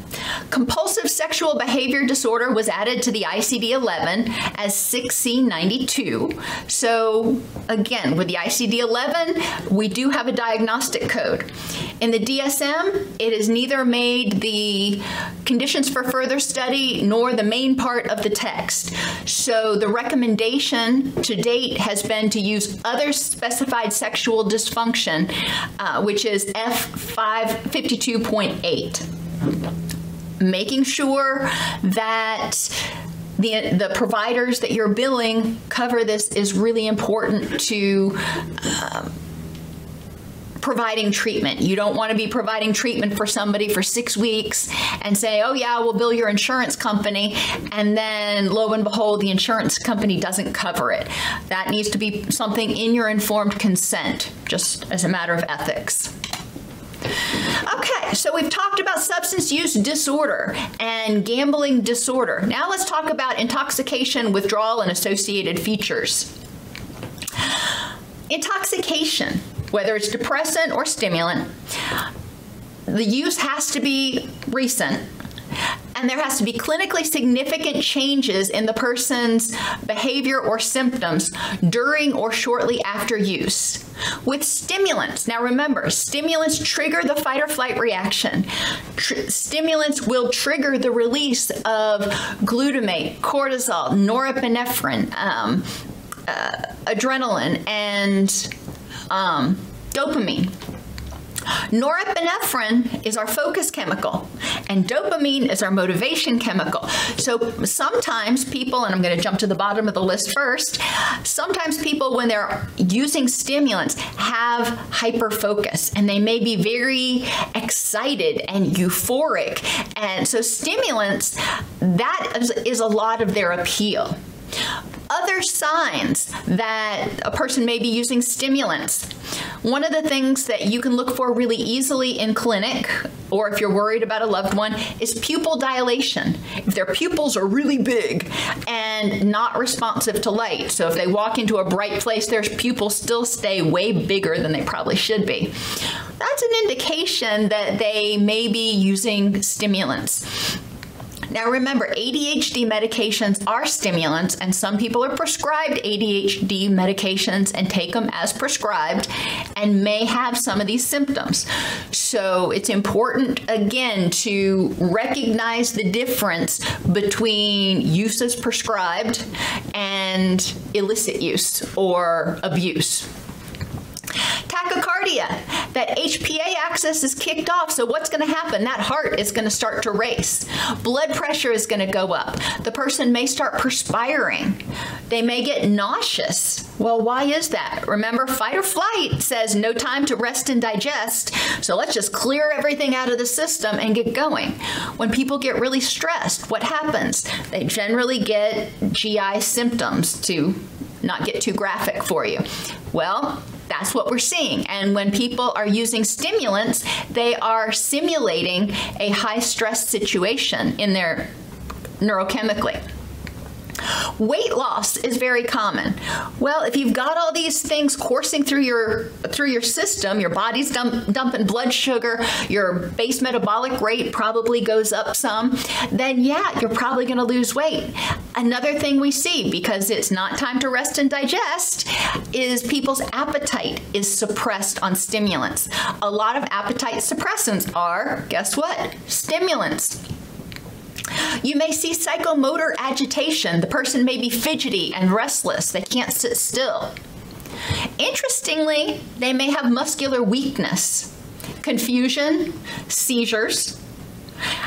Speaker 6: Compulsive sexual behavior disorder was added to the ICD-11 as 6C92. So again, with the ICD-11, we do have a diagnostic code. In the DSM, it is neither made the conditions for further study nor the main part of the text. So the recommendation to date has been to use other specified sexual dysfunction, uh, which is F552.8. Making sure that the the providers that you're billing cover this is really important to um, providing treatment. You don't want to be providing treatment for somebody for 6 weeks and say, "Oh yeah, we'll bill your insurance company." And then lo and behold, the insurance company doesn't cover it. That needs to be something in your informed consent just as a matter of ethics. Okay, so we've talked about substance use disorder and gambling disorder. Now let's talk about intoxication, withdrawal and associated features. Intoxication whether it's depressant or stimulant. The use has to be recent and there has to be clinically significant changes in the person's behavior or symptoms during or shortly after use. With stimulants, now remember, stimulants trigger the fight or flight reaction. Tr stimulants will trigger the release of glutamate, cortisol, norepinephrine, um, uh, adrenaline, and um, dopamine. Norepinephrine is our focus chemical and dopamine is our motivation chemical. So sometimes people and I'm going to jump to the bottom of the list first, sometimes people when they're using stimulants have hyper focus and they may be very excited and euphoric. And so stimulants that is, is a lot of their appeal other signs that a person may be using stimulants. One of the things that you can look for really easily in clinic or if you're worried about a loved one is pupil dilation. If their pupils are really big and not responsive to light. So if they walk into a bright place their pupils still stay way bigger than they probably should be. That's an indication that they may be using stimulants. Now remember, ADHD medications are stimulants and some people are prescribed ADHD medications and take them as prescribed and may have some of these symptoms. So it's important again to recognize the difference between use as prescribed and illicit use or abuse tachycardia. That HPA axis is kicked off so what's going to happen? That heart is going to start to race. Blood pressure is going to go up. The person may start perspiring. They may get nauseous. Well why is that? Remember fight or flight says no time to rest and digest. So let's just clear everything out of the system and get going. When people get really stressed what happens? They generally get GI symptoms to not get too graphic for you. Well That's what we're seeing. And when people are using stimulants, they are simulating a high stress situation in their neurochemically. Weight loss is very common. Well, if you've got all these things coursing through your through your system, your body's dump, dumping blood sugar, your base metabolic rate probably goes up some, then yeah, you're probably going to lose weight. Another thing we see because it's not time to rest and digest is people's appetite is suppressed on stimulants. A lot of appetite suppressants are guess what? Stimulants. You may see psychomotor agitation. The person may be fidgety and restless. They can't sit still. Interestingly, they may have muscular weakness, confusion, seizures.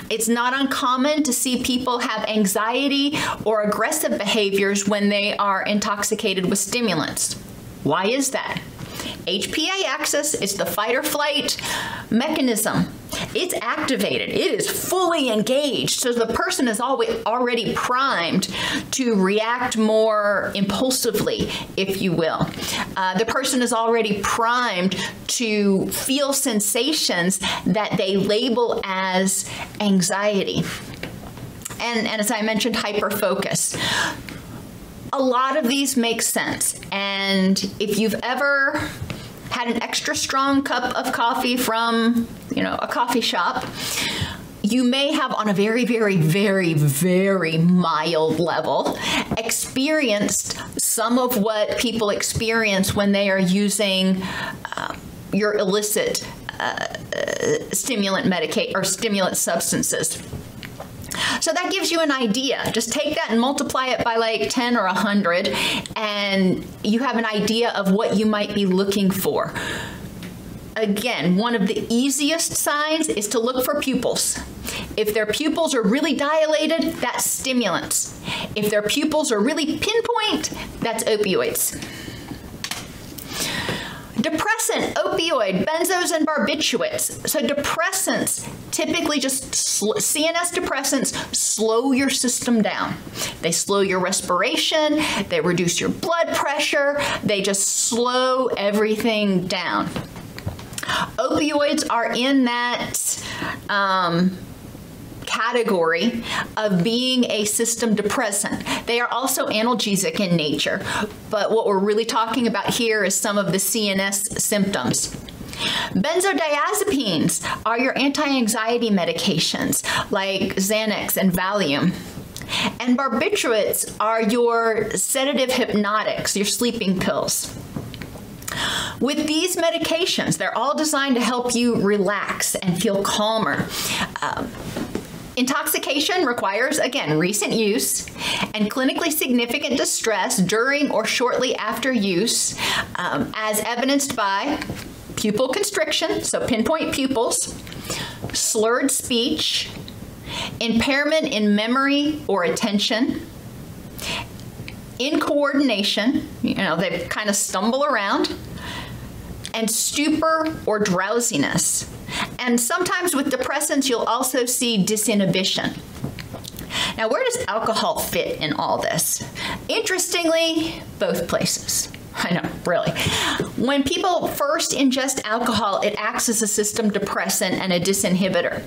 Speaker 6: It's not uncommon to see people have anxiety or aggressive behaviors when they are intoxicated with stimulants. Why is that? HPA axis is the fight or flight mechanism. It's activated. It is fully engaged. So the person is always already primed to react more impulsively, if you will. Uh, the person is already primed to feel sensations that they label as anxiety. And, and as I mentioned, hyperfocus a lot of these make sense. And if you've ever had an extra strong cup of coffee from, you know, a coffee shop, you may have on a very very very very mild level experienced some of what people experience when they are using uh, your illicit uh, uh, stimulant medicate or stimulant substances so that gives you an idea. Just take that and multiply it by like 10 or 100 and you have an idea of what you might be looking for. Again, one of the easiest signs is to look for pupils. If their pupils are really dilated, that's stimulants. If their pupils are really pinpoint, that's opioids. Depressant, opioid, benzos and barbiturates. So depressants typically just CNS depressants slow your system down. They slow your respiration, they reduce your blood pressure, they just slow everything down. Opioids are in that um, category of being a system depressant. They are also analgesic in nature, but what we're really talking about here is some of the CNS symptoms. Benzodiazepines are your anti-anxiety medications like Xanax and Valium. And barbiturates are your sedative hypnotics, your sleeping pills. With these medications, they're all designed to help you relax and feel calmer. Um, Intoxication requires again recent use and clinically significant distress during or shortly after use um, as evidenced by pupil constriction, so pinpoint pupils, slurred speech, impairment in memory or attention, incoordination, you know, they kind of stumble around, and stupor or drowsiness. And sometimes with depressants you'll also see disinhibition. Now, where does alcohol fit in all this? Interestingly, both places. I know, really. When people first ingest alcohol, it acts as a system depressant and a disinhibitor.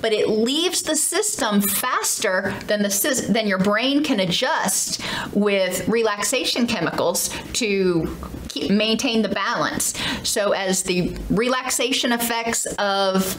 Speaker 6: But it leaves the system faster than the than your brain can adjust with relaxation chemicals to keep, maintain the balance. So as the relaxation effects of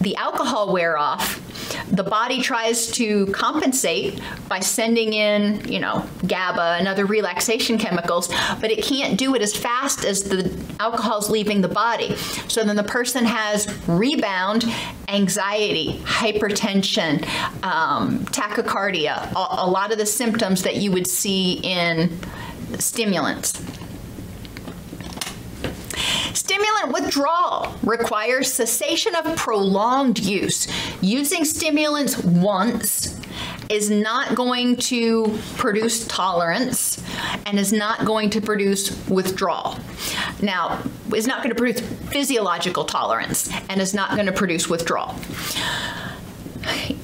Speaker 6: the alcohol wear off, the body tries to compensate by sending in, you know, GABA and other relaxation chemicals, but it can't do it as fast as the alcohol's leaving the body. So then the person has rebound anxiety, hypertension, um, tachycardia, a, a lot of the symptoms that you would see in stimulants. Stimulant withdrawal requires cessation of prolonged use. Using stimulants once is not going to produce tolerance and is not going to produce withdrawal. Now, is not going to produce physiological tolerance and is not going to produce withdrawal.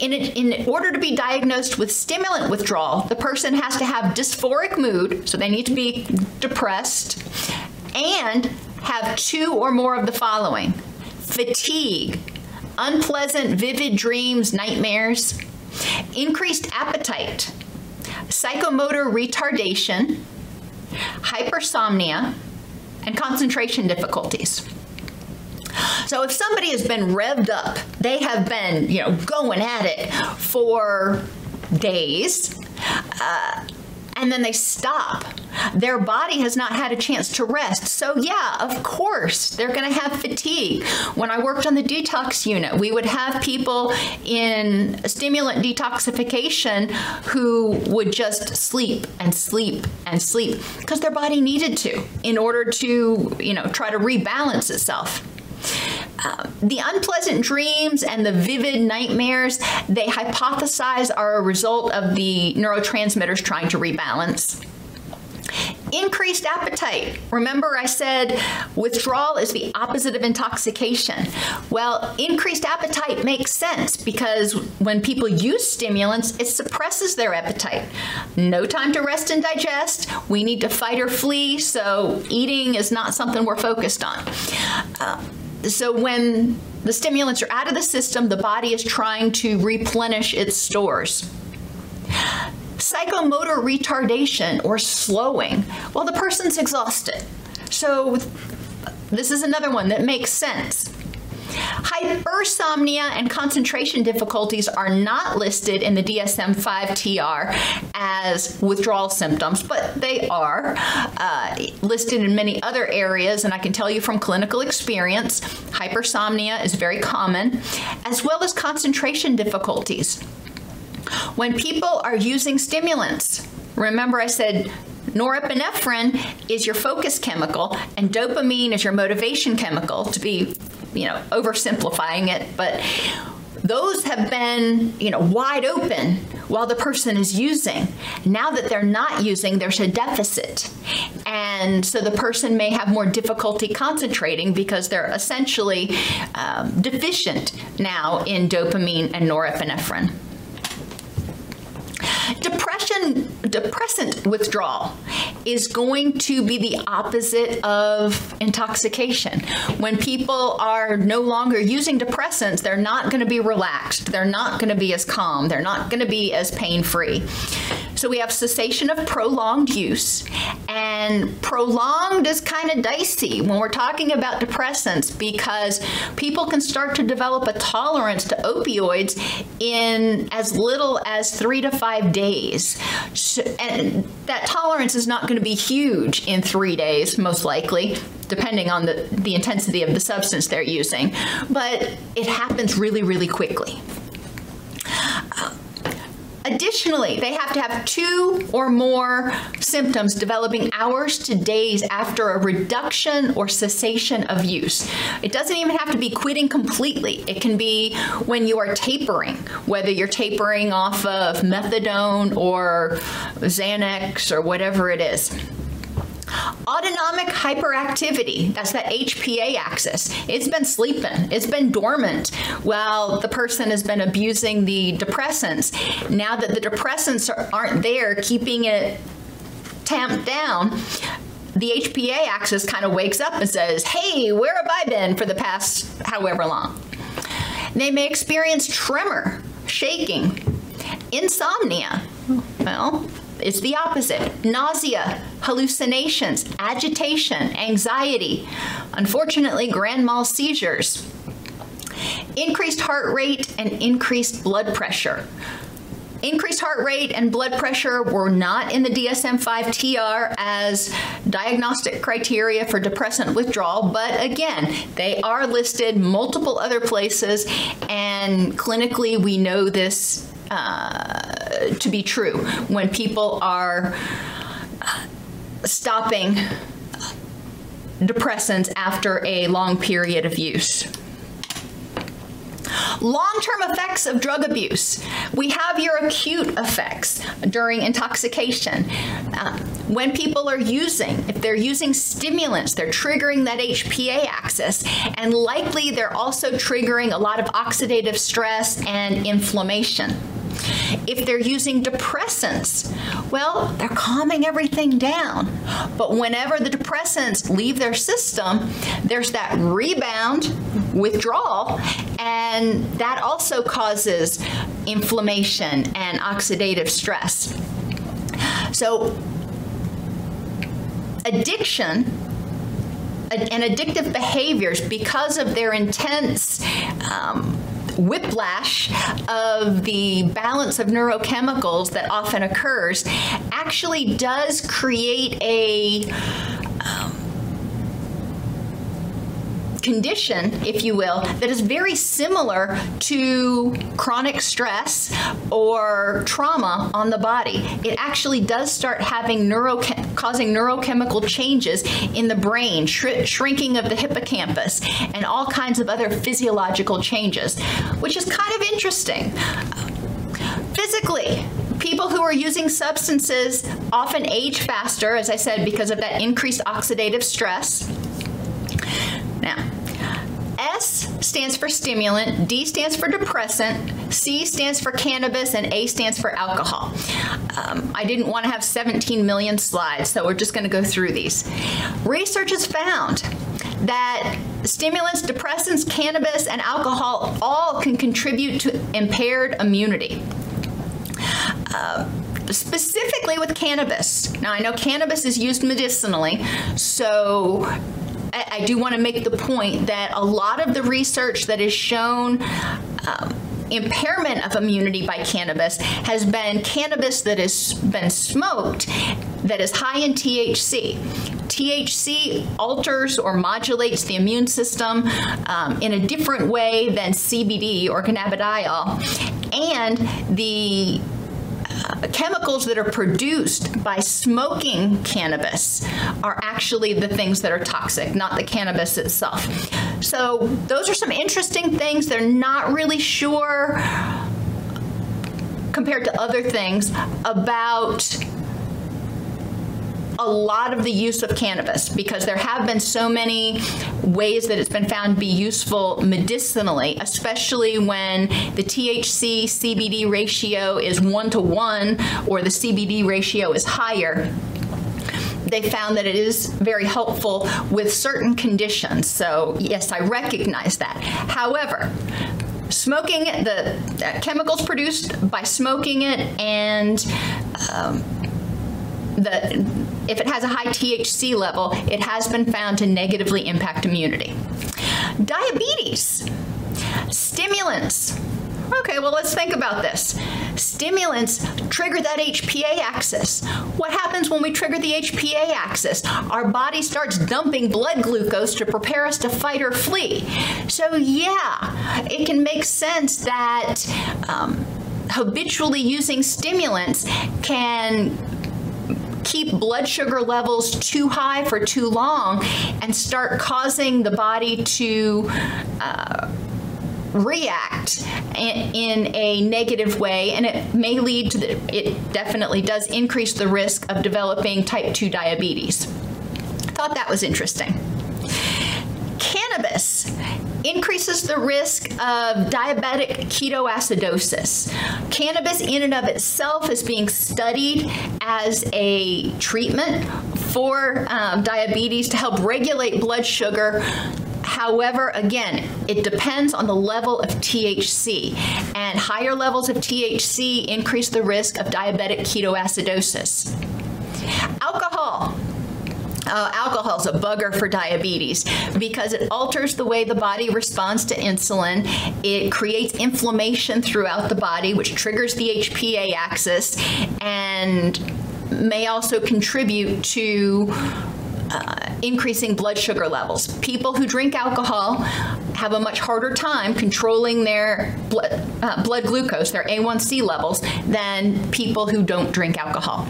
Speaker 6: In, in order to be diagnosed with stimulant withdrawal, the person has to have dysphoric mood, so they need to be depressed and have two or more of the following fatigue, unpleasant, vivid dreams, nightmares, increased appetite, psychomotor retardation, hypersomnia, and concentration difficulties. So if somebody has been revved up, they have been, you know, going at it for days, uh, and then they stop. Their body has not had a chance to rest. So yeah, of course, they're going to have fatigue. When I worked on the detox unit, we would have people in stimulant detoxification who would just sleep and sleep and sleep because their body needed to in order to, you know, try to rebalance itself. The unpleasant dreams and the vivid nightmares they hypothesize are a result of the neurotransmitters trying to rebalance. Increased appetite. Remember i said withdrawal is the opposite of intoxication. Well increased appetite makes sense because when people use stimulants it suppresses their appetite. No time to rest and digest. We need to fight or flee so eating is not something we're focused on. Uh, so when the stimulants are out of the system, the body is trying to replenish its stores. Psychomotor retardation or slowing. Well, the person's exhausted. So this is another one that makes sense. Hypersomnia and concentration difficulties are not listed in the DSM-5 TR as withdrawal symptoms, but they are uh, listed in many other areas and I can tell you from clinical experience, hypersomnia is very common as well as concentration difficulties. When people are using stimulants, remember I said norepinephrine is your focus chemical and dopamine is your motivation chemical to be you know oversimplifying it but those have been you know wide open while the person is using. Now that they're not using there's a deficit. And so the person may have more difficulty concentrating because they're essentially um, deficient now in dopamine and norepinephrine depression depressant withdrawal is going to be the opposite of intoxication. When people are no longer using depressants they're not going to be relaxed. They're not going to be as calm. They're not going to be as pain-free so we have cessation of prolonged use and prolonged is kind of dicey when we're talking about depressants because people can start to develop a tolerance to opioids in as little as 3 to 5 days. And that tolerance is not going to be huge in 3 days most likely depending on the the intensity of the substance they're using but it happens really really quickly Additionally, they have to have two or more symptoms developing hours to days after a reduction or cessation of use. It doesn't even have to be quitting completely. It can be when you are tapering, whether you're tapering off of methadone or Xanax or whatever it is. Autonomic hyperactivity, that's that HPA axis. It's been sleeping. It's been dormant while the person has been abusing the depressants. Now that the depressants are, aren't there keeping it tamped down, the HPA axis kind of wakes up and says, "Hey, where have I been for the past however long?" They may experience tremor, shaking, insomnia. Well, it's the opposite. Nausea, hallucinations, agitation, anxiety, unfortunately grand mal seizures. Increased heart rate and increased blood pressure. Increased heart rate and blood pressure were not in the DSM-5 TR as diagnostic criteria for depressant withdrawal, but again, they are listed multiple other places and clinically we know this uh, to be true when people are stopping depressants after a long period of use. Long-term effects of drug abuse. We have your acute effects during intoxication. Uh, when people are using, if they're using stimulants, they're triggering that HPA axis and likely they're also triggering a lot of oxidative stress and inflammation. If they're using depressants, well, they're calming everything down. But whenever the depressants leave their system, there's that rebound withdrawal and that also causes inflammation and oxidative stress. So addiction and addictive behaviors because of their intense um, whiplash of the balance of neurochemicals that often occurs actually does create a um, condition, if you will, that is very similar to chronic stress or trauma on the body. It actually does start having neuro causing neurochemical changes in the brain, sh shrinking of the hippocampus and all kinds of other physiological changes, which is kind of interesting. Physically, people who are using substances often age faster as I said because of that increased oxidative stress. Now, S stands for stimulant, D stands for depressant, C stands for cannabis, and A stands for alcohol. Um, I didn't want to have 17 million slides, so we're just going to go through these. Research has found that stimulants, depressants, cannabis, and alcohol all can contribute to impaired immunity. Uh, specifically with cannabis. Now I know cannabis is used medicinally, so I, do want to make the point that a lot of the research that has shown um, impairment of immunity by cannabis has been cannabis that has been smoked that is high in THC. THC alters or modulates the immune system um, in a different way than CBD or cannabidiol and the chemicals that are produced by smoking cannabis are actually the things that are toxic, not the cannabis itself. So those are some interesting things. They're not really sure compared to other things about a lot of the use of cannabis because there have been so many ways that it's been found to be useful medicinally especially when the THC CBD ratio is 1 to 1 or the CBD ratio is higher. They found that it is very helpful with certain conditions. So yes I recognize that. However smoking the uh, chemicals produced by smoking it and um, the if it has a high THC level, it has been found to negatively impact immunity. Diabetes. Stimulants. Okay, well let's think about this. Stimulants trigger that HPA axis. What happens when we trigger the HPA axis? Our body starts dumping blood glucose to prepare us to fight or flee. So yeah, it can make sense that um, habitually using stimulants can keep blood sugar levels too high for too long and start causing the body to uh, react in a negative way and it may lead to the, it definitely does increase the risk of developing type 2 diabetes. Thought that was interesting. Cannabis increases the risk of diabetic ketoacidosis. Cannabis in and of itself is being studied as a treatment for um, diabetes to help regulate blood sugar However, again, it depends on the level of THC, and higher levels of THC increase the risk of diabetic ketoacidosis. Alcohol uh, alcohol is a bugger for diabetes because it alters the way the body responds to insulin. It creates inflammation throughout the body which triggers the HPA axis and may also contribute to uh, increasing blood sugar levels. People who drink alcohol have a much harder time controlling their blood, uh, blood glucose, their A1C levels than people who don't drink alcohol.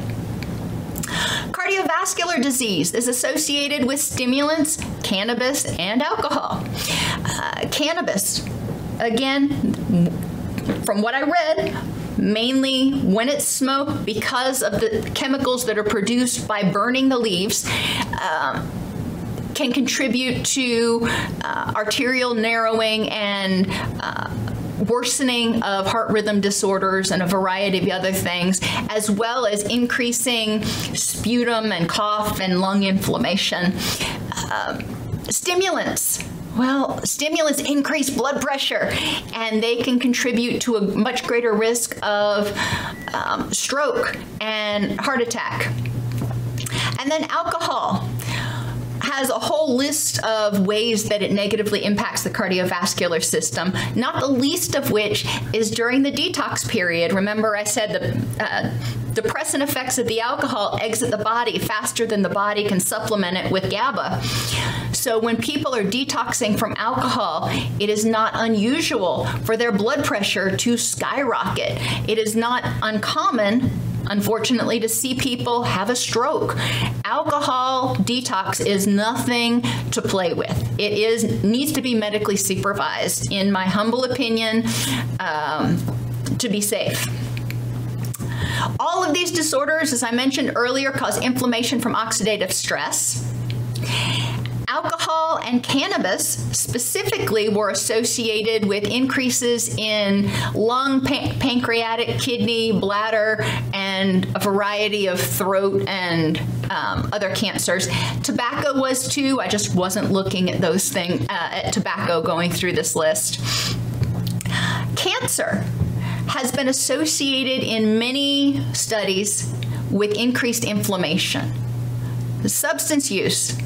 Speaker 6: Cardiovascular disease is associated with stimulants, cannabis, and alcohol. Uh, cannabis, again, from what I read, mainly when it's smoked because of the chemicals that are produced by burning the leaves. Um, can contribute to uh, arterial narrowing and uh, worsening of heart rhythm disorders and a variety of other things as well as increasing sputum and cough and lung inflammation. Um, stimulants. Well, stimulants increase blood pressure and they can contribute to a much greater risk of um, stroke and heart attack. And then alcohol has a whole list of ways that it negatively impacts the cardiovascular system, not the least of which is during the detox period. Remember I said the uh, depressant effects of the alcohol exit the body faster than the body can supplement it with GABA. So when people are detoxing from alcohol, it is not unusual for their blood pressure to skyrocket. It is not uncommon unfortunately to see people have a stroke. Alcohol detox is nothing to play with. It is needs to be medically supervised in my humble opinion um, to be safe. All of these disorders as I mentioned earlier cause inflammation from oxidative stress. Alcohol and cannabis specifically were associated with increases in lung, pan pancreatic, kidney, bladder, and a variety of throat and um, other cancers. Tobacco was too. I just wasn't looking at those things uh, at tobacco going through this list. Cancer has been associated in many studies with increased inflammation. Substance use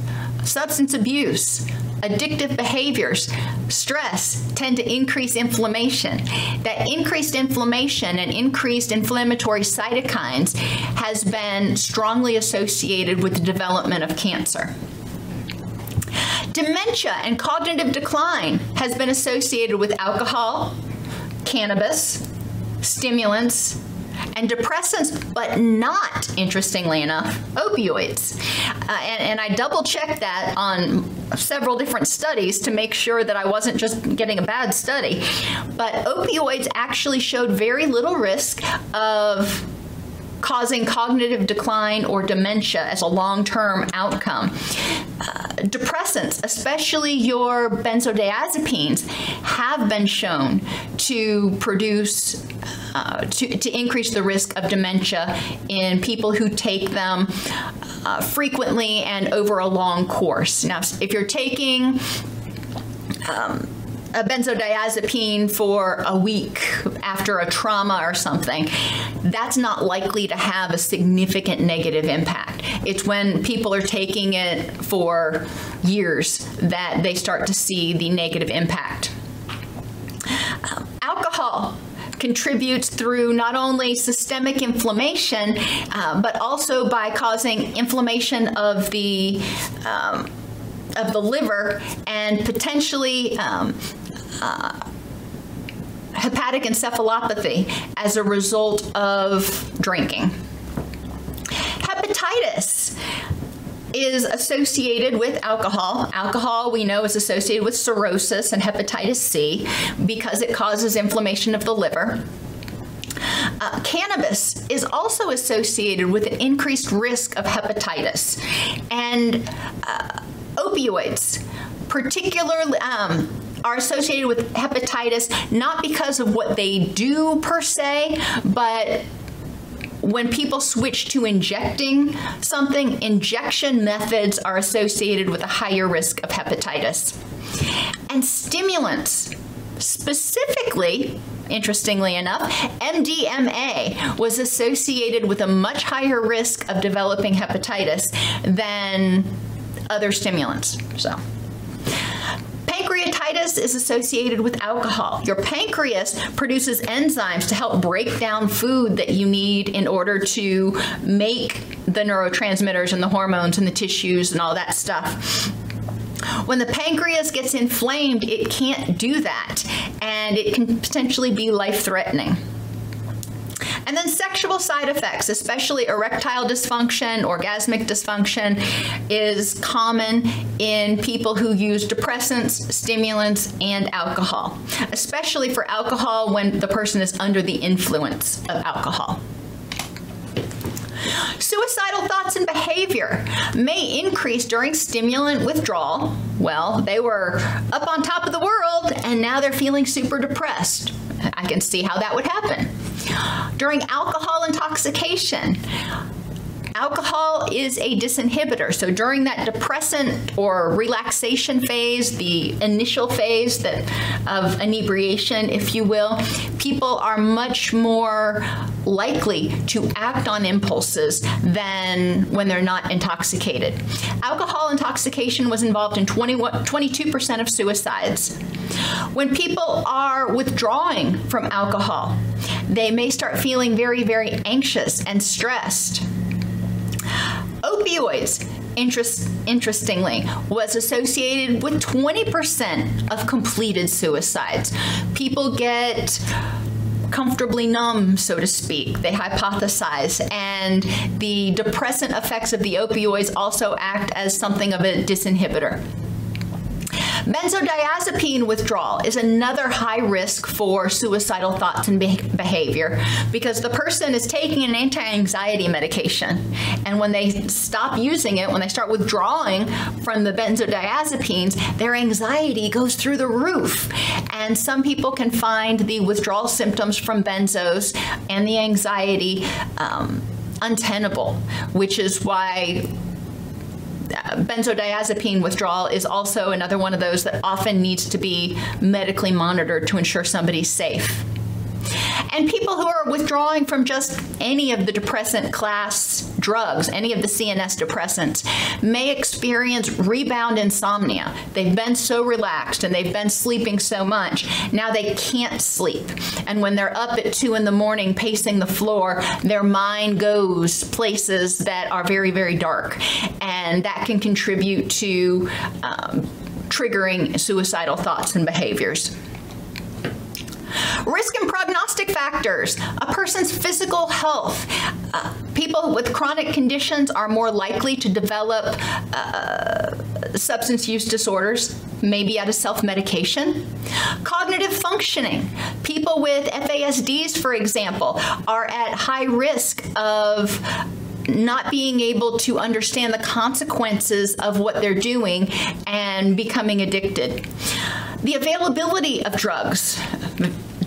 Speaker 6: substance abuse, addictive behaviors, stress tend to increase inflammation. That increased inflammation and increased inflammatory cytokines has been strongly associated with the development of cancer. Dementia and cognitive decline has been associated with alcohol, cannabis, stimulants, and depressants but not interestingly enough opioids. Uh, and, and I double checked that on several different studies to make sure that I wasn't just getting a bad study. But opioids actually showed very little risk of causing cognitive decline or dementia as a long-term outcome. Uh, depressants, especially your benzodiazepines, have been shown to produce uh, to, to increase the risk of dementia in people who take them uh, frequently and over a long course. Now, if you're taking um, a benzodiazepine for a week after a trauma or something that's not likely to have a significant negative impact. It's when people are taking it for years that they start to see the negative impact. Um, alcohol contributes through not only systemic inflammation uh, but also by causing inflammation of the um, of the liver and potentially um, uh, hepatic encephalopathy as a result of drinking. Hepatitis is associated with alcohol. Alcohol we know is associated with cirrhosis and hepatitis C because it causes inflammation of the liver. Uh, cannabis is also associated with an increased risk of hepatitis and uh, opioids particularly um, are associated with hepatitis not because of what they do per se but when people switch to injecting something injection methods are associated with a higher risk of hepatitis. And stimulants specifically interestingly enough MDMA was associated with a much higher risk of developing hepatitis than other stimulants so Pancreatitis is associated with alcohol. Your pancreas produces enzymes to help break down food that you need in order to make the neurotransmitters and the hormones and the tissues and all that stuff. When the pancreas gets inflamed, it can't do that and it can potentially be life-threatening. And then sexual side effects, especially erectile dysfunction, orgasmic dysfunction is common in people who use depressants, stimulants, and alcohol, especially for alcohol when the person is under the influence of alcohol. Suicidal thoughts and behavior may increase during stimulant withdrawal. Well, they were up on top of the world and now they're feeling super depressed I can see how that would happen. During alcohol intoxication, alcohol is a disinhibitor. So during that depressant or relaxation phase, the initial phase that of inebriation, if you will, people are much more likely to act on impulses than when they're not intoxicated. Alcohol intoxication was involved in 22% of suicides. When people are withdrawing from alcohol, they may start feeling very very anxious and stressed Opioids interest, interestingly was associated with 20% of completed suicides. People get comfortably numb so to speak. They hypothesize. And the depressant effects of the opioids also act as something of a disinhibitor Benzodiazepine withdrawal is another high risk for suicidal thoughts and behavior because the person is taking an anti-anxiety medication and when they stop using it, when they start withdrawing from the benzodiazepines, their anxiety goes through the roof. And some people can find the withdrawal symptoms from benzos and the anxiety um, untenable, which is why benzodiazepine withdrawal is also another one of those that often needs to be medically monitored to ensure somebody's safe. And people who are withdrawing from just any of the depressant class drugs, any of the CNS depressants, may experience rebound insomnia. They've been so relaxed and they've been sleeping so much. Now they can't sleep. And when they're up at 2 in the morning pacing the floor, their mind goes places that are very very dark. And that can contribute to um, triggering suicidal thoughts and behaviors. Risk and prognostic factors, a person's physical health. Uh, people with chronic conditions are more likely to develop uh, substance use disorders, maybe out of self-medication. Cognitive functioning. People with FASDs, for example, are at high risk of not being able to understand the consequences of what they're doing and becoming addicted. The availability of drugs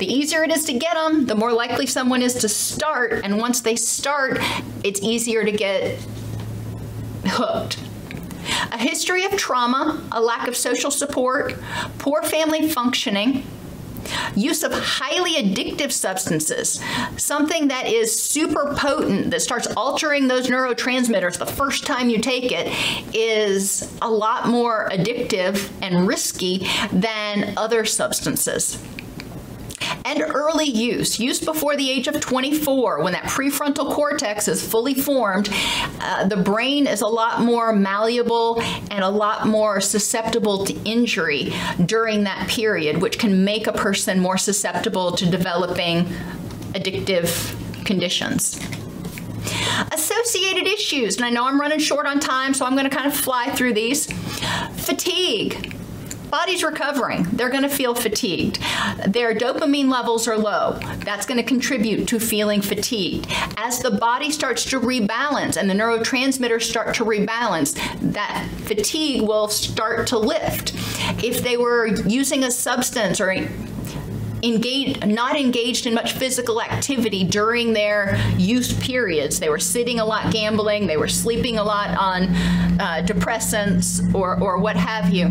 Speaker 6: the easier it is to get them, the more likely someone is to start, and once they start, it's easier to get hooked. A history of trauma, a lack of social support, poor family functioning, use of highly addictive substances something that is super potent that starts altering those neurotransmitters the first time you take it is a lot more addictive and risky than other substances and early use, use before the age of 24 when that prefrontal cortex is fully formed, uh, the brain is a lot more malleable and a lot more susceptible to injury during that period, which can make a person more susceptible to developing addictive conditions. Associated issues and I know I'm running short on time so I'm going to kind of fly through these. Fatigue body's recovering. They're going to feel fatigued. Their dopamine levels are low. That's going to contribute to feeling fatigued. As the body starts to rebalance and the neurotransmitters start to rebalance, that fatigue will start to lift. If they were using a substance or engaged not engaged in much physical activity during their use periods they were sitting a lot gambling they were sleeping a lot on uh, depressants or or what have you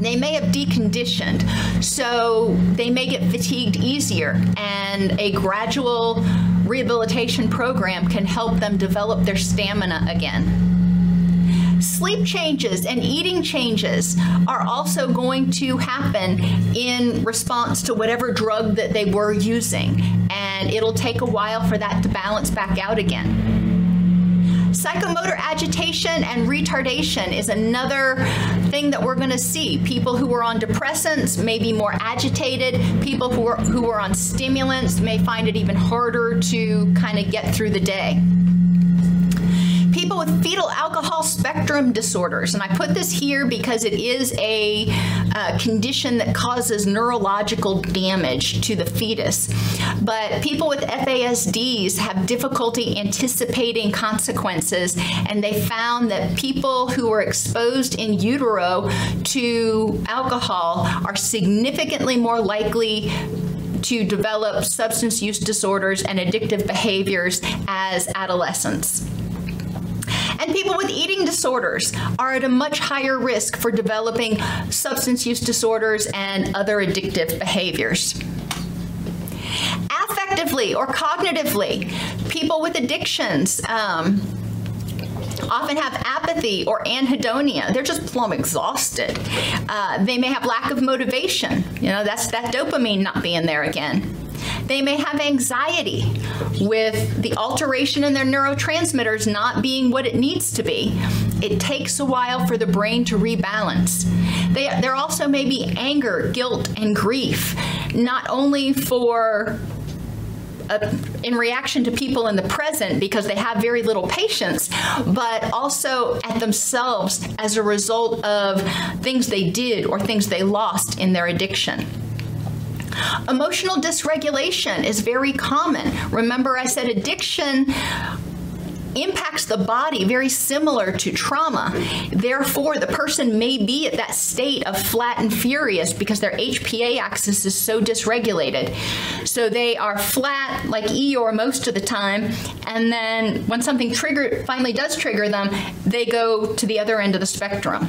Speaker 6: they may have deconditioned so they may get fatigued easier. And a gradual rehabilitation program can help them develop their stamina again. Sleep changes and eating changes are also going to happen in response to whatever drug that they were using. And it'll take a while for that to balance back out again Psychomotor agitation and retardation is another thing that we're going to see. People who are on depressants may be more agitated. People who are who are on stimulants may find it even harder to kind of get through the day people with fetal alcohol spectrum disorders and I put this here because it is a uh, condition that causes neurological damage to the fetus but people with FASDs have difficulty anticipating consequences and they found that people who were exposed in utero to alcohol are significantly more likely to develop substance use disorders and addictive behaviors as adolescents. And people with eating disorders are at a much higher risk for developing substance use disorders and other addictive behaviors affectively or cognitively people with addictions um, often have apathy or anhedonia. They're just plumb exhausted. Uh, they may have lack of motivation. You know, that's that dopamine not being there again. They may have anxiety with the alteration in their neurotransmitters not being what it needs to be. It takes a while for the brain to rebalance. They, there also may be anger, guilt, and grief, not only for uh, in reaction to people in the present because they have very little patience but also at themselves as a result of things they did or things they lost in their addiction Emotional dysregulation is very common. Remember I said addiction impacts the body very similar to trauma. Therefore, the person may be at that state of flat and furious because their HPA axis is so dysregulated. So they are flat like Eeyore most of the time, and then when something trigger finally does trigger them, they go to the other end of the spectrum.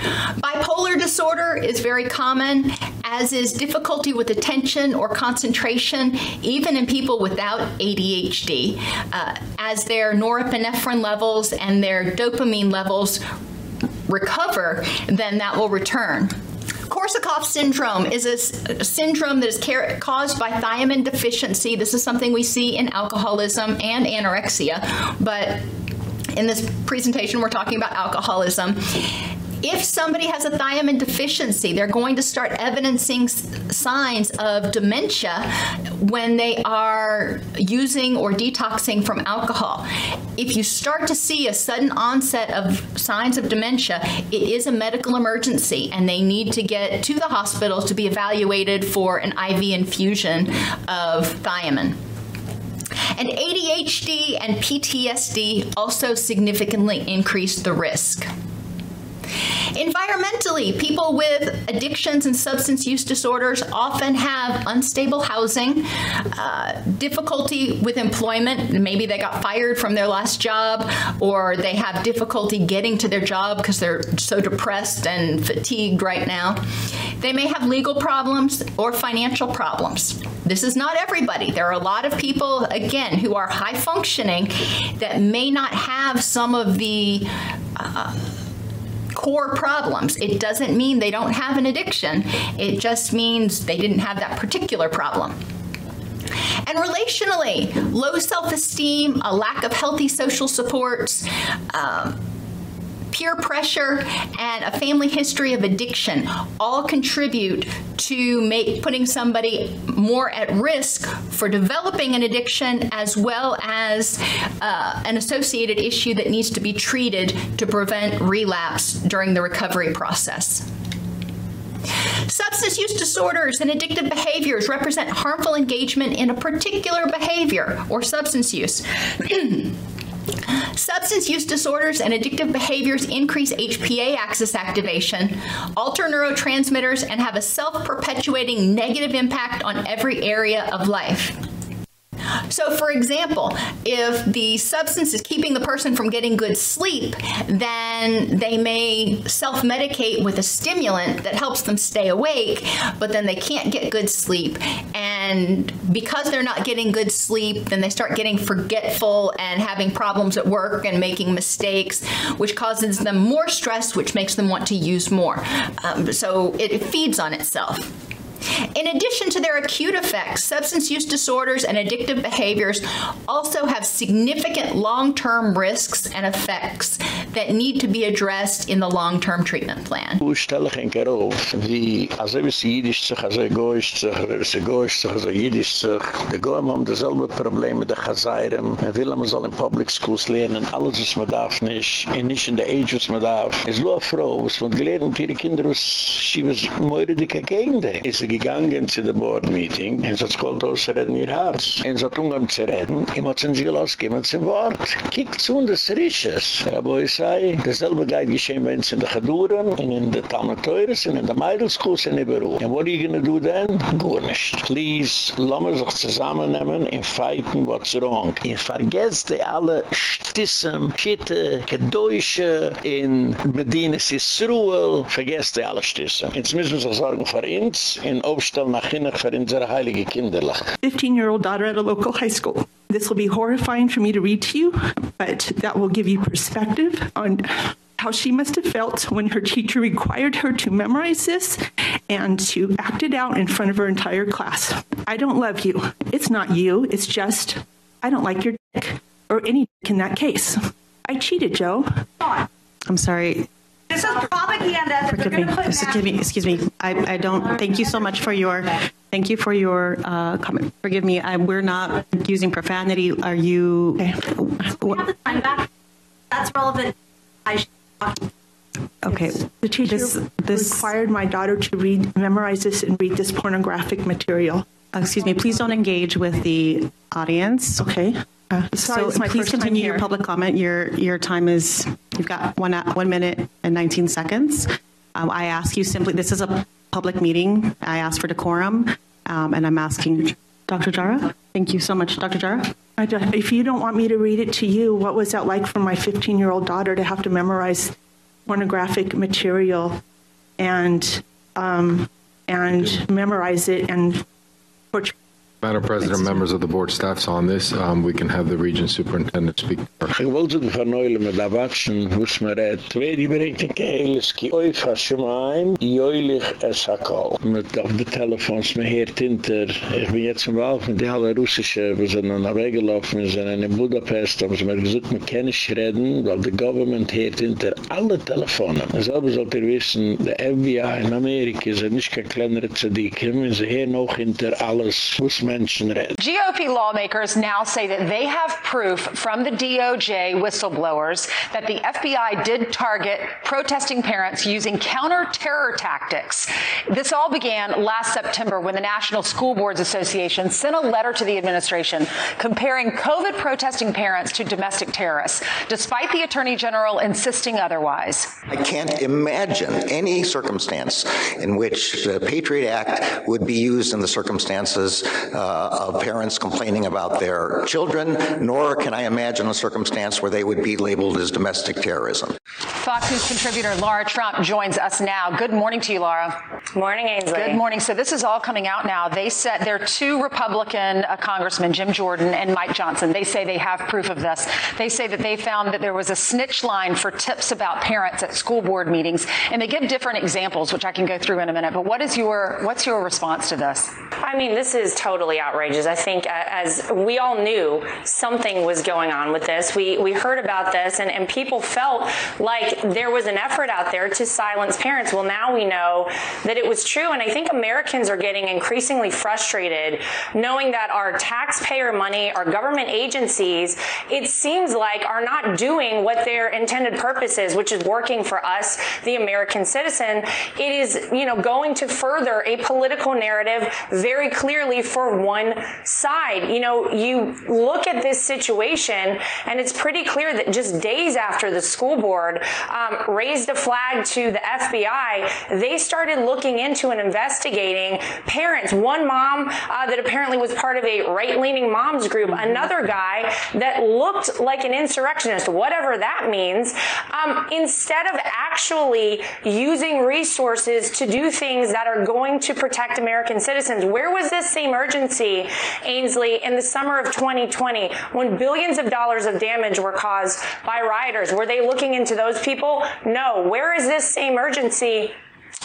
Speaker 6: Bipolar disorder is very common as is difficulty with attention or concentration even in people without ADHD uh, as their norepinephrine levels and their dopamine levels recover then that will return Korsakoff syndrome is a, syndrome that is caused by thiamine deficiency. This is something we see in alcoholism and anorexia, but in this presentation we're talking about alcoholism if somebody has a thiamine deficiency, they're going to start evidencing signs of dementia when they are using or detoxing from alcohol. If you start to see a sudden onset of signs of dementia, it is a medical emergency and they need to get to the hospital to be evaluated for an IV infusion of thiamine. And ADHD and PTSD also significantly increase the risk. Environmentally, people with addictions and substance use disorders often have unstable housing, uh, difficulty with employment, maybe they got fired from their last job or they have difficulty getting to their job because they're so depressed and fatigued right now. They may have legal problems or financial problems. This is not everybody. There are a lot of people again who are high functioning that may not have some of the uh, core problems. It doesn't mean they don't have an addiction. It just means they didn't have that particular problem. And relationally, low self-esteem, a lack of healthy social supports, um, peer pressure and a family history of addiction all contribute to make putting somebody more at risk for developing an addiction as well as uh, an associated issue that needs to be treated to prevent relapse during the recovery process. Substance use disorders and addictive behaviors represent harmful engagement in a particular behavior or substance use. Substance use disorders and addictive behaviors increase HPA axis activation, alter neurotransmitters and have a self-perpetuating negative impact on every area of life. So for example, if the substance is keeping the person from getting good sleep, then they may self-medicate with a stimulant that helps them stay awake, but then they can't get good sleep and because they're not getting good sleep, then they start getting forgetful and having problems at work and making mistakes, which causes them more stress which makes them want to use more. Um, so it, it feeds on itself. In addition to their acute effects, substance use disorders and addictive behaviors also have significant long-term risks and effects that need to be addressed in the long-term treatment plan.
Speaker 1: Chazayram. Man will, in Public Schools lernen, alles nicht in der Age nur was Kinder, was den. Gegangen zu der Board Meeting, und sie hat geholt aus zu reden ihr Herz. Und sie hat umgegangen zu reden, und hat sie gehen wir zum Wort. Kiek zu und das Risches. Ja, boy, sei, derselbe geht geschehen bei uns in der Chaduren, und in der Talmeteures, und in der Meidelskuss, und überall. And what are you gonna do then? Gar nicht. Please, lassen wir sich zusammennehmen und fighten what's wrong. Und vergesst die alle Stissen, Kitte, Kedäusche, in Medina Sisruel, vergesst die alle Stissen. Jetzt müssen wir sich sorgen für uns, in Aufstellen nach hinten für unsere heilige Kinderlach.
Speaker 7: 15-year-old daughter at a local high school. This will be horrifying for me to read to you, but that will give you perspective on how she must have felt when her teacher required her to memorize this and to act it out in front of her entire class. I don't love you. It's not you. It's just I don't like your dick or any dick in that case. I cheated, Joe.
Speaker 8: I'm sorry.
Speaker 9: This is propaganda that
Speaker 8: Forgive me.
Speaker 9: going to put
Speaker 8: Excuse me. Excuse me. I I don't thank you so much for your thank you for your uh comment. Forgive me. I we're not using profanity. Are you
Speaker 9: have the. That's relevant. I should
Speaker 7: Okay. The teacher
Speaker 8: This- this-
Speaker 7: required my daughter to read memorize this and read this pornographic material.
Speaker 8: excuse me. Please don't engage with the audience.
Speaker 7: Okay. Uh, sorry,
Speaker 8: so please continue your public comment. Your your time is you've got 1 1 minute and 19 seconds. Um, I ask you simply this is a public meeting. I ask for decorum um, and I'm asking Dr. Jara. Thank you so much Dr. Jara.
Speaker 7: I don't- if you don't want me to read it to you, what was that like for my 15-year-old daughter to have to memorize pornographic material and um, and memorize it and portray
Speaker 10: Madam President, members of the board staffs on this, um, we can have the region superintendent speak.
Speaker 1: Ich wollte so verneuillen mit der Watschen, wo es mir redt. Wer die in Kehles, ki oi faschumain, joilich es hakol. Mit auf de Telefons, mir hört hinter, ich bin jetzt im Wald mit die alle Russische, wir sind an der Weg gelaufen, wir sind in Budapest, haben sie mir gesagt, wir können nicht reden, weil der Government hört hinter alle Telefonen. Selber sollt ihr wissen, der FBI in Amerika sind nicht kein kleinere Zadikim, sie hören auch hinter alles, was Menschen reden.
Speaker 11: GOP lawmakers now say that they have proof from the DOJ whistleblowers that the FBI did target protesting parents using counter-terror tactics. This all began last September when the National School Boards Association sent a letter to the administration comparing COVID protesting parents to domestic terrorists, despite the Attorney General insisting otherwise.
Speaker 12: I can't imagine any circumstance in which the Patriot Act would be used in the circumstances uh, of parents complaining about their children, nor can I imagine a circumstance where they would be labeled as domestic terrorism.
Speaker 11: Fox News contributor Laura Trump joins us now. Good morning to you, Laura.
Speaker 13: Morning, Ainsley.
Speaker 11: Good morning. So this is all coming out now. They said there are two Republican uh, congressmen, Jim Jordan and Mike Johnson. They say they have proof of this. They say that they found that there was a snitch line for tips about parents at school board meetings, and they give different examples, which I can go through in a minute. But what is your what's your response to this?
Speaker 13: I mean, this is totally outrageous. I think uh, as we all knew something was going on with this. We we heard about this and and people felt like there was an effort out there to silence parents. Well, now we know that it was true and I think Americans are getting increasingly frustrated knowing that our taxpayer money, our government agencies, it seems like are not doing what their intended purpose is, which is working for us, the American citizen. It is, you know, going to further a political narrative very clearly for one side. You know, you look at this situation and it's pretty clear that just days after the school board um, raised a flag to the FBI, they started looking into and investigating parents. One mom uh, that apparently was part of a right-leaning moms group, another guy that looked like an insurrectionist, whatever that means, um, instead of actually using resources to do things that are going to protect American citizens. Where was this same urgency, Ainsley, in the summer of 2020 when billions of dollars of damage were caused by rioters? Were they looking into those people? No. Where is this same urgency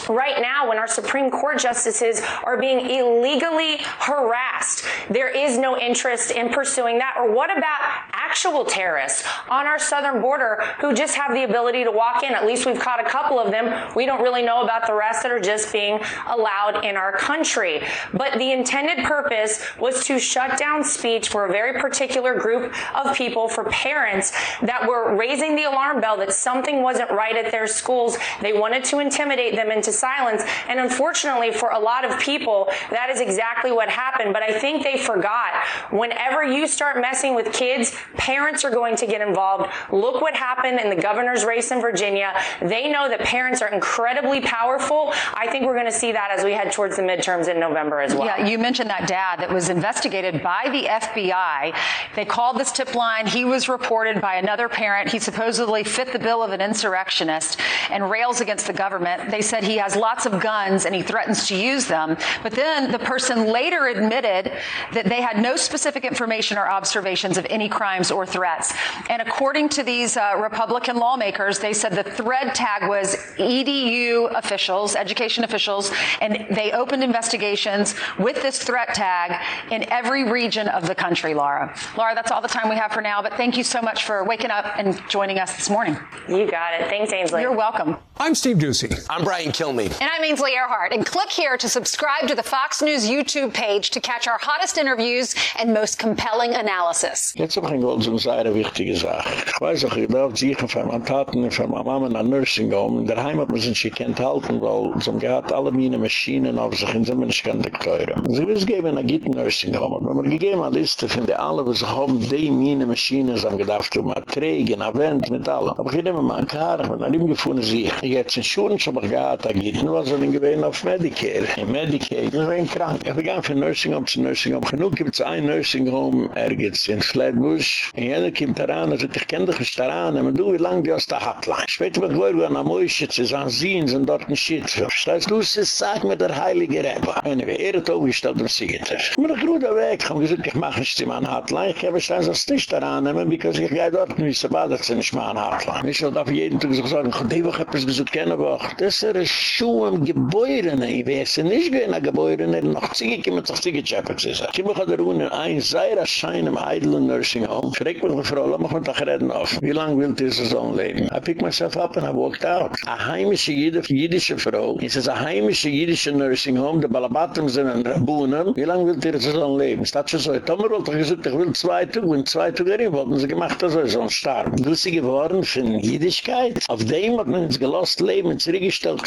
Speaker 13: right now when our Supreme Court justices are being illegally harassed. There is no interest in pursuing that. Or what about actual terrorists on our southern border who just have the ability to walk in? At least we've caught a couple of them. We don't really know about the rest that are just being allowed in our country. But the intended purpose was to shut down speech for a very particular group of people, for parents that were raising the alarm bell that something wasn't right at their schools. They wanted to intimidate them into silence. And unfortunately for a lot of people, that is exactly what happened, but I think they forgot. Whenever you start messing with kids, parents are going to get involved. Look what happened in the governor's race in Virginia. They know that parents are incredibly powerful. I think we're going to see that as we head towards the midterms in November as well.
Speaker 11: Yeah, you mentioned that dad that was investigated by the FBI. They called this tip line. He was reported by another parent. He supposedly fit the bill of an insurrectionist and rails against the government. They said he has lots of guns and he threatens to use them. But then the person later admitted that they had no specific information or observations of any crimes or threats. And according to these uh, Republican lawmakers, they said the threat tag was EDU officials, education officials, and they opened investigations with this threat tag in every region of the country, Laura. Laura, that's all the time we have for now, but thank you so much for waking up and joining us this morning.
Speaker 13: You got it. Thanks, Ainsley.
Speaker 11: You're welcome.
Speaker 14: I'm Steve Doocy.
Speaker 15: I'm Brian Kilmeade.
Speaker 11: And I'm Ainsley Earhardt. And click here to subscribe to the Fox News YouTube page to catch our hottest interviews and most compelling analysis.
Speaker 1: Jetzt habe ich eine ganz sehr wichtige Sache. Ich weiß auch, ich darf sicher von meinen Taten und von meiner Mama nach Nursing Home. In der Heimat müssen sie kennt halten, weil sie haben gehabt alle meine Maschinen auf sich und sie haben nicht gekannt teuren. Sie wissen geben eine gute Nursing Home. Wenn man gegeben eine Liste von der alle, was sie haben, die meine Maschinen, sie haben gedacht, um eine Träge, eine Wend, mit allem. Aber ich nehme mal ein Kar, ich habe ihm gefunden, sie. Ich hätte es in Schulen schon mal gehabt, nur, was sie gewesen auf Medicare. In Medicare, ich bin krank. Ich begann von Nursing Home zu Nursing Home. Genug gibt es ein Nursing Home, ergens in Flatbush. Und jener kommt daran, also ich kenne dich nicht daran, aber du, wie lange die aus der Hotline? Später bin ich gewohnt, wenn am Mäusche zu sein, sie sind dort ein Shit. Verstehst du, sie sagt mir der Heilige Rebbe. Anyway, er hat auch gestellt, um sie geht. Ich bin gut weg, ich habe gesagt, ich mache nicht die Mann Hotline. Ich habe gesagt, dass nicht daran because ich gehe dort nicht, so dass sie nicht Mann Hotline. Ich habe auf jeden Tag gesagt, ich habe die Woche etwas gesagt, keine Woche. Das ist im Gebäude, ich weiß nicht, wie ein Gebäude, noch Ziege kommen, sich Chapel zu sein. Ich habe da unten ein sehr schein im Idle Nursing Home. Frag mich, Frau, mich mit euch reden auf. Wie lange will diese Saison leben? I picked myself up and I walked out. A heimische jüdische Frau. Es ist a heimische jüdische Nursing Home. Die Balabatum sind ein Rabunen. Wie lange will diese Saison leben? Es ist schon so. Tomer wollte gesagt, ich will zwei Tage und zwei Tage rein. Wollten sie gemacht, dass er so Starb. Du sie geworden von Jüdischkeit. Auf dem hat man ins gelost Leben zurückgestellt,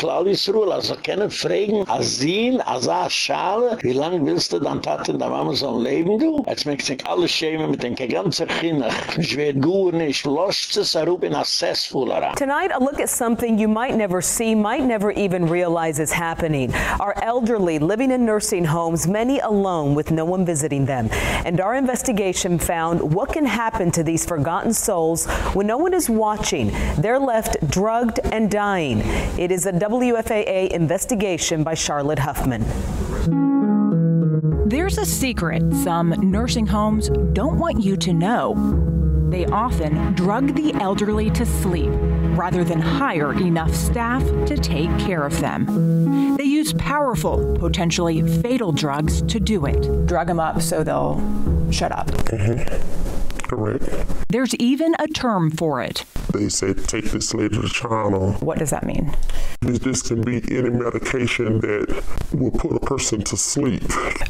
Speaker 1: Ruhl. Also fragen, schade, wie lange willst du dann Mama so leben, du? Jetzt sich alles schämen mit den ganzen. Ich gut nicht. Es er.
Speaker 16: Tonight, a look at something you might never see, might never even realize is happening. Our elderly living in nursing homes, many alone with no one visiting them. And our investigation found what can happen to these forgotten souls when no one is watching. They're left drugged and dying. It is a WFAA investigation by Charlotte Huffman.
Speaker 17: There's a secret some nursing homes don't want you to know. They often drug the elderly to sleep rather than hire enough staff to take care of them. They use powerful, potentially fatal drugs to do it.
Speaker 18: Drug them up so they'll shut up. Mm-hmm.
Speaker 19: Correct.
Speaker 17: There's even a term for it.
Speaker 19: They say take this lady to China.
Speaker 18: What does that mean?
Speaker 19: This, this can be any medication that will put a person to sleep.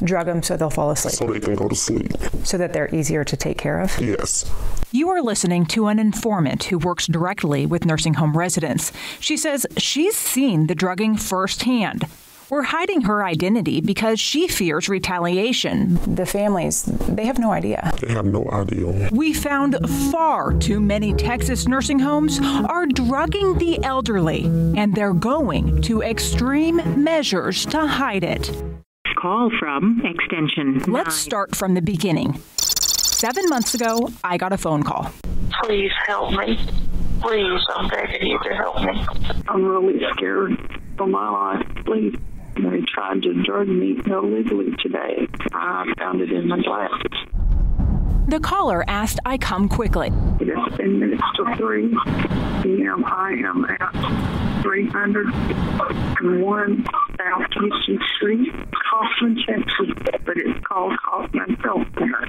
Speaker 18: Drug them so they'll fall asleep.
Speaker 19: So they can go to sleep.
Speaker 18: So that they're easier to take care of?
Speaker 19: Yes.
Speaker 17: You are listening to an informant who works directly with nursing home residents. She says she's seen the drugging firsthand. We're hiding her identity because she fears retaliation.
Speaker 18: The families, they have no idea.
Speaker 19: They have no idea.
Speaker 17: We found far too many Texas nursing homes are drugging the elderly, and they're going to extreme measures to hide it.
Speaker 20: Call from extension.
Speaker 17: Let's start from the beginning. 7 months ago, I got a phone call.
Speaker 21: Please help me. Please, I'm begging you to help me.
Speaker 22: I'm really scared for my life. Please. They tried to drug me illegally today. I found it in my glasses.
Speaker 17: The caller asked I come quickly.
Speaker 22: It is 10 minutes to 3 p.m. I am at 301 South Houston Street, Kaufman, Texas, but it's called Kaufman Health Center.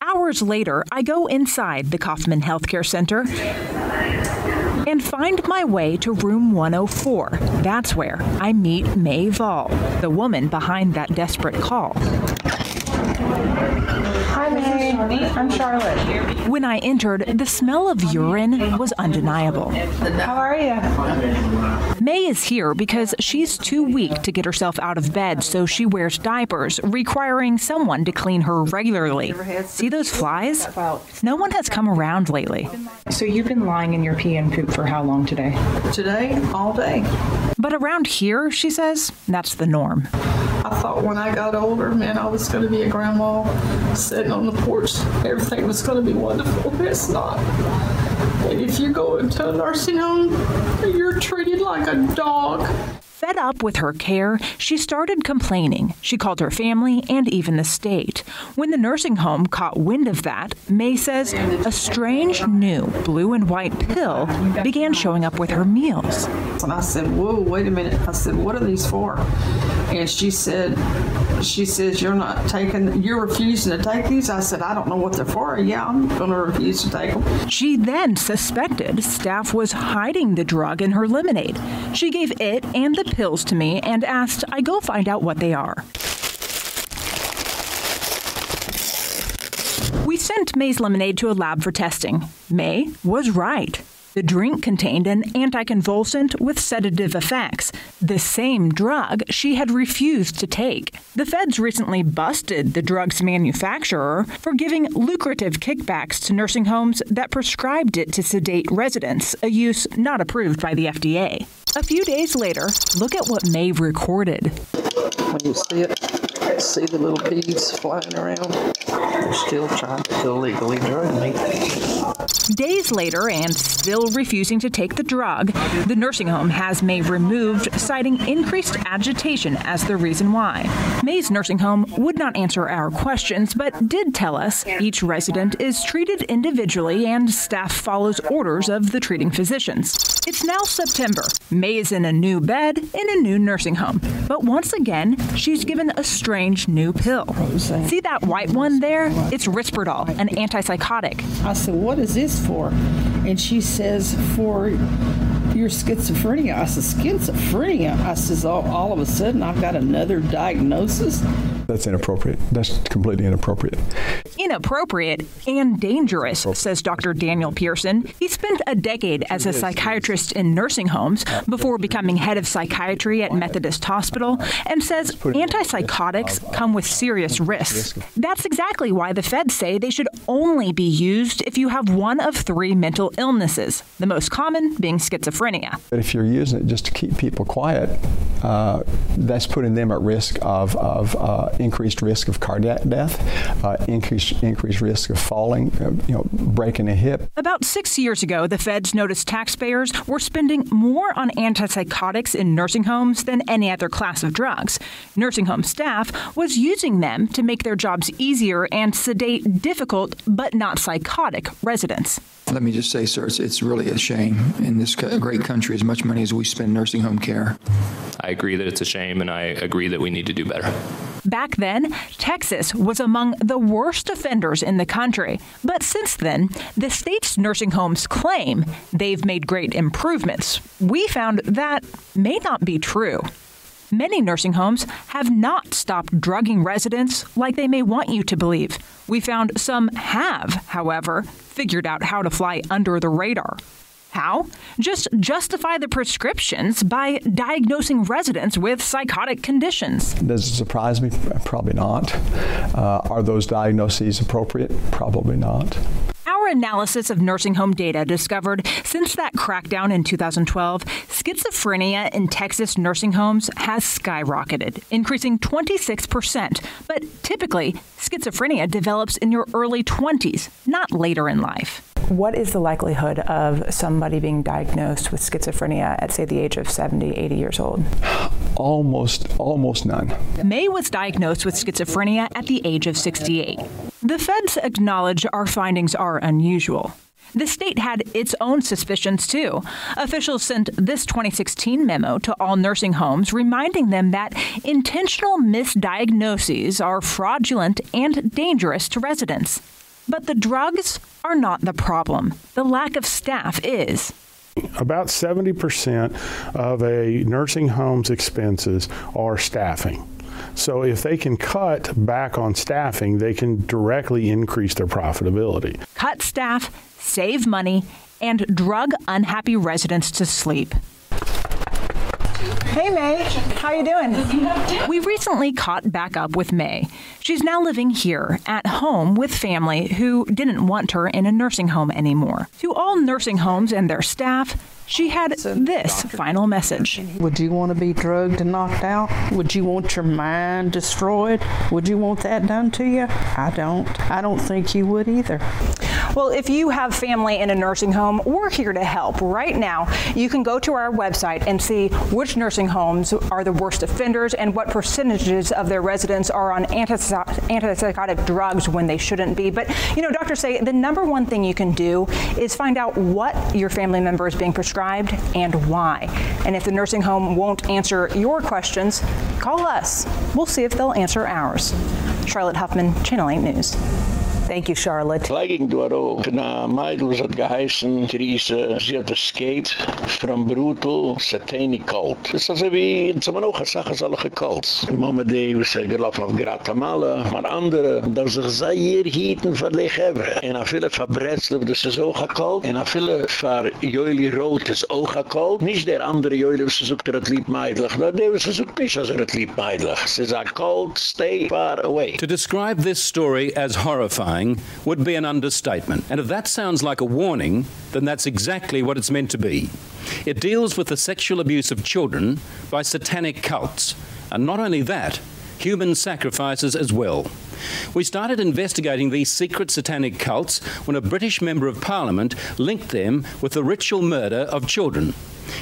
Speaker 17: Hours later, I go inside the Kaufman Healthcare Center and find my way to room 104. That's where I meet May Val, the woman behind that desperate call.
Speaker 21: Hi, May.
Speaker 2: Honey, I'm Charlotte.
Speaker 17: When I entered, the smell of urine was undeniable.
Speaker 2: How are you?
Speaker 17: May is here because she's too weak to get herself out of bed, so she wears diapers, requiring someone to clean her regularly. See those flies? No one has come around lately.
Speaker 2: So you've been lying in your pee and poop for how long today?
Speaker 14: Today, all day.
Speaker 17: But around here, she says, that's the norm.
Speaker 14: I thought when I got older, man, I was going to be a grandma sitting on the porch. Everything was going to be wonderful. It's not. And if you go into a nursing home, you're treated like a dog.
Speaker 17: Fed up with her care, she started complaining. She called her family and even the state. When the nursing home caught wind of that, May says a strange new blue and white pill began showing up with her meals.
Speaker 14: And I said, "Whoa, wait a minute." I said, "What are these for?" And she said she says you're not taking you're refusing to take these. I said, "I don't know what they're for." Yeah, I'm going to refuse to take them.
Speaker 17: She then suspected staff was hiding the drug in her lemonade. She gave it and the pills to me and asked I go find out what they are. We sent May's lemonade to a lab for testing. May was right. The drink contained an anticonvulsant with sedative effects, the same drug she had refused to take. The feds recently busted the drug's manufacturer for giving lucrative kickbacks to nursing homes that prescribed it to sedate residents, a use not approved by the FDA. A few days later, look at what Maeve recorded.
Speaker 14: When you see it, see the little beads flying around. They're still trying to illegally drug me.
Speaker 17: Days later, and still refusing to take the drug, the nursing home has May removed, citing increased agitation as the reason why. May's nursing home would not answer our questions, but did tell us each resident is treated individually and staff follows orders of the treating physicians. It's now September. May is in a new bed in a new nursing home. But once again, she's given a strange new pill. See that white one there? It's Risperdal, an antipsychotic.
Speaker 14: I said, "What is this for?" And she says, "For your schizophrenia." I said, "Schizophrenia?" I says, "All, all of a sudden, I've got another diagnosis."
Speaker 15: That's inappropriate. That's completely inappropriate.
Speaker 17: Inappropriate and dangerous, says Dr. Daniel Pearson. He spent a decade as a psychiatrist in nursing homes before becoming head of psychiatry at Methodist Hospital and says antipsychotics come with serious risks. That's exactly why the feds say they should only be used if you have one of three mental illnesses, the most common being schizophrenia.
Speaker 15: But if you're using it just to keep people quiet, uh, that's putting them at risk of, of uh, increased risk of cardiac death, uh, increased increased risk of falling, uh, you know, breaking a hip.
Speaker 17: About 6 years ago, the feds noticed taxpayers were spending more on antipsychotics in nursing homes than any other class of drugs. Nursing home staff was using them to make their jobs easier and sedate difficult but not psychotic residents.
Speaker 16: Let me just say, sir, it's, it's really a shame in this co- great country, as much money as we spend nursing home care.
Speaker 23: I agree that it's a shame, and I agree that we need to do better.
Speaker 17: Back then, Texas was among the worst offenders in the country. But since then, the state's nursing homes claim they've made great improvements. We found that may not be true. Many nursing homes have not stopped drugging residents like they may want you to believe. We found some have, however, figured out how to fly under the radar. How? Just justify the prescriptions by diagnosing residents with psychotic conditions.
Speaker 15: Does it surprise me? Probably not. Uh, are those diagnoses appropriate? Probably not.
Speaker 17: Our analysis of nursing home data discovered since that crackdown in 2012, schizophrenia in Texas nursing homes has skyrocketed, increasing 26%. But typically, schizophrenia develops in your early 20s, not later in life.
Speaker 2: What is the likelihood of somebody being diagnosed with schizophrenia at say the age of 70, 80 years old?
Speaker 15: Almost almost none.
Speaker 17: May was diagnosed with schizophrenia at the age of 68. The feds acknowledge our findings are unusual. The state had its own suspicions too. Officials sent this 2016 memo to all nursing homes reminding them that intentional misdiagnoses are fraudulent and dangerous to residents. But the drugs are not the problem. The lack of staff is.
Speaker 24: About 70% of a nursing home's expenses are staffing. So if they can cut back on staffing, they can directly increase their profitability.
Speaker 17: Cut staff, save money, and drug unhappy residents to sleep.
Speaker 25: Hey May, how you doing?
Speaker 17: We recently caught back up with May. She's now living here at home with family who didn't want her in a nursing home anymore. To all nursing homes and their staff, she had this final message.
Speaker 14: Would you want to be drugged and knocked out? Would you want your mind destroyed? Would you want that done to you? I don't. I don't think you would either.
Speaker 25: Well, if you have family in a nursing home, we're here to help. Right now, you can go to our website and see which nursing homes are the worst offenders and what percentages of their residents are on antipsychotic drugs when they shouldn't be. But, you know, doctors say the number one thing you can do is find out what your family member is being prescribed and why. And if the nursing home won't answer your questions, call us. We'll see if they'll answer ours. Charlotte Huffman, Channel 8 News.
Speaker 16: Thank you, Charlotte.
Speaker 1: Gleich du auch. Na, Meidl, hat geheißen, Therese, sie hat escaped from brutal satanic cult. Das ist also wie, in Zamanauga, sagen sie alle gekults. Mama Davis, er gelaufen auf Gratamala, maar andere, dat ze zei hier hieten van Lechevre. En a viele van Breslov, dus is ook gekult. En a viele van Joili Rood is ook gekult. Nicht der andere Joili, was zoekt er het liep meidelijk. Nou, Davis zoekt niet als er het liep meidelijk. Ze zei, cult, stay far away.
Speaker 26: To describe this story as horrifying, would be an understatement. And if that sounds like a warning, then that's exactly what it's meant to be. It deals with the sexual abuse of children by satanic cults. And not only that, human sacrifices as well. We started investigating these secret satanic cults when a British member of parliament linked them with the ritual murder of children.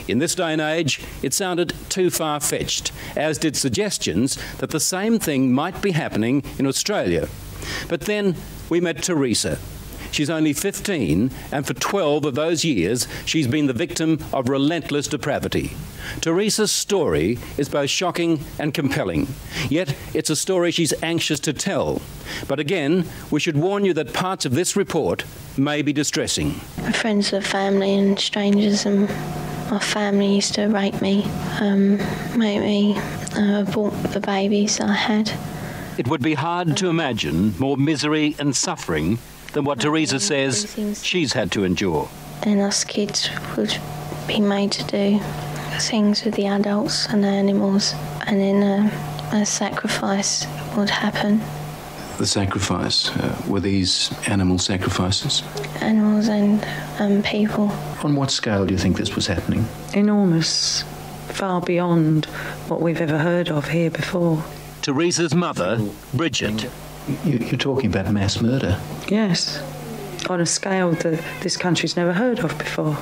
Speaker 26: In this day and age, it sounded too far-fetched, as did suggestions that the same thing might be happening in Australia. But then we met Teresa. She's only 15 and for 12 of those years she's been the victim of relentless depravity. Teresa's story is both shocking and compelling. Yet it's a story she's anxious to tell. But again, we should warn you that parts of this report may be distressing.
Speaker 27: My Friends of family and strangers and my family used to rape me, um, make me uh, abort the babies I had.
Speaker 26: It would be hard to imagine more misery and suffering than what Teresa says she's had to endure.
Speaker 27: And us kids would be made to do things with the adults and the animals and then uh, a sacrifice would happen.
Speaker 28: The sacrifice, uh, were these animal sacrifices?
Speaker 27: Animals and um, people.
Speaker 28: On what scale do you think this was happening?
Speaker 29: Enormous, far beyond what we've ever heard of here before.
Speaker 26: Teresa's mother, Bridget.
Speaker 28: You're talking about a mass murder.
Speaker 29: Yes. On a scale that this country's never heard of before.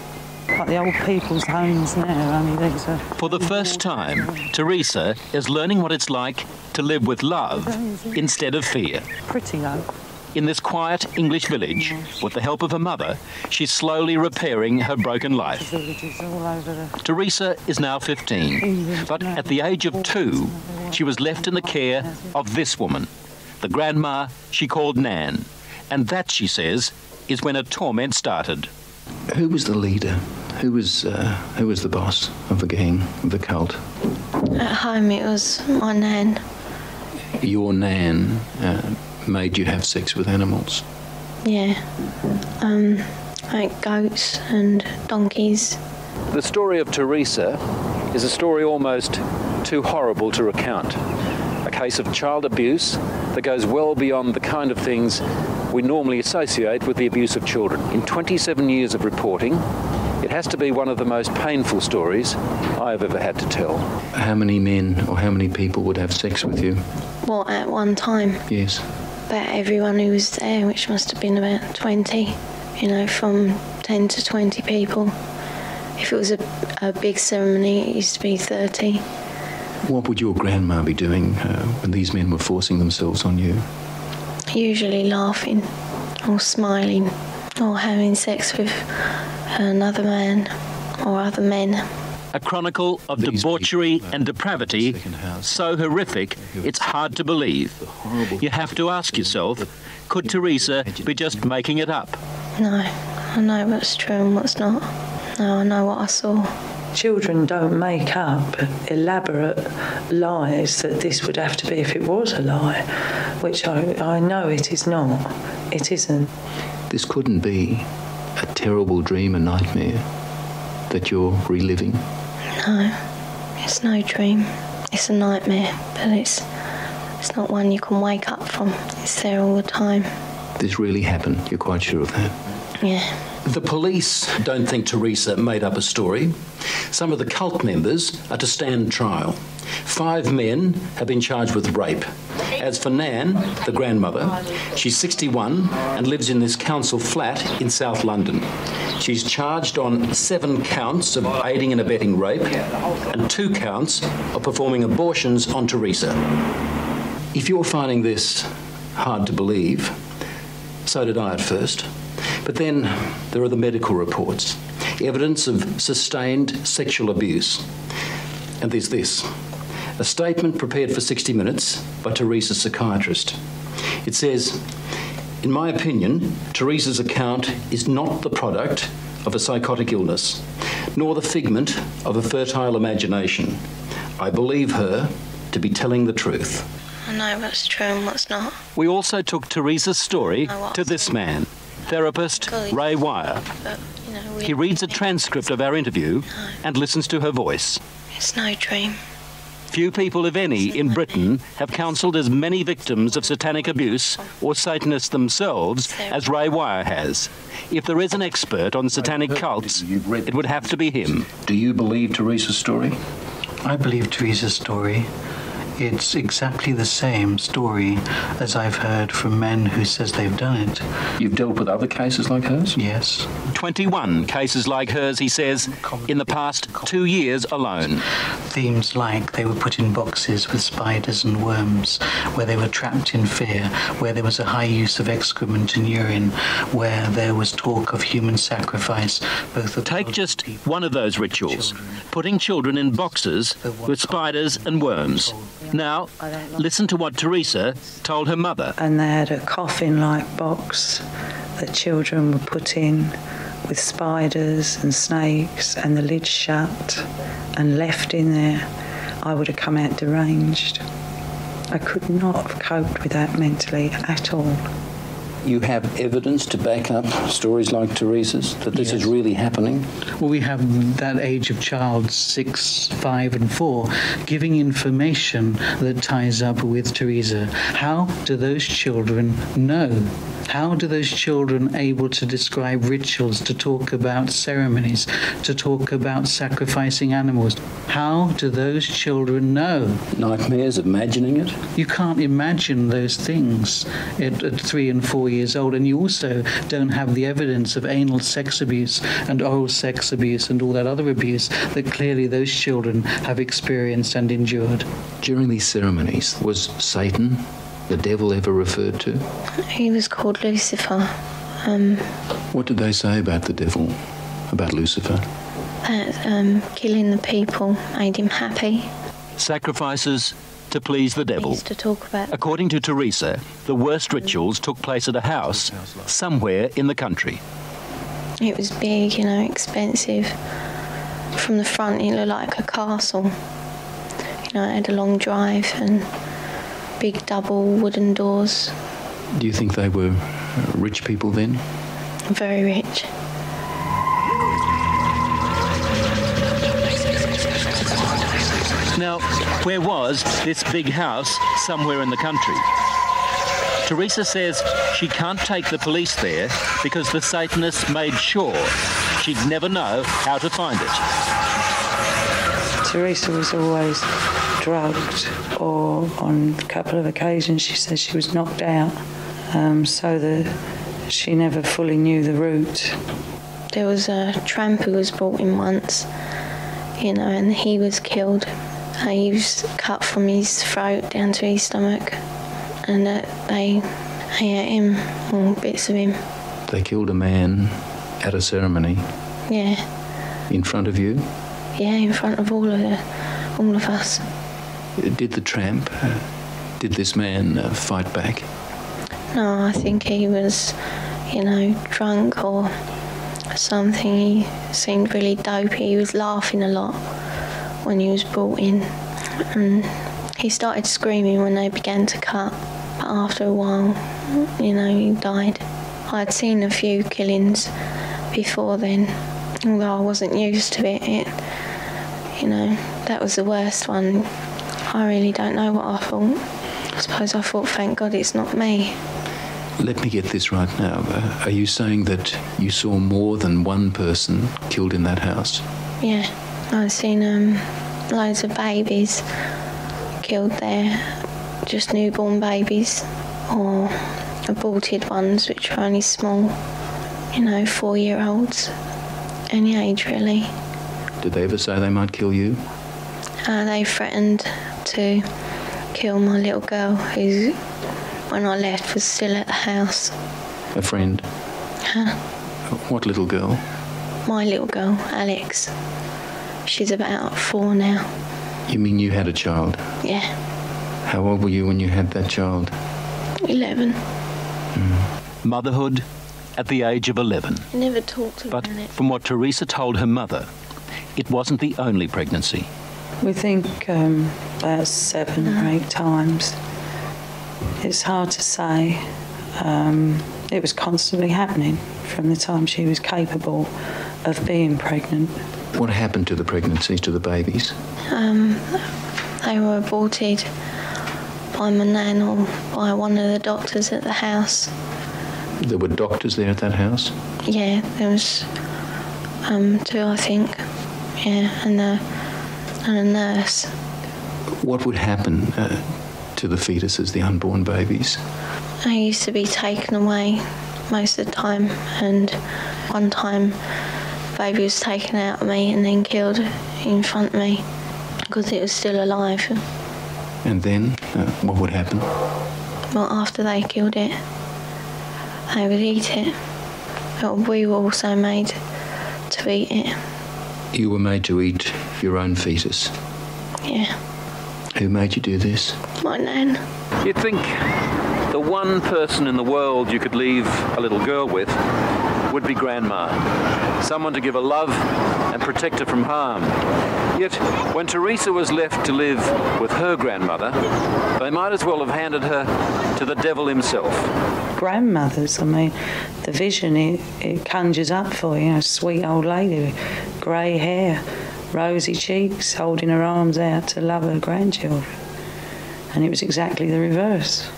Speaker 29: Like the old people's homes now, only these are...
Speaker 26: For the first time, Teresa is learning what it's like to live with love instead of fear.
Speaker 29: Pretty low.
Speaker 26: In this quiet English village, with the help of her mother, she's slowly repairing her broken life. Teresa is now 15, but at the age of 2, she was left in the care of this woman, the grandma she called Nan. And that, she says, is when her torment started.
Speaker 28: Who was the leader? Who was uh, who was the boss of the gang, of the cult?
Speaker 27: At home it was my nan.
Speaker 28: Your nan uh, made you have sex with animals?
Speaker 27: Yeah. Um, like goats and donkeys.
Speaker 26: The story of Teresa is a story almost too horrible to recount. A case of child abuse that goes well beyond the kind of things we normally associate with the abuse of children. In 27 years of reporting, it has to be one of the most painful stories I have ever had to tell.
Speaker 28: How many men or how many people would have sex with you?
Speaker 27: Well, at one time?
Speaker 28: Yes.
Speaker 27: About everyone who was there, which must have been about 20, you know, from 10 to 20 people. If it was a, a big ceremony, it used to be 30.
Speaker 28: What would your grandma be doing uh, when these men were forcing themselves on you?
Speaker 27: Usually laughing or smiling or having sex with another man or other men.
Speaker 26: A chronicle of debauchery and depravity so horrific it's hard to believe. You have to ask yourself, could Teresa be just making it up?
Speaker 27: No, I know what's true and what's not. No, I know what I saw.
Speaker 29: Children don't make up elaborate lies that this would have to be if it was a lie, which I, I know it is not. It isn't.
Speaker 28: This couldn't be a terrible dream, a nightmare that you're reliving.
Speaker 27: No, it's no dream. It's a nightmare, but it's it's not one you can wake up from. It's there all the time.
Speaker 28: This really happened. You're quite sure of that.
Speaker 27: Yeah.
Speaker 26: The police don't think Teresa made up a story. Some of the cult members are to stand trial. Five men have been charged with rape. As for Nan, the grandmother, she's 61 and lives in this council flat in South London. She's charged on 7 counts of aiding and abetting rape and 2 counts of performing abortions on Teresa. If you're finding this hard to believe, so did I at first. But then there are the medical reports, evidence of sustained sexual abuse. And there's this a statement prepared for 60 Minutes by Teresa's psychiatrist. It says, In my opinion, Teresa's account is not the product of a psychotic illness, nor the figment of a fertile imagination. I believe her to be telling the truth.
Speaker 27: I know what's true and what's not.
Speaker 26: We also took Teresa's story to this man, therapist Ray Wyre.
Speaker 27: But, you know,
Speaker 26: He reads a transcript of our interview and listens to her voice.
Speaker 27: it's no dream.
Speaker 26: Few people, if any, in Britain have counselled as many victims of satanic abuse or Satanists themselves as Ray Wyre has. If there is an expert on satanic cults, it would have to be him.
Speaker 28: Do you believe Teresa's story?
Speaker 30: I believe Teresa's story. It's exactly the same story as I've heard from men who says they've done it.
Speaker 28: You've dealt with other cases like hers?
Speaker 30: Yes.
Speaker 26: 21 cases like hers, he says, in the past two years alone.
Speaker 30: Themes like they were put in boxes with spiders and worms, where they were trapped in fear, where there was a high use of excrement and urine, where there was talk of human sacrifice, both of
Speaker 26: Take just one of those rituals, putting children in boxes with spiders and worms. Now, listen to what Teresa told her mother.
Speaker 29: And they had a coffin-like box that children were put in with spiders and snakes and the lid shut and left in there. I would have come out deranged. I could not have coped with that mentally at all.
Speaker 28: You have evidence to back up stories like Teresa's that this is really happening?
Speaker 30: Well, we have that age of child, six, five, and four, giving information that ties up with Teresa. How do those children know? How do those children able to describe rituals, to talk about ceremonies, to talk about sacrificing animals? How do those children know?
Speaker 28: Nightmares, imagining it?
Speaker 30: You can't imagine those things at, at three and four years old, and you also don't have the evidence of anal sex abuse and oral sex abuse and all that other abuse that clearly those children have experienced and endured.
Speaker 28: During these ceremonies, was Satan, the devil, ever referred to?
Speaker 27: He was called Lucifer. Um,
Speaker 28: What did they say about the devil, about Lucifer?
Speaker 27: that um, killing the people made him happy.
Speaker 26: Sacrifices to please the devil.
Speaker 27: To talk about
Speaker 26: According to Teresa, the worst rituals took place at a house somewhere in the country.
Speaker 27: it was big, you know, expensive. From the front, it looked like a castle. You know, it had a long drive and big double wooden doors.
Speaker 28: Do you think they were uh, rich people then?
Speaker 27: Very rich.
Speaker 26: Now, where was this big house somewhere in the country? Teresa says she can't take the police there because the Satanists made sure she'd never know how to find it.
Speaker 29: Teresa was always drugged, or on a couple of occasions she says she was knocked out, um, so that she never fully knew the route.
Speaker 27: There was a tramp who was brought in once, you know, and he was killed. He was cut from his throat down to his stomach, and uh, they, they ate him, or bits of him.
Speaker 28: They killed a man at a ceremony
Speaker 27: Yeah,
Speaker 28: in front of you.
Speaker 27: yeah, in front of all of the, all of us.
Speaker 28: Did the tramp, uh, did this man uh, fight back?
Speaker 27: No, I think he was, you know, drunk or something. He seemed really dopey. He was laughing a lot when he was brought in. And he started screaming when they began to cut. But after a while, you know, he died. I'd seen a few killings before then, although I wasn't used to it. it you know, that was the worst one. I really don't know what I thought. I suppose I thought, thank God it's not me.
Speaker 28: Let me get this right now. Are you saying that you saw more than one person killed in that house?
Speaker 27: Yeah, I've seen um, loads of babies killed there, just newborn babies or aborted ones which are only small, you know, four-year-olds, any age really.
Speaker 28: Did they ever say they might kill you?
Speaker 27: Uh, they threatened to kill my little girl who, when I left, was still at the house.
Speaker 28: A friend?
Speaker 27: Huh?
Speaker 28: What little girl?
Speaker 27: My little girl, Alex. She's about four now.
Speaker 28: You mean you had a child?
Speaker 27: Yeah,
Speaker 28: How old were you when you had that child?
Speaker 27: 11.
Speaker 26: Motherhood at the age of 11.
Speaker 27: Never talked about
Speaker 26: But
Speaker 27: it.
Speaker 26: from what Teresa told her mother, it wasn't the only pregnancy.
Speaker 29: We think um, about seven or eight times. It's hard to say. Um, it was constantly happening from the time she was capable of being pregnant.
Speaker 28: What happened to the pregnancies, to the babies?
Speaker 27: Um, they were aborted by my nan or by one of the doctors at the house.
Speaker 28: There were doctors there at that house?
Speaker 27: Yeah, there was um, two, I think. Yeah, and a, and a nurse.
Speaker 28: What would happen uh, to the fetuses, the unborn babies?
Speaker 27: They used to be taken away most of the time, and one time, baby was taken out of me and then killed in front of me because it was still alive.
Speaker 28: And then, uh, what would happen?
Speaker 27: Well, after they killed it, they would eat it. But we were also made to eat it.
Speaker 28: You were made to eat your own fetus.
Speaker 27: Yeah,
Speaker 28: Who made you do this?
Speaker 27: my nan.
Speaker 26: You'd think the one person in the world you could leave a little girl with would be grandma. Someone to give a love and protect her from harm. Yet, when Teresa was left to live with her grandmother, they might as well have handed her to the devil himself.
Speaker 29: Grandmothers, I mean, the vision it, it conjures up for you, a sweet old lady grey hair, rosy cheeks, holding her arms out to love her grandchildren. And it was exactly the reverse.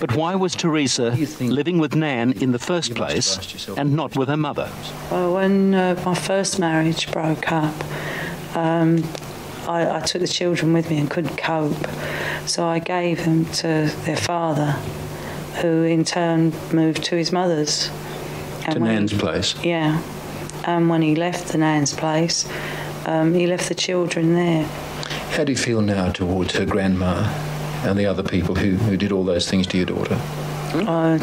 Speaker 26: But why was Teresa living with Nan in the first place and not with her mother?
Speaker 29: Well, when uh, my first marriage broke up, um, I, I took the children with me and couldn't cope. So I gave them to their father, who in turn moved to his mother's.
Speaker 28: to Nan's
Speaker 29: he-
Speaker 28: place?
Speaker 29: Yeah. And when he left the Nan's place, um, he left the children there.
Speaker 28: How do you feel now towards her grandma and the other people who, who did all those things to your daughter?
Speaker 29: Uh,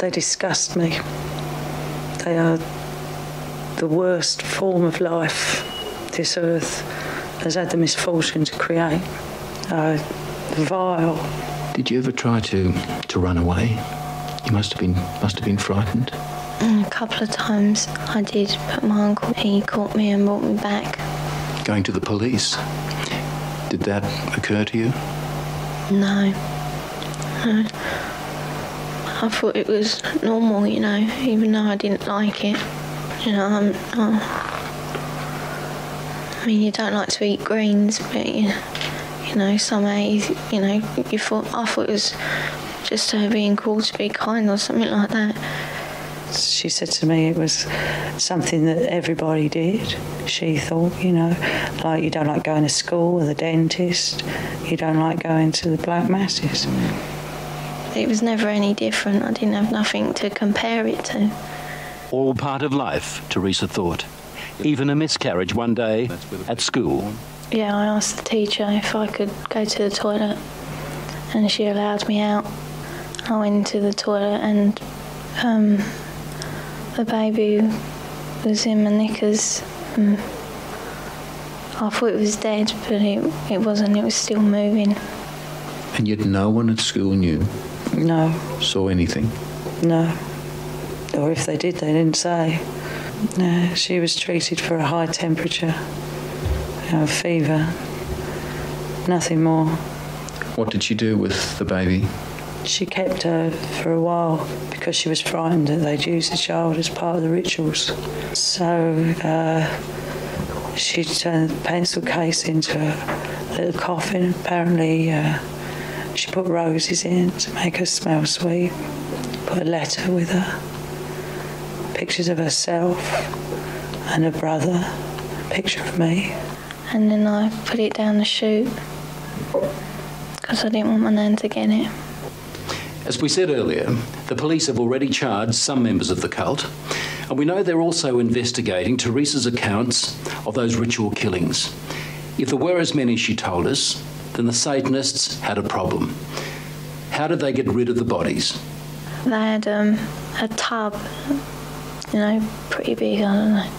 Speaker 29: they disgust me. They are the worst form of life this earth has had the misfortune to create. Uh, vile.
Speaker 28: Did you ever try to, to run away? You must have been must have been frightened.
Speaker 27: Mm, A couple of times I did, but my uncle, he caught me and brought me back.
Speaker 28: Going to the police. Did that occur to you?
Speaker 27: No. No. I thought it was normal, you know, even though I didn't like it. You know, I'm, oh. I mean, you don't like to eat greens, but you, you know, somehow, you, you know, you thought, I thought it was just her being called to be kind or something like that.
Speaker 29: She said to me it was something that everybody did. She thought, you know, like you don't like going to school or the dentist, you don't like going to the black masses.
Speaker 27: It was never any different. I didn't have nothing to compare it to.
Speaker 26: All part of life, Teresa thought. Even a miscarriage one day at school.
Speaker 27: Yeah, I asked the teacher if I could go to the toilet, and she allowed me out. I went into the toilet, and um, the baby was in my knickers. Mm. I thought it was dead, but it, it wasn't. It was still moving.
Speaker 28: And yet no one at school knew,
Speaker 29: No,
Speaker 28: saw anything.
Speaker 29: no. Or if they did, they didn't say. No, she was treated for a high temperature, a fever, nothing more.
Speaker 28: What did she do with the baby?
Speaker 29: She kept her for a while because she was frightened that they'd use the child as part of the rituals. So uh, she turned the pencil case into a little coffin. Apparently, uh, she put roses in to make her smell sweet. Put a letter with her, pictures of herself and her brother, a picture of me.
Speaker 27: And then I put it down the chute because I didn't want my nan to get it.
Speaker 26: As we said earlier, the police have already charged some members of the cult, and we know they're also investigating Teresa's accounts of those ritual killings. If there were as many she told us, then the Satanists had a problem. How did they get rid of the bodies?
Speaker 27: They had um, a tub, you know, pretty big, I don't know,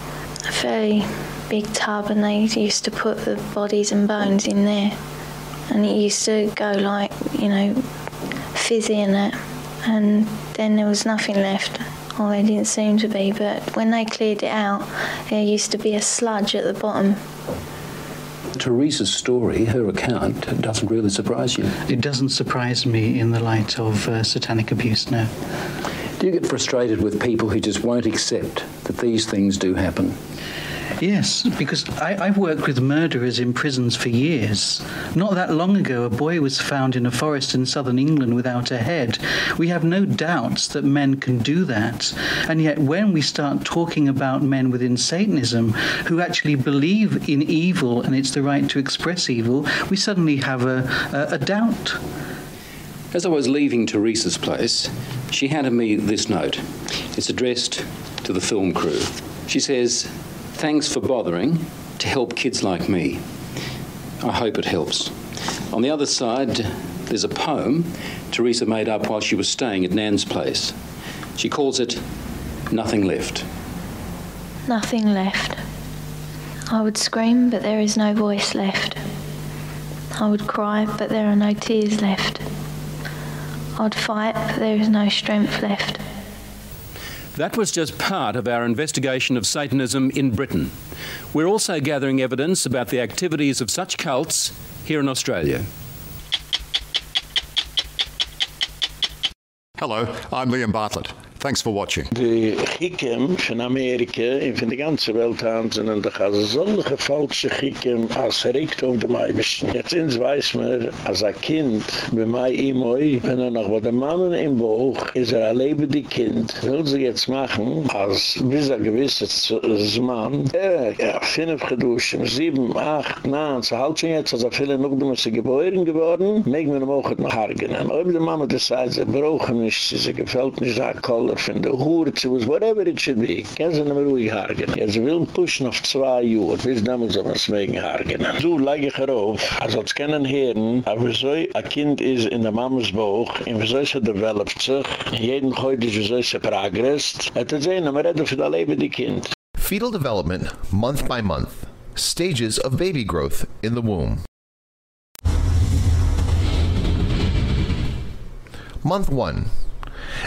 Speaker 27: a fairly big tub, and they used to put the bodies and bones in there. And it used to go like, you know, fizzy in it and then there was nothing left or there didn't seem to be but when they cleared it out there used to be a sludge at the bottom
Speaker 26: Teresa's story, her account, doesn't really surprise you.
Speaker 30: It doesn't surprise me in the light of uh, satanic abuse, no.
Speaker 26: Do you get frustrated with people who just won't accept that these things do happen?
Speaker 30: Yes, because I, I've worked with murderers in prisons for years. Not that long ago, a boy was found in a forest in southern England without a head. We have no doubts that men can do that. And yet, when we start talking about men within Satanism who actually believe in evil and it's the right to express evil, we suddenly have a, a, a doubt.
Speaker 26: As I was leaving Teresa's place, she handed me this note. It's addressed to the film crew. She says, Thanks for bothering to help kids like me. I hope it helps. On the other side, there's a poem Teresa made up while she was staying at Nan's place. She calls it Nothing Left.
Speaker 27: nothing left I would scream but there is no voice left I would cry but there are no tears left I'd fight but there is no strength left
Speaker 26: That was just part of our investigation of Satanism in Britain. We're also gathering evidence about the activities of such cults here in Australia.
Speaker 31: Hello, I'm Liam Bartlett. Thanks for watching.
Speaker 1: Die Chikem von Amerika und von der ganzen Welt sie in der Gase solche falsche Chikem als regt auf dem Eibischen. Jetzt ins weiß man, als ein Kind, bei mei Imoi, wenn er noch bei der Mann im Bauch, ist er ein lebendig Kind. Will sie jetzt machen, als bis ein gewisses Mann, äh, ja, fünf geduschen, sieben, acht, neun, so halt schon jetzt, als er viele noch dumme sie geboren geworden, mögen wir ihm auch noch hergenen. Ob die Mama das sagt, sie brauchen nicht, sie gefällt nicht, sie Der whatever it should be. Nicht mehr ruhig hargen. Jetzt will pushen auf zwei damals wegen hargen. Ich herauf, als uns kennen hören, aber ein Kind ist in der Bauch, wieso es developt sich, heute hat er sehen, aber für das Leben die Kind.
Speaker 32: Fetal development, month by month. Stages of baby growth in the womb. Month 1.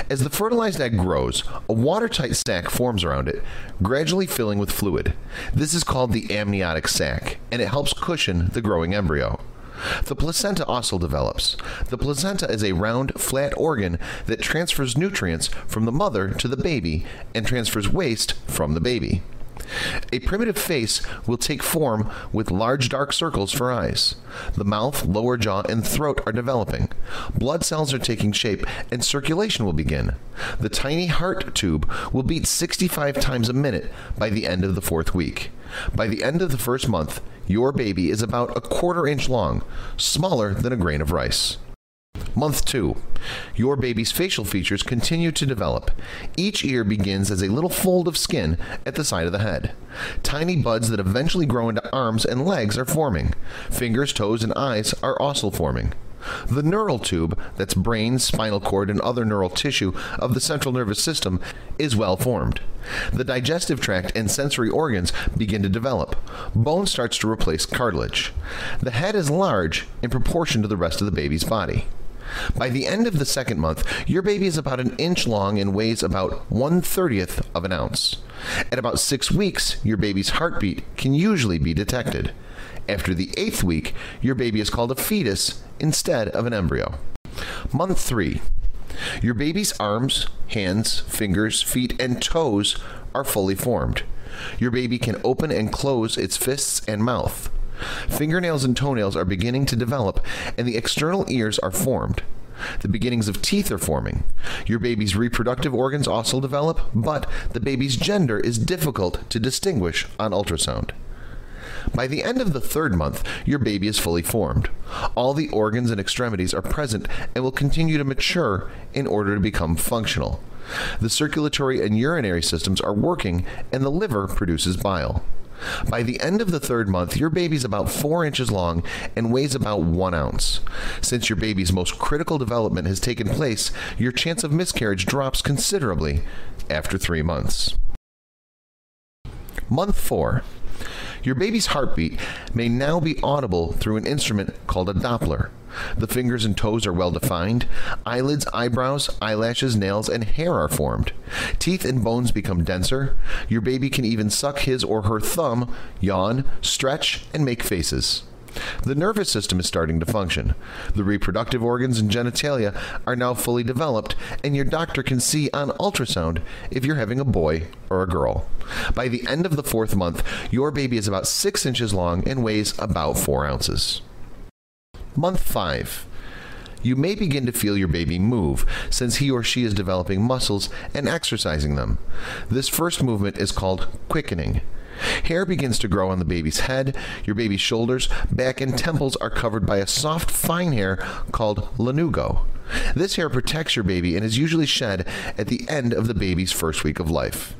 Speaker 32: As the fertilized egg grows, a watertight sac forms around it, gradually filling with fluid. This is called the amniotic sac, and it helps cushion the growing embryo. The placenta also develops. The placenta is a round, flat organ that transfers nutrients from the mother to the baby and transfers waste from the baby. A primitive face will take form with large dark circles for eyes. The mouth, lower jaw, and throat are developing. Blood cells are taking shape and circulation will begin. The tiny heart tube will beat 65 times a minute by the end of the fourth week. By the end of the first month, your baby is about a quarter inch long, smaller than a grain of rice. Month 2. Your baby's facial features continue to develop. Each ear begins as a little fold of skin at the side of the head. Tiny buds that eventually grow into arms and legs are forming. Fingers, toes, and eyes are also forming. The neural tube, that's brain, spinal cord, and other neural tissue of the central nervous system, is well formed. The digestive tract and sensory organs begin to develop. Bone starts to replace cartilage. The head is large in proportion to the rest of the baby's body. By the end of the second month, your baby is about an inch long and weighs about 1/30th of an ounce. At about 6 weeks, your baby's heartbeat can usually be detected. After the 8th week, your baby is called a fetus instead of an embryo. Month 3. Your baby's arms, hands, fingers, feet, and toes are fully formed. Your baby can open and close its fists and mouth. Fingernails and toenails are beginning to develop and the external ears are formed. The beginnings of teeth are forming. Your baby's reproductive organs also develop, but the baby's gender is difficult to distinguish on ultrasound. By the end of the third month, your baby is fully formed. All the organs and extremities are present and will continue to mature in order to become functional. The circulatory and urinary systems are working and the liver produces bile. By the end of the third month, your baby's about 4 inches long and weighs about 1 ounce. Since your baby's most critical development has taken place, your chance of miscarriage drops considerably after 3 months. Month 4. Your baby's heartbeat may now be audible through an instrument called a Doppler. The fingers and toes are well defined. Eyelids, eyebrows, eyelashes, nails, and hair are formed. Teeth and bones become denser. Your baby can even suck his or her thumb, yawn, stretch, and make faces. The nervous system is starting to function. The reproductive organs and genitalia are now fully developed and your doctor can see on ultrasound if you're having a boy or a girl. By the end of the 4th month, your baby is about 6 inches long and weighs about 4 ounces. Month 5. You may begin to feel your baby move since he or she is developing muscles and exercising them. This first movement is called quickening. Hair begins to grow on the baby's head. Your baby's shoulders, back and temples are covered by a soft fine hair called lanugo. This hair protects your baby and is usually shed at the end of the baby's first week of life.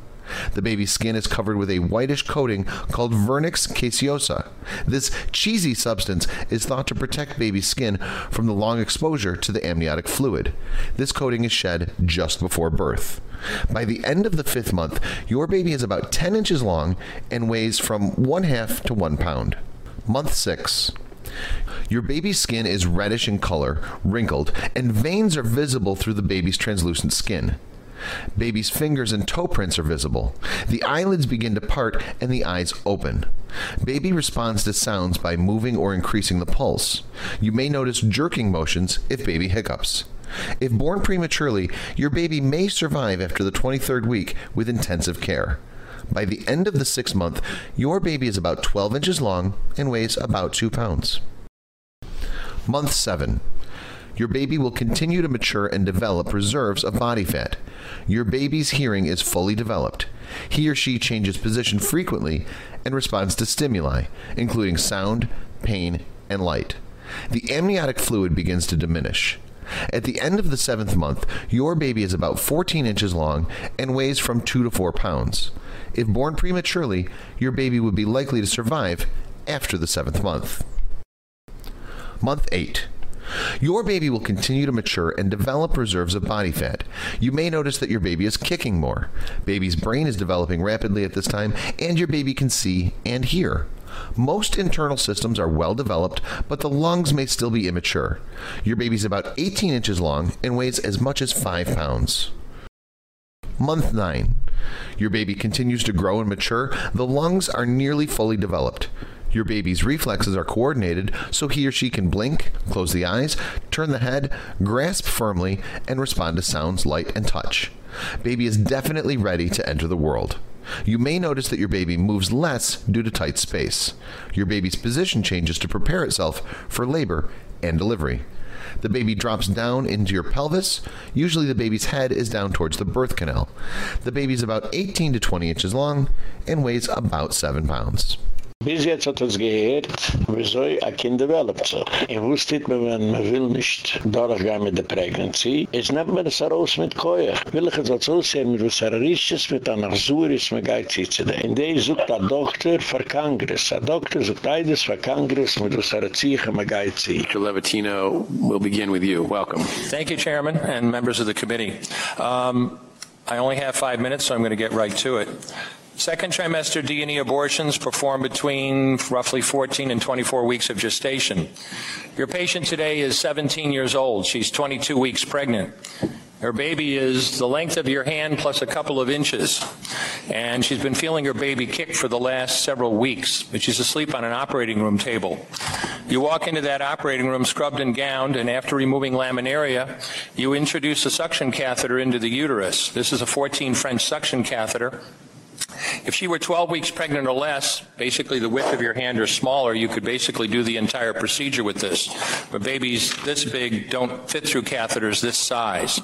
Speaker 32: The baby's skin is covered with a whitish coating called vernix caseosa. This cheesy substance is thought to protect baby's skin from the long exposure to the amniotic fluid. This coating is shed just before birth. By the end of the 5th month, your baby is about 10 inches long and weighs from 1 half to 1 pound. Month 6. Your baby's skin is reddish in color, wrinkled, and veins are visible through the baby's translucent skin. Baby's fingers and toe prints are visible. The eyelids begin to part and the eyes open. Baby responds to sounds by moving or increasing the pulse. You may notice jerking motions if baby hiccups. If born prematurely, your baby may survive after the 23rd week with intensive care. By the end of the 6th month, your baby is about 12 inches long and weighs about 2 pounds. Month 7. Your baby will continue to mature and develop reserves of body fat. Your baby's hearing is fully developed. He or she changes position frequently and responds to stimuli, including sound, pain, and light. The amniotic fluid begins to diminish. At the end of the 7th month, your baby is about 14 inches long and weighs from 2 to 4 pounds. If born prematurely, your baby would be likely to survive after the 7th month. Month 8. Your baby will continue to mature and develop reserves of body fat. You may notice that your baby is kicking more. Baby's brain is developing rapidly at this time and your baby can see and hear. Most internal systems are well developed, but the lungs may still be immature. Your baby's about 18 inches long and weighs as much as 5 pounds. Month 9. Your baby continues to grow and mature. The lungs are nearly fully developed. Your baby's reflexes are coordinated so he or she can blink, close the eyes, turn the head, grasp firmly, and respond to sounds, light, and touch. Baby is definitely ready to enter the world. You may notice that your baby moves less due to tight space. Your baby's position changes to prepare itself for labor and delivery. The baby drops down into your pelvis. Usually the baby's head is down towards the birth canal. The baby is about 18 to 20 inches long and weighs about 7 pounds.
Speaker 1: Bis jetzt hat es gehört, wieso ein Kind developt so. Und wo steht man, wenn man will nicht durchgehen mit der Pregnancy? Es nimmt man das raus mit Koya. Will ich es als aussehen, mit was er risches, mit einer Suris, mit Geizi zu dem. In der sucht der Doktor für Kangres. Der Doktor sucht eides für Kangres, mit was er ziehe, mit Geizi.
Speaker 33: Mr. Levatino, we'll begin with you. Welcome.
Speaker 34: Thank you, Chairman and members of the committee. Um, I only have five minutes, so I'm going to get right to it. Second trimester D&E abortions performed between roughly 14 and 24 weeks of gestation. Your patient today is 17 years old. She's 22 weeks pregnant. Her baby is the length of your hand plus a couple of inches. And she's been feeling her baby kick for the last several weeks, but she's asleep on an operating room table. You walk into that operating room scrubbed and gowned and after removing laminaria, you introduce a suction catheter into the uterus. This is a 14 French suction catheter. If she were 12 weeks pregnant or less, basically the width of your hand or smaller, you could basically do the entire procedure with this. But babies this big don't fit through catheters this size.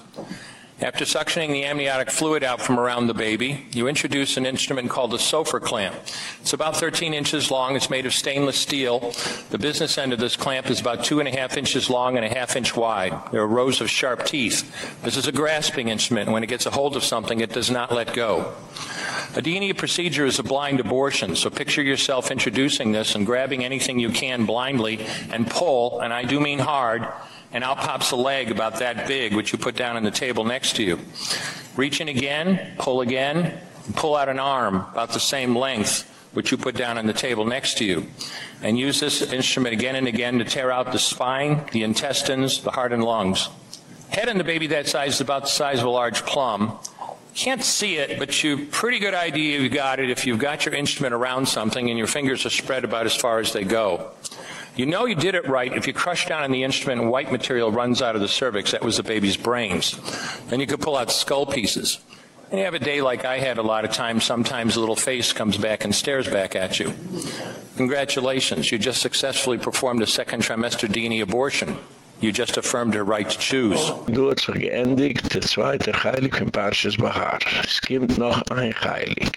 Speaker 34: After suctioning the amniotic fluid out from around the baby, you introduce an instrument called a Sopher clamp. It's about 13 inches long. It's made of stainless steel. The business end of this clamp is about two and a half inches long and a half inch wide. There are rows of sharp teeth. This is a grasping instrument. When it gets a hold of something, it does not let go. A D&E procedure is a blind abortion, so picture yourself introducing this and grabbing anything you can blindly and pull, and I do mean hard, and out pops a leg about that big, which you put down on the table next to you. Reach in again, pull again, pull out an arm about the same length, which you put down on the table next to you. And use this instrument again and again to tear out the spine, the intestines, the heart and lungs. Head in the baby that size is about the size of a large plum. Can't see it, but you pretty good idea you've got it if you've got your instrument around something and your fingers are spread about as far as they go. You know you did it right if you crush down on the instrument and white material runs out of the cervix. That was the baby's brains. Then you could pull out skull pieces. And you have a day like I had a lot of times, sometimes a little face comes back and stares back at you. Congratulations, you just successfully performed a second trimester D&E abortion. You just affirmed her right to choose.
Speaker 1: Du geendigt, der zweite Heilig Parshas Behar. Es noch ein Heilig.